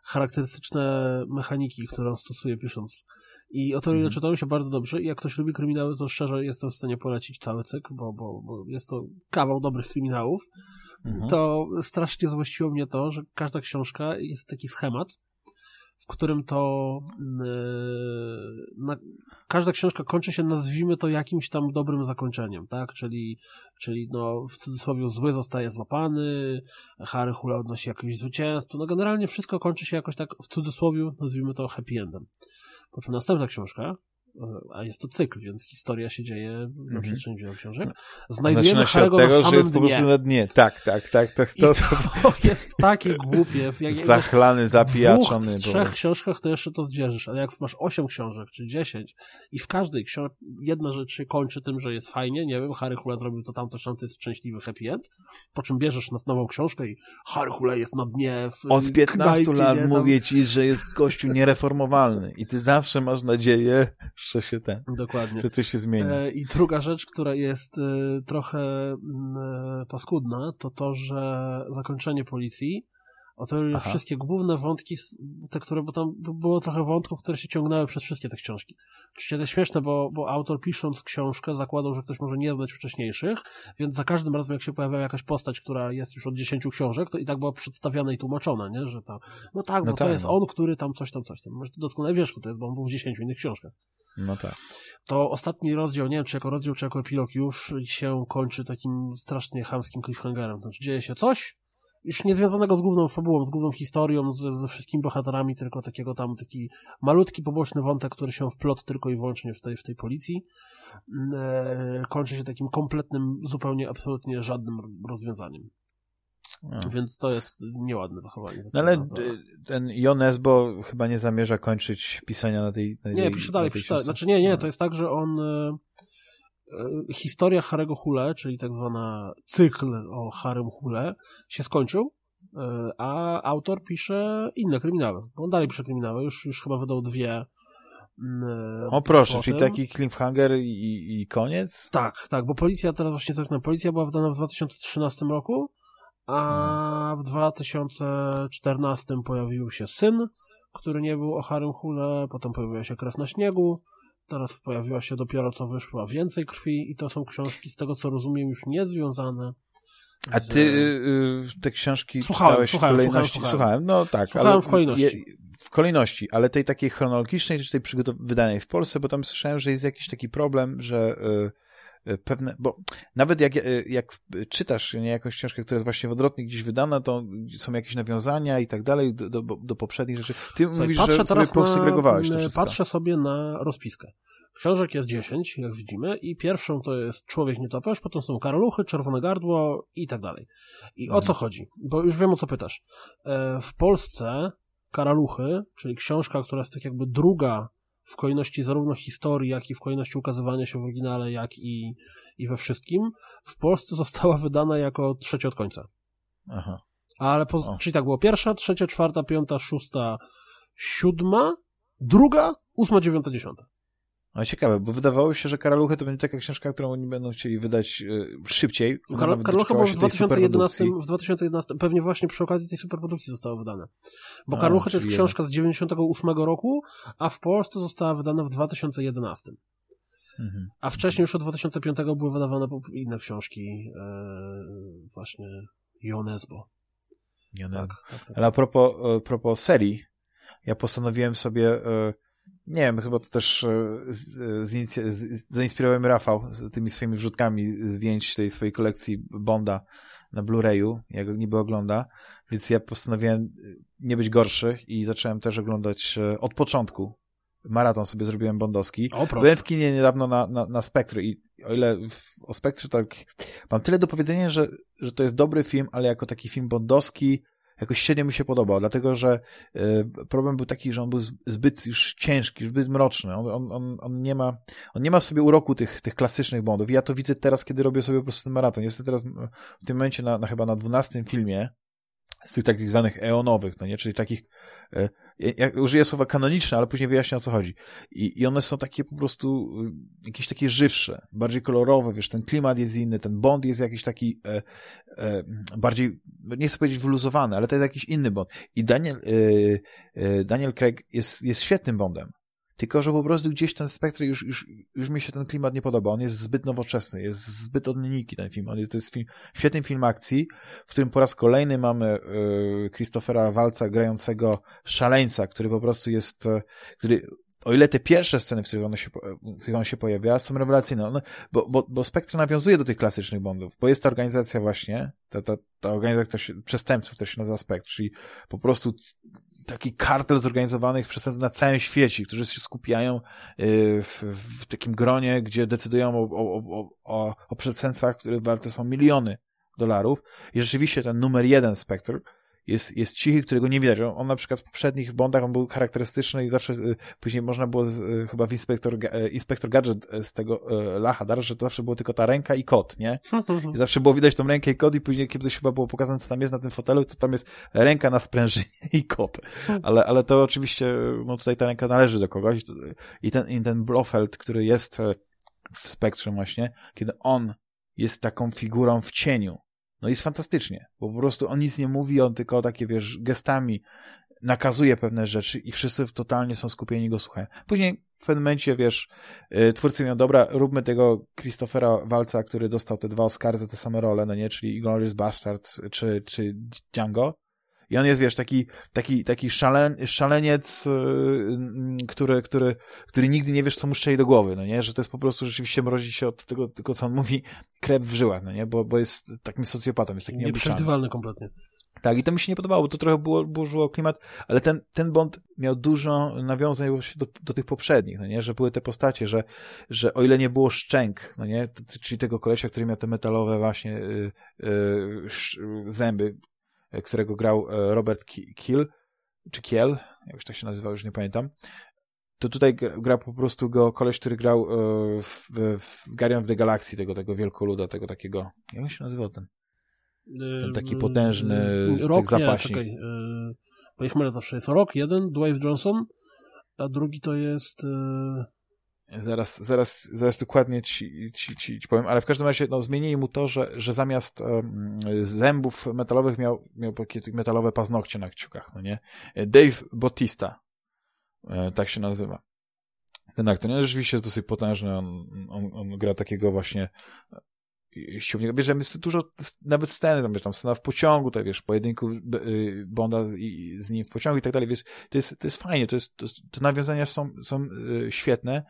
charakterystyczne mechaniki, które on stosuje pisząc. I o to mhm. czytałem się bardzo dobrze i jak ktoś lubi kryminały, to szczerze jestem w stanie polecić cały cykl, bo, bo, bo jest to kawał dobrych kryminałów. Mhm. To strasznie złościło mnie to, że każda książka jest taki schemat, w którym to yy, na, każda książka kończy się, nazwijmy to jakimś tam dobrym zakończeniem, tak? Czyli, czyli no, w cudzysłowie zły zostaje złapany, Harry Hula odnosi jakieś zwycięstwo, no generalnie wszystko kończy się jakoś tak w cudzysłowie, nazwijmy to happy endem. Po czym następna książka, e, a jest to cykl, więc historia się dzieje na mhm. przestrzeni wielu książek. No. Znajdujemy się od tego, że jest po prostu na dnie. Tak, tak, tak. To, to, to, to jest takie głupie. Jak, Zachlany, zapijaczony. W trzech książkach to jeszcze to zdzierżysz, ale jak masz osiem książek, czy dziesięć i w każdej książce jedna rzecz się kończy tym, że jest fajnie, nie wiem, Harry Hula zrobił to tamto, to jest szczęśliwy happy end, po czym bierzesz na nową książkę i Harry Hula jest na dnie w Od 15 knajpie, lat mówię ci, że jest gościu niereformowalny i ty zawsze masz nadzieję, że się ten, Dokładnie. że coś się zmieni. E, I druga rzecz, która jest e, trochę mm, e, paskudna, to to, że zakończenie policji o to już wszystkie główne wątki, te, które, bo tam było trochę wątków, które się ciągnęły przez wszystkie te książki. Oczywiście to jest śmieszne, bo, bo autor pisząc książkę zakładał, że ktoś może nie znać wcześniejszych, więc za każdym razem, jak się pojawia jakaś postać, która jest już od dziesięciu książek, to i tak była przedstawiana i tłumaczona, nie? Że to, no tak, no bo tak, to jest no. on, który tam coś tam, coś tam. Może ty doskonale wiesz, kto to jest, bo on był w dziesięciu innych książkach. No tak. To ostatni rozdział, nie wiem, czy jako rozdział, czy jako epilog już się kończy takim strasznie chamskim cliffhangerem. Znaczy dzieje się coś, już nie związanego z główną fabułą, z główną historią, z, ze wszystkimi bohaterami, tylko takiego tam taki malutki, poboczny wątek, który się wplot tylko i wyłącznie w tej, w tej policji. E, kończy się takim kompletnym, zupełnie, absolutnie żadnym rozwiązaniem. No. Więc to jest nieładne zachowanie. No ale ten Jon Esbo chyba nie zamierza kończyć pisania na tej. Na nie, tej, pisze dalej, pisze dalej. Znaczy nie, nie, no. to jest tak, że on E, historia Harego Hule, czyli tak zwana cykl o Harem Hule, się skończył, e, a autor pisze inne kryminały. On dalej pisze kryminały, już, już chyba wydał dwie. Mm, e, o proszę, czyli taki cliffhanger i, i koniec? Tak, tak, bo policja teraz właśnie tak, policja była wydana w 2013 roku, a w 2014 pojawił się syn, który nie był o Harym Hule, potem pojawiła się krew na śniegu, Teraz pojawiła się dopiero co wyszła więcej krwi i to są książki, z tego co rozumiem, już niezwiązane. Z... A ty y, te książki słuchałem, czytałeś słuchałem, w kolejności? Słuchałem, słuchałem. no tak. Słuchałem ale w kolejności. Je, w kolejności, ale tej takiej chronologicznej, czy tej wydanej w Polsce, bo tam słyszałem, że jest jakiś taki problem, że y, pewne, bo nawet jak, e, jak czytasz nie, jakąś książkę, która jest właśnie w odwrotnie gdzieś wydana, to są jakieś nawiązania i tak dalej do, do, do poprzednich rzeczy. Ty Słuchaj, mówisz, że sobie posegregowałeś to wszystko. Patrzę sobie na rozpiskę. Książek jest 10, jak widzimy, i pierwszą to jest Człowiek nietoperz, potem są Karoluchy, Czerwone Gardło i tak dalej. I hmm. o co chodzi? Bo już wiem, o co pytasz. E, w Polsce Karaluchy, czyli książka, która jest tak jakby druga w kolejności zarówno historii, jak i w kolejności ukazywania się w oryginale, jak i, i we wszystkim, w Polsce została wydana jako trzecia od końca. Aha. Ale, po, czyli tak było pierwsza, trzecia, czwarta, piąta, szósta, siódma, druga, ósma, dziewiąta, dziesiąta. No ciekawe, bo wydawało się, że Karaluchy to będzie taka książka, którą oni będą chcieli wydać y, szybciej. Kar Karalucha była w 2011, w 2011, pewnie właśnie przy okazji tej superprodukcji została wydana. Bo a, Karalucha to jest książka z 98 roku, a w Polsce została wydana w 2011. Mhm. A wcześniej już od 2005 były wydawane inne książki e, właśnie Jonesbo. Jonesbo. Tak, tak, tak. Ale a propos, a propos serii, ja postanowiłem sobie e, nie wiem, chyba to też e, zainspirowałem Rafał z tymi swoimi wrzutkami zdjęć tej swojej kolekcji Bonda na Blu-rayu, jak go niby ogląda, więc ja postanowiłem e, nie być gorszy i zacząłem też oglądać e, od początku. Maraton sobie zrobiłem bondowski. O, Byłem w kinie niedawno na, na, na Spektry i o ile w, o Spektry tak mam tyle do powiedzenia, że, że to jest dobry film, ale jako taki film bondowski jakoś średnio mi się podobał, dlatego że y, problem był taki, że on był zbyt już ciężki, zbyt mroczny. On, on, on, nie, ma, on nie ma w sobie uroku tych, tych klasycznych Bondów. Ja to widzę teraz, kiedy robię sobie po prostu ten maraton. Jestem teraz w tym momencie na, na chyba na dwunastym filmie, z tych takich zwanych eonowych, no nie? Czyli takich, ja użyję słowa kanoniczne, ale później wyjaśnię o co chodzi. I, I one są takie po prostu e, jakieś takie żywsze, bardziej kolorowe, wiesz, ten klimat jest inny, ten Bond jest jakiś taki e, e, bardziej, nie chcę powiedzieć wyluzowany, ale to jest jakiś inny Bond. I Daniel, e, e Daniel Craig jest, jest świetnym Bondem. Tylko, że po prostu gdzieś ten spektrum już, już, już mi się ten klimat nie podoba. On jest zbyt nowoczesny, jest zbyt odmienniki ten film. On jest, to jest film, świetny film akcji, w którym po raz kolejny mamy y, Christophera Walca grającego szaleńca, który po prostu jest, y, który o ile te pierwsze sceny, w których, on się, w których on się pojawia, są rewelacyjne, one, bo, bo, bo Spectre nawiązuje do tych klasycznych Bondów, bo jest ta organizacja właśnie, ta, ta, ta organizacja się, przestępców, która się nazywa Spectre, czyli po prostu taki kartel zorganizowanych przestępców na całym świecie, którzy się skupiają y, w, w takim gronie, gdzie decydują o, o, o, o które warte są miliony dolarów. I rzeczywiście ten numer jeden Spectre jest, jest cichy, którego nie widać. On, on na przykład w poprzednich Bondach on był charakterystyczny i zawsze y, później można było z, y, chyba w Inspektor, y, Inspektor Gadget z tego Lacha dar, że to zawsze było tylko ta ręka i kot, nie? I zawsze było widać tą rękę i kot i później kiedyś chyba było pokazane, co tam jest na tym fotelu, to tam jest ręka na sprężynie i kot. Ale, ale to oczywiście, no tutaj ta ręka należy do kogoś i ten, i ten Blofeld, który jest w spektrze właśnie, kiedy on jest taką figurą w cieniu, no jest fantastycznie, bo po prostu on nic nie mówi, on tylko takie, wiesz, gestami nakazuje pewne rzeczy i wszyscy totalnie są skupieni go słuchają. Później w pewnym momencie, wiesz, yy, twórcy mówią, dobra, róbmy tego Christophera Walca, który dostał te dwa Oscary za te same role, no nie, czyli Glorious Bastards czy, czy Django, i on jest, wiesz, taki, taki, taki szalen, szaleniec, yy, który, który, który nigdy nie wiesz, co mu strzeli do głowy, no nie? Że to jest po prostu rzeczywiście mrozi się od tego, tylko co on mówi, krew w żyłach, no nie? Bo, bo jest takim socjopatą, jest takim Nieprzewidywalny kompletnie. Tak, i to mi się nie podobało, bo to trochę było, burzyło klimat, ale ten, ten Bond miał dużo nawiązań do, do tych poprzednich, no nie? Że były te postacie, że, że o ile nie było szczęk, no nie? Czyli tego kolesia, który miał te metalowe właśnie yy, yy, zęby, którego grał e, Robert Kiel, czy Kiel, jak tak się nazywał, już nie pamiętam, to tutaj gra po prostu go koleś, który grał e, w, w Guardian of the Galaxy, tego, tego wielkoluda, tego takiego, jak się nazywał ten? Ten taki potężny Rock, zapaśnik. Nie, czekaj, bo ich mylę zawsze jest Rock, jeden, Dwayne Johnson, a drugi to jest... Zaraz, zaraz, zaraz dokładnie ci, ci, ci, ci powiem, ale w każdym razie no, zmienili mu to, że, że zamiast um, zębów metalowych miał, miał metalowe paznokcie na kciukach, no nie? Dave Bautista, e, tak się nazywa. Ten aktor, nie? Rzeczywiście jest dosyć potężny, on, on, on gra takiego właśnie siłownika. Wiesz, jest dużo, nawet sceny, tam, wiesz, tam scena w pociągu, tak wiesz, pojedynku y, Bonda z nim w pociągu i tak dalej, wiesz, to jest, to jest fajnie, to jest, to, to nawiązania są, są y, świetne,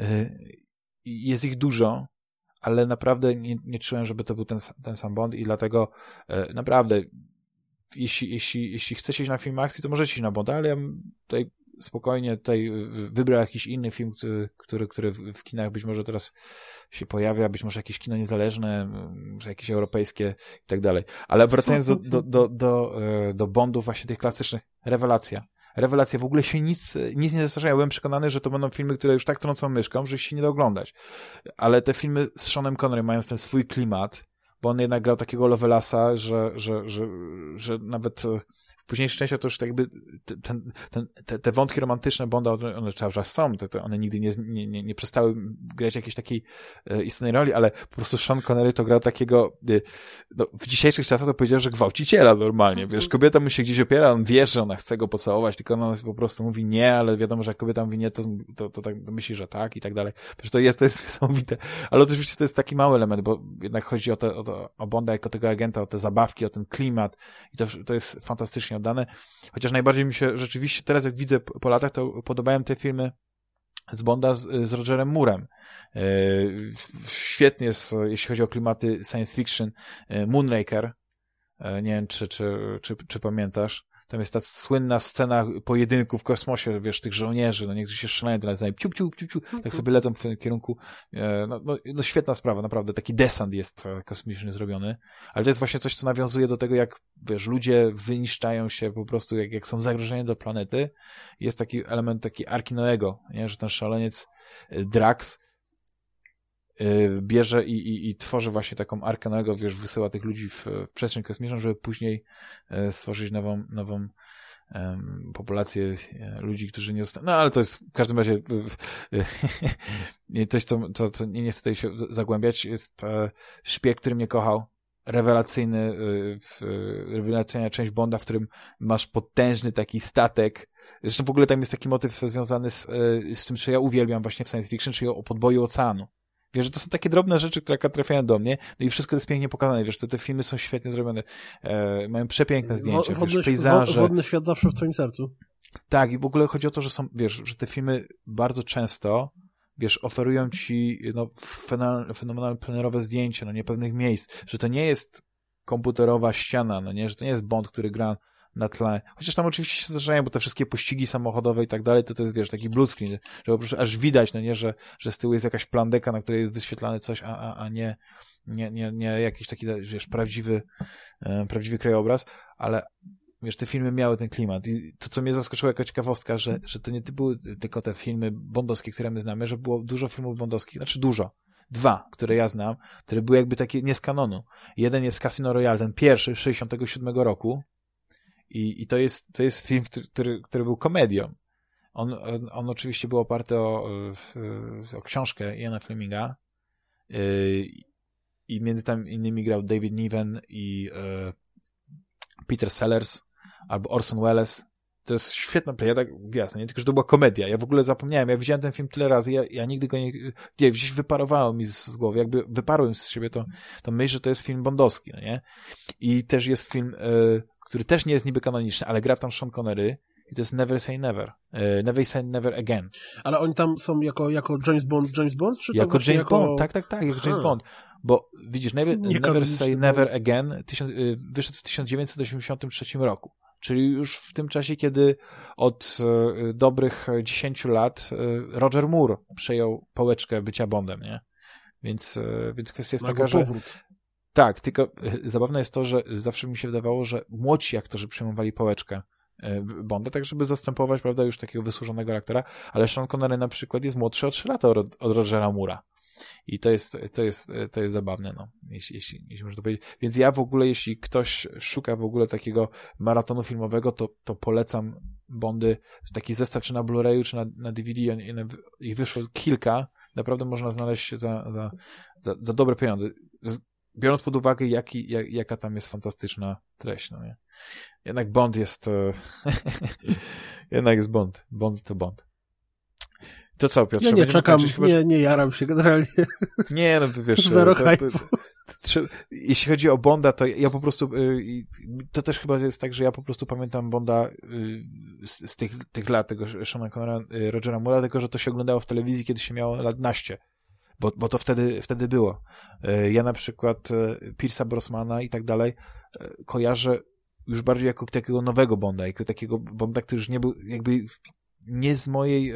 y, jest ich dużo, ale naprawdę nie, nie czułem, żeby to był ten, ten sam Bond i dlatego naprawdę jeśli, jeśli, jeśli chcecie iść na film akcji, to możecie iść na Bonda, ale ja tutaj spokojnie tutaj wybrał jakiś inny film, który, który, który w kinach być może teraz się pojawia, być może jakieś kino niezależne, może jakieś europejskie i tak dalej. Ale wracając do, do, do, do, e, do Bondów właśnie tych klasycznych, rewelacja. Rewelacja, w ogóle się nic, nic nie zestarzają. Ja byłem przekonany, że to będą filmy, które już tak trącą myszką, że się nie da oglądać. Ale te filmy z Seanem Connery mają ten swój klimat, bo on jednak grał takiego Lovelasa, że, że, że, że nawet w późniejszych częściach to już tak jakby ten, ten, te, te wątki romantyczne Bonda, one cały czas są, te, te one nigdy nie, nie, nie, nie przestały grać jakiejś takiej e, istotnej roli, ale po prostu Sean Connery to grał takiego, e, no, w dzisiejszych czasach to powiedział, że gwałciciela normalnie, wiesz, kobieta mu się gdzieś opiera, on wie, że ona chce go pocałować, tylko ona po prostu mówi nie, ale wiadomo, że jak kobieta mówi nie, to, to, to, tak, to myśli, że tak i tak dalej. Przecież to jest, to jest niesamowite. Ale oczywiście to jest taki mały element, bo jednak chodzi o, te, o, to, o Bonda jako tego agenta, o te zabawki, o ten klimat i to, to jest fantastycznie oddane. Chociaż najbardziej mi się rzeczywiście, teraz jak widzę po latach, to podobają te filmy z Bonda z, z Rogerem Moorem. E, świetnie jest, jeśli chodzi o klimaty science fiction. E, Moonraker, e, nie wiem, czy, czy, czy, czy pamiętasz. Tam jest ta słynna scena pojedynku w kosmosie, wiesz, tych żołnierzy, no niektórzy się strzelają, teraz piu, piu, piu, piu, tak mhm. sobie lecą w tym kierunku. E, no, no, no świetna sprawa, naprawdę. Taki desant jest e, kosmiczny zrobiony. Ale to jest właśnie coś, co nawiązuje do tego, jak, wiesz, ludzie wyniszczają się po prostu, jak, jak są zagrożeni do planety. Jest taki element taki Arki Noego, nie? że ten szaleniec e, Drax bierze i, i, i tworzy właśnie taką arkę nowego, wiesz, wysyła tych ludzi w, w przestrzeń kosmiczną, żeby później e, stworzyć nową, nową populację e, ludzi, którzy nie zostaną. No ale to jest w każdym razie coś, co, co, co nie, nie chcę tutaj się zagłębiać, jest e, szpieg, który mnie kochał. Rewelacyjny, rewelacyjna część Bonda, w którym masz potężny taki statek. Zresztą w ogóle tam jest taki motyw związany z, z tym, co ja uwielbiam właśnie w science fiction, czyli o podboju oceanu Wiesz, że to są takie drobne rzeczy, które trafiają do mnie, no i wszystko jest pięknie pokazane, wiesz, te, te filmy są świetnie zrobione, e, mają przepiękne zdjęcia, wodny, wiesz, pejzaże. Wodny świat zawsze w twoim sercu. Tak, i w ogóle chodzi o to, że są, wiesz, że te filmy bardzo często, wiesz, oferują ci, no, fenomenalne plenerowe zdjęcia, no, niepewnych miejsc, że to nie jest komputerowa ściana, no nie, że to nie jest Bond, który gra na tle. Chociaż tam oczywiście się zdarzają, bo te wszystkie pościgi samochodowe i tak dalej, to to jest, wiesz, taki blue screen, że po prostu aż widać, no nie, że, że z tyłu jest jakaś plandeka, na której jest wyświetlane coś, a, a, a nie, nie, nie, nie jakiś taki, wiesz, prawdziwy, e, prawdziwy krajobraz, ale wiesz, te filmy miały ten klimat i to, co mnie zaskoczyło jako ciekawostka, że, że to nie były tylko te filmy bondowskie, które my znamy, że było dużo filmów bondowskich, znaczy dużo, dwa, które ja znam, które były jakby takie nie z kanonu. Jeden jest Casino Royale, ten pierwszy, 67 roku, i, i to, jest, to jest film, który, który był komedią. On, on, oczywiście był oparty o, o książkę Iana Fleminga yy, i między tam innymi grał David Niven i yy, Peter Sellers albo Orson Welles. To jest świetna ja tak jasne, nie tylko, że to była komedia. Ja w ogóle zapomniałem, ja widziałem ten film tyle razy, ja, ja nigdy go nie, nie gdzieś wyparowało mi z, z głowy, jakby wyparłem z siebie to, to myśl, że to jest film bondowski, no nie? I też jest film yy, który też nie jest niby kanoniczny, ale gra tam Sean Connery i to jest Never Say Never. Uh, never Say Never Again. Ale oni tam są jako, jako James Bond, James Bond? Czy jako James jako... Bond, tak, tak, tak, jako James Bond. Bo widzisz, Never, never Say Never Again tysiąc, y, wyszedł w 1983 roku. Czyli już w tym czasie, kiedy od y, dobrych 10 lat Roger Moore przejął pałeczkę bycia Bondem, nie? Więc, więc kwestia jest taka, że tak, tylko e, zabawne jest to, że zawsze mi się wydawało, że młodsi aktorzy przejmowali pałeczkę e, Bonda, tak żeby zastępować, prawda, już takiego wysłużonego aktora, ale Sean Connery na przykład jest młodszy o 3 lata od, od Rogera Mura. I to jest, to jest, to jest zabawne, no, jeśli, jeśli, jeśli można to powiedzieć. Więc ja w ogóle, jeśli ktoś szuka w ogóle takiego maratonu filmowego, to, to polecam Bondy, taki zestaw czy na Blu-rayu, czy na, na DVD, ich wyszło kilka, naprawdę można znaleźć za, za, za, za dobre pieniądze biorąc pod uwagę, jaki, jak, jaka tam jest fantastyczna treść, no nie? Jednak Bond jest, e, jednak jest Bond. Bond to Bond. To co, Piotr? Ja nie czekam, chyba, nie, nie jaram się generalnie. Nie, no wiesz... Zero to, to, to, jeśli chodzi o Bonda, to ja po prostu, y, to też chyba jest tak, że ja po prostu pamiętam Bonda y, z, z tych, tych lat, tego Seana Conora, y, Rogera Mura, tylko że to się oglądało w telewizji, kiedy się miało lat naście bo, bo to wtedy, wtedy było. E, ja na przykład e, Pierce'a Brosmana i tak dalej e, kojarzę już bardziej jako takiego nowego Bonda, jako takiego Bonda, który już nie był jakby nie z mojej,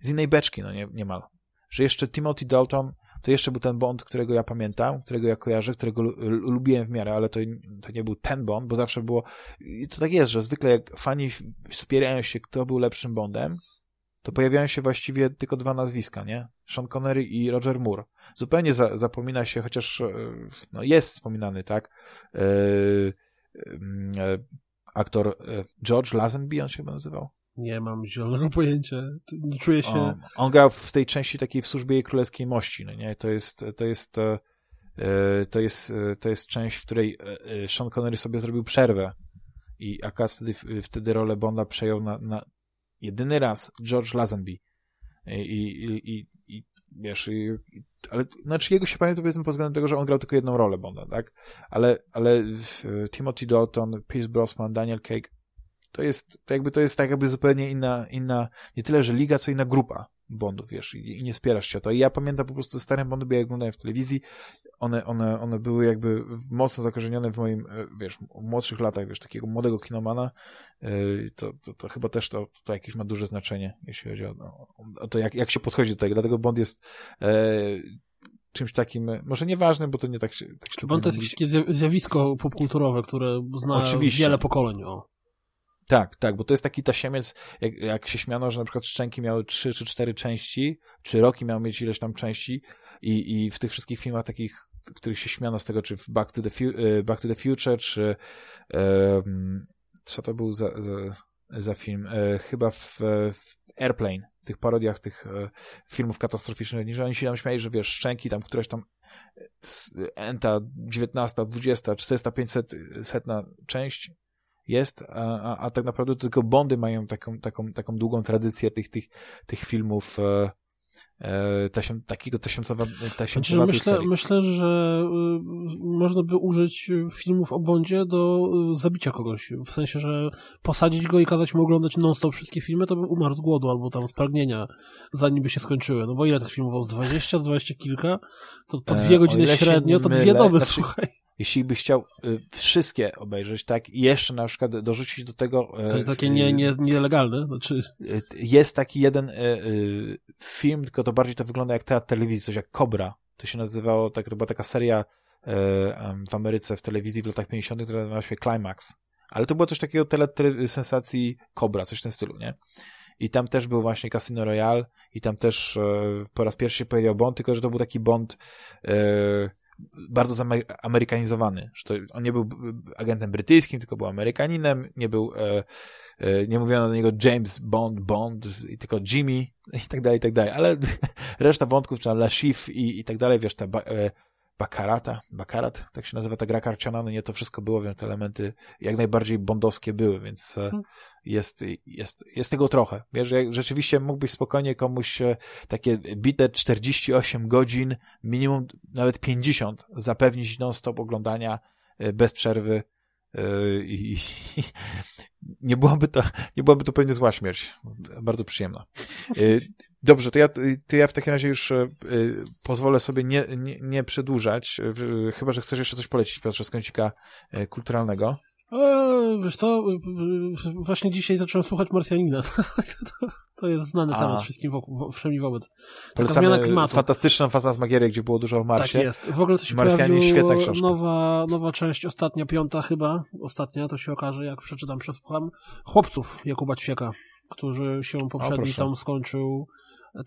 z innej beczki, no nie, niemal. Że jeszcze Timothy Dalton to jeszcze był ten Bond, którego ja pamiętam, którego ja kojarzę, którego lubiłem w miarę, ale to, to nie był ten Bond, bo zawsze było, i to tak jest, że zwykle jak fani wspierają się, kto był lepszym Bondem, to pojawiają się właściwie tylko dwa nazwiska, nie? Sean Connery i Roger Moore. Zupełnie za, zapomina się, chociaż e, no jest wspominany, tak? E, e, aktor George Lazenby, on się chyba nazywał? Nie mam zielonego pojęcia. Nie czuję się... On, on grał w tej części takiej w służbie jej królewskiej mości, no nie? To jest, to jest, to jest, to jest część, w której Sean Connery sobie zrobił przerwę i akurat wtedy, wtedy rolę Bonda przejął na, na jedyny raz George Lazenby. I, i, i, i wiesz, i, ale znaczy jego się pamięta powiedzmy pod względem tego, że on grał tylko jedną rolę Bonda, tak? Ale, ale Timothy Dalton, Pierce Brosnan, Daniel Craig to jest, to jakby to jest tak jakby zupełnie inna, inna, nie tyle, że liga, co inna grupa Bondów, wiesz, i, nie spierasz się o to. I ja pamiętam po prostu stare Bondy, bo ja oglądałem w telewizji, one, one, one były jakby mocno zakorzenione w moim, e, wiesz, młodszych latach, wiesz, takiego młodego kinomana, e, to, to, to chyba też to, to jakieś ma duże znaczenie, jeśli chodzi o, o to, jak, jak się podchodzi do tego, dlatego Bond jest e, czymś takim, może nieważnym, bo to nie tak się... Tak się Bond to jest jakieś zjawisko popkulturowe, które zna Oczywiście. wiele pokoleń, o. Tak, tak, bo to jest taki tasiemiec, jak, jak się śmiano, że na przykład Szczęki miały trzy czy cztery części, czy Roki miał mieć ileś tam części i, i w tych wszystkich filmach takich, w których się śmiano z tego, czy w Back to the, e, Back to the Future, czy co to był za, za, za film? E, chyba w, w Airplane, w tych parodiach tych e, filmów katastroficznych, że oni się tam śmiali, że wiesz, Szczęki tam któraś tam enta 19, 20, 400, 500 setna część jest, a, a, a tak naprawdę tylko Bondy mają taką, taką, taką długą tradycję tych, tych, tych filmów e, e, takiego tasiemcowatego znaczy, myślę, myślę, że y, można by użyć filmów o Bondzie do y, zabicia kogoś. W sensie, że posadzić go i kazać mu oglądać non-stop wszystkie filmy, to by umarł z głodu albo tam z pragnienia, zanim by się skończyły. No bo ile tych filmów? Z 20, z 20 kilka? To po e, dwie godziny średnio, to dwie doby, znaczy, słuchaj jeśli by chciał y, wszystkie obejrzeć, tak, i jeszcze na przykład dorzucić do tego... To jest takie nie, nie, nielegalne, znaczy... Y, jest taki jeden y, y, film, tylko to bardziej to wygląda jak teatr telewizji, coś jak Cobra. To się nazywało, tak, to była taka seria y, w Ameryce w telewizji w latach 50., która nazywała się Climax. Ale to było coś takiego tele, tele, sensacji Cobra, coś w tym stylu, nie? I tam też był właśnie Casino Royale i tam też po raz pierwszy się pojawił Bond, tylko że to był taki Bond bardzo zamerykanizowany. Że to, on nie był agentem brytyjskim, tylko był Amerykaninem, nie był, e, e, nie mówiono do niego James Bond, Bond, tylko Jimmy i tak dalej, i tak dalej. Ale reszta wątków, czy La Chief i, i tak dalej, wiesz, ta e, Bakarata, Bakarat, tak się nazywa ta gra karciana, no nie to wszystko było, więc te elementy jak najbardziej bondowskie były, więc hmm. jest, jest, jest tego trochę. Wiesz, jak rzeczywiście mógłbyś spokojnie komuś e, takie bite 48 godzin, minimum nawet 50 zapewnić non-stop oglądania e, bez przerwy i, i, nie byłaby to, nie byłaby to pewnie zła śmierć. Bardzo przyjemna. Dobrze, to ja, to ja w takim razie już y, pozwolę sobie nie, nie, nie przedłużać, chyba, że chcesz jeszcze coś polecić, Piotrze, z kącika y, kulturalnego. E, wiesz co, właśnie dzisiaj zacząłem słuchać Marsjanina. to, jest znany temat wszystkim wokół, wszemi wobec. Taka zmiana klimatu. fantastyczną fantasmagierię, gdzie było dużo o Marsie. Tak jest. W ogóle to się Marsjanin, świetna książka. Nowa, nowa część, ostatnia, piąta chyba, ostatnia, to się okaże, jak przeczytam, przesłucham, chłopców Jakuba Ćwieka, którzy się poprzedni o, tam skończył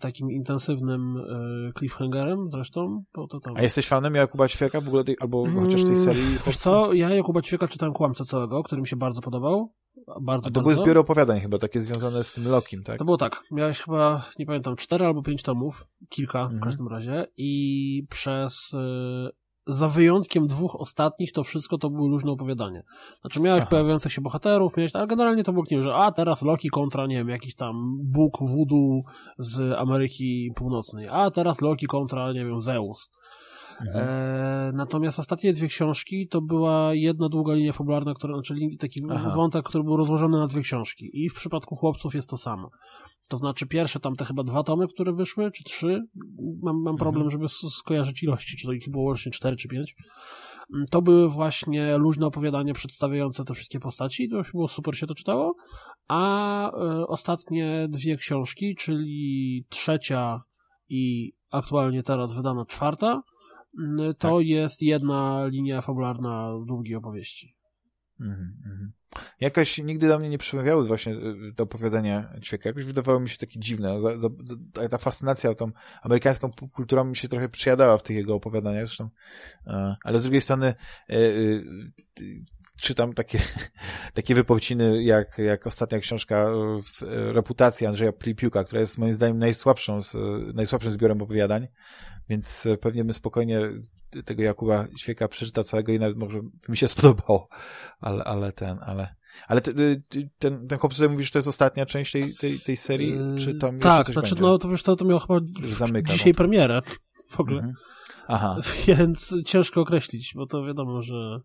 takim intensywnym e, cliffhangerem zresztą. Bo to tam... A jesteś fanem Jakuba Ćwieka w ogóle, tej, albo chociaż tej serii? Mm, wiesz co, ja Jakuba Ćwieka czytałem Kłamcę całego, który mi się bardzo podobał. Bardzo, A to były zbiory opowiadań chyba, takie związane z tym Lokim, tak? To było tak. Miałeś chyba, nie pamiętam, cztery albo pięć tomów, kilka mhm. w każdym razie i przez e, za wyjątkiem dwóch ostatnich, to wszystko to było luźne opowiadanie. Znaczy miałeś Aha. pojawiających się bohaterów, miałeś, ale generalnie to było nie, że a teraz Loki kontra, nie wiem, jakiś tam Bóg voodoo z Ameryki Północnej, a teraz Loki kontra, nie wiem, Zeus. Mhm. E, natomiast ostatnie dwie książki to była jedna długa linia fabularna, która, czyli taki Aha. wątek, który był rozłożony na dwie książki. I w przypadku chłopców jest to samo. To znaczy pierwsze tam te chyba dwa tomy, które wyszły, czy trzy, mam, mam problem, mhm. żeby skojarzyć ilości, czy to ich było łącznie cztery czy pięć. Mm, to były właśnie luźne opowiadania przedstawiające te wszystkie postaci, to było super się to czytało, a y, ostatnie dwie książki, czyli trzecia i aktualnie teraz wydana czwarta, to tak. jest jedna linia fabularna długiej opowieści. Mhm, mhm. Jakoś nigdy do mnie nie przemawiały właśnie y, te opowiadania ćwieka. Jakoś wydawało mi się takie dziwne. Ta fascynacja tą amerykańską kulturą mi się trochę przyjadała w tych jego opowiadaniach. Zresztą, e, ale z drugiej strony e, e, czytam takie, takie wypociny, jak, jak ostatnia książka e, Reputacja Andrzeja Plipiuka, która jest moim zdaniem najsłabszą, z, najsłabszym zbiorem opowiadań, więc pewnie my spokojnie tego Jakuba Świeka przeczyta całego i nawet może mi się spodobało, ale, ale ten, ale, ale ty, ty, ten, ten chłop, mówisz, to jest ostatnia część tej, tej, tej serii, czy tam Tak, znaczy, będzie? no to wiesz, to, to miał chyba Zamyka, dzisiaj no. premierę w ogóle. Mhm. Aha. Więc ciężko określić, bo to wiadomo, że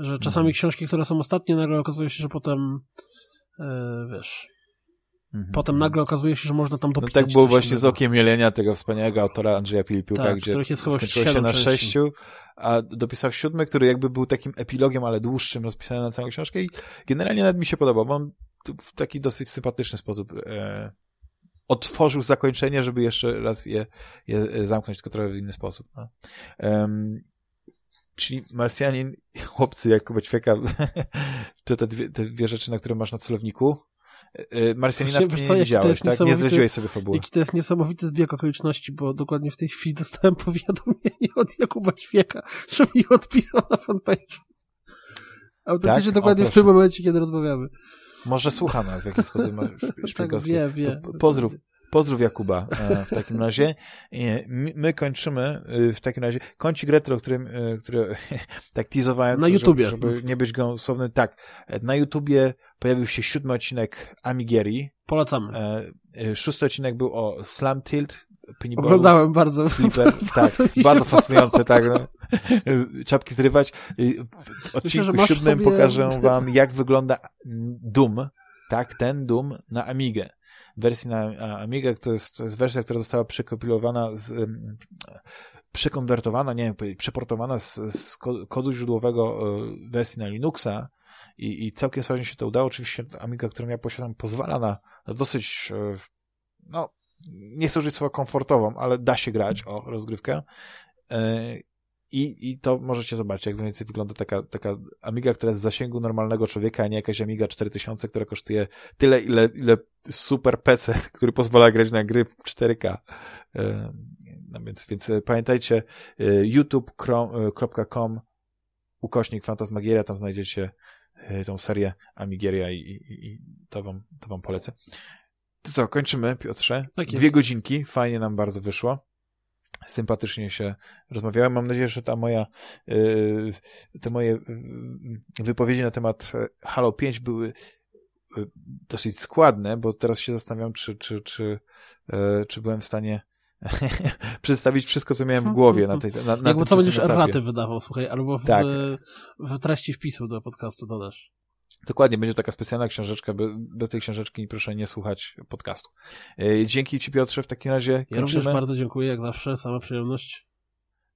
że czasami mhm. książki, które są ostatnie, nagle okazuje się, że potem yy, wiesz, Mhm. Potem nagle okazuje się, że można tam dopisać. No tak było właśnie innego. z Okiem Jelenia, tego wspaniałego autora Andrzeja Filipiuka, tak, gdzie skończyło się na sześciu, a dopisał siódmy, który jakby był takim epilogiem, ale dłuższym, rozpisany na całą książkę i generalnie nawet mi się podobał, bo on w taki dosyć sympatyczny sposób e, otworzył zakończenie, żeby jeszcze raz je, je zamknąć, tylko trochę w inny sposób. No. Um, czyli Marsjanin, chłopcy Jakuba Ćwieka, to te dwie, te dwie rzeczy, na które masz na celowniku, Y, Marsjanina w nie widziałeś, tak? Nie zdradziłeś sobie fabuły. Jaki to jest niesamowity zbieg okoliczności, bo dokładnie w tej chwili dostałem powiadomienie od Jakuba Ćwieka, że mi odpisał na fanpage. Autentycznie tak? dokładnie o, w tym momencie, kiedy rozmawiamy. Może słucha nas w jakiś sposób szpiegowski. tak, wie, wie. Pozdrów, Pozdrów Jakuba e, w takim razie. My kończymy e, w takim razie kącik retro, którym, e, który tak teasowałem. Na YouTubie. Żeby, żeby nie być go słowny. Tak, na YouTubie pojawił się siódmy odcinek Amigeri. Polecamy. Szósty odcinek był o Slam Tilt, Pinballu, Oglądałem bardzo. Flipper, tak, bardzo fascynujące, tak. No. Czapki zrywać. W odcinku Myślę, siódmym sobie... pokażę wam, jak wygląda Doom, tak, ten Doom na Amigę wersji na Amiga, to jest, to jest wersja, która została przekompilowana z, przekonwertowana, nie wiem, przeportowana z, z kodu źródłowego e, wersji na Linuxa i, i całkiem sprawnie się to udało. Oczywiście Amiga, którą ja posiadam, pozwala na, na dosyć, e, no, nie chcę użyć słowa komfortową, ale da się grać o rozgrywkę. E, i, I to możecie zobaczyć, jak mniej więcej wygląda taka, taka Amiga, która jest w zasięgu normalnego człowieka, a nie jakaś Amiga 4000, która kosztuje tyle, ile, ile super PC, który pozwala grać na gry w 4K. E, no więc, więc pamiętajcie, e, youtube.com ukośnik Fantasmagieria, tam znajdziecie e, tą serię Amigieria i, i, i to, wam, to wam polecę. To co, kończymy, Piotrze? Tak Dwie godzinki, fajnie nam bardzo wyszło sympatycznie się rozmawiałem. Mam nadzieję, że ta moja, y, te moje y, wypowiedzi na temat e, Halo 5 były y, dosyć składne, bo teraz się zastanawiam, czy, czy, czy, e, czy byłem w stanie przedstawić wszystko, co miałem w głowie na tej na, na Jakby co będziesz erraty wydawał, słuchaj, albo w, tak. w treści wpisu do podcastu dodasz. Dokładnie, będzie taka specjalna książeczka. Bez tej książeczki proszę nie słuchać podcastu. E, dzięki Ci Piotrze w takim razie. Kończymy. Ja również bardzo dziękuję, jak zawsze, sama przyjemność.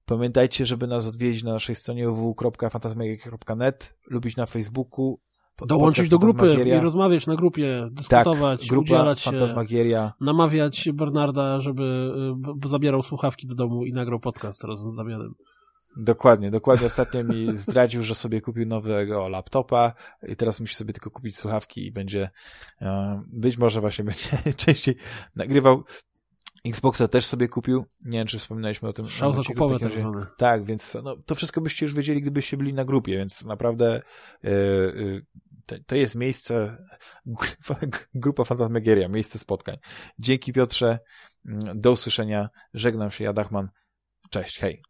Pamiętajcie, żeby nas odwiedzić na naszej stronie www.fantasmagia.net, lubić na Facebooku, Dołączyć do grupy i rozmawiać na grupie, dyskutować, tak, grupa udzielać się, namawiać Bernarda, żeby zabierał słuchawki do domu i nagrał podcast razem z Damianem. Dokładnie, dokładnie. Ostatnio mi zdradził, że sobie kupił nowego laptopa i teraz musi sobie tylko kupić słuchawki i będzie, e, być może właśnie będzie częściej nagrywał. Xboxa też sobie kupił. Nie wiem, czy wspominaliśmy o tym. Szał zakupowy tak zwany. Tak, więc no, to wszystko byście już wiedzieli, gdybyście byli na grupie, więc naprawdę yy, yy, to, to, jest miejsce, grupa Fantasmagieria, miejsce spotkań. Dzięki Piotrze, do usłyszenia, żegnam się, ja Dachman, cześć, hej.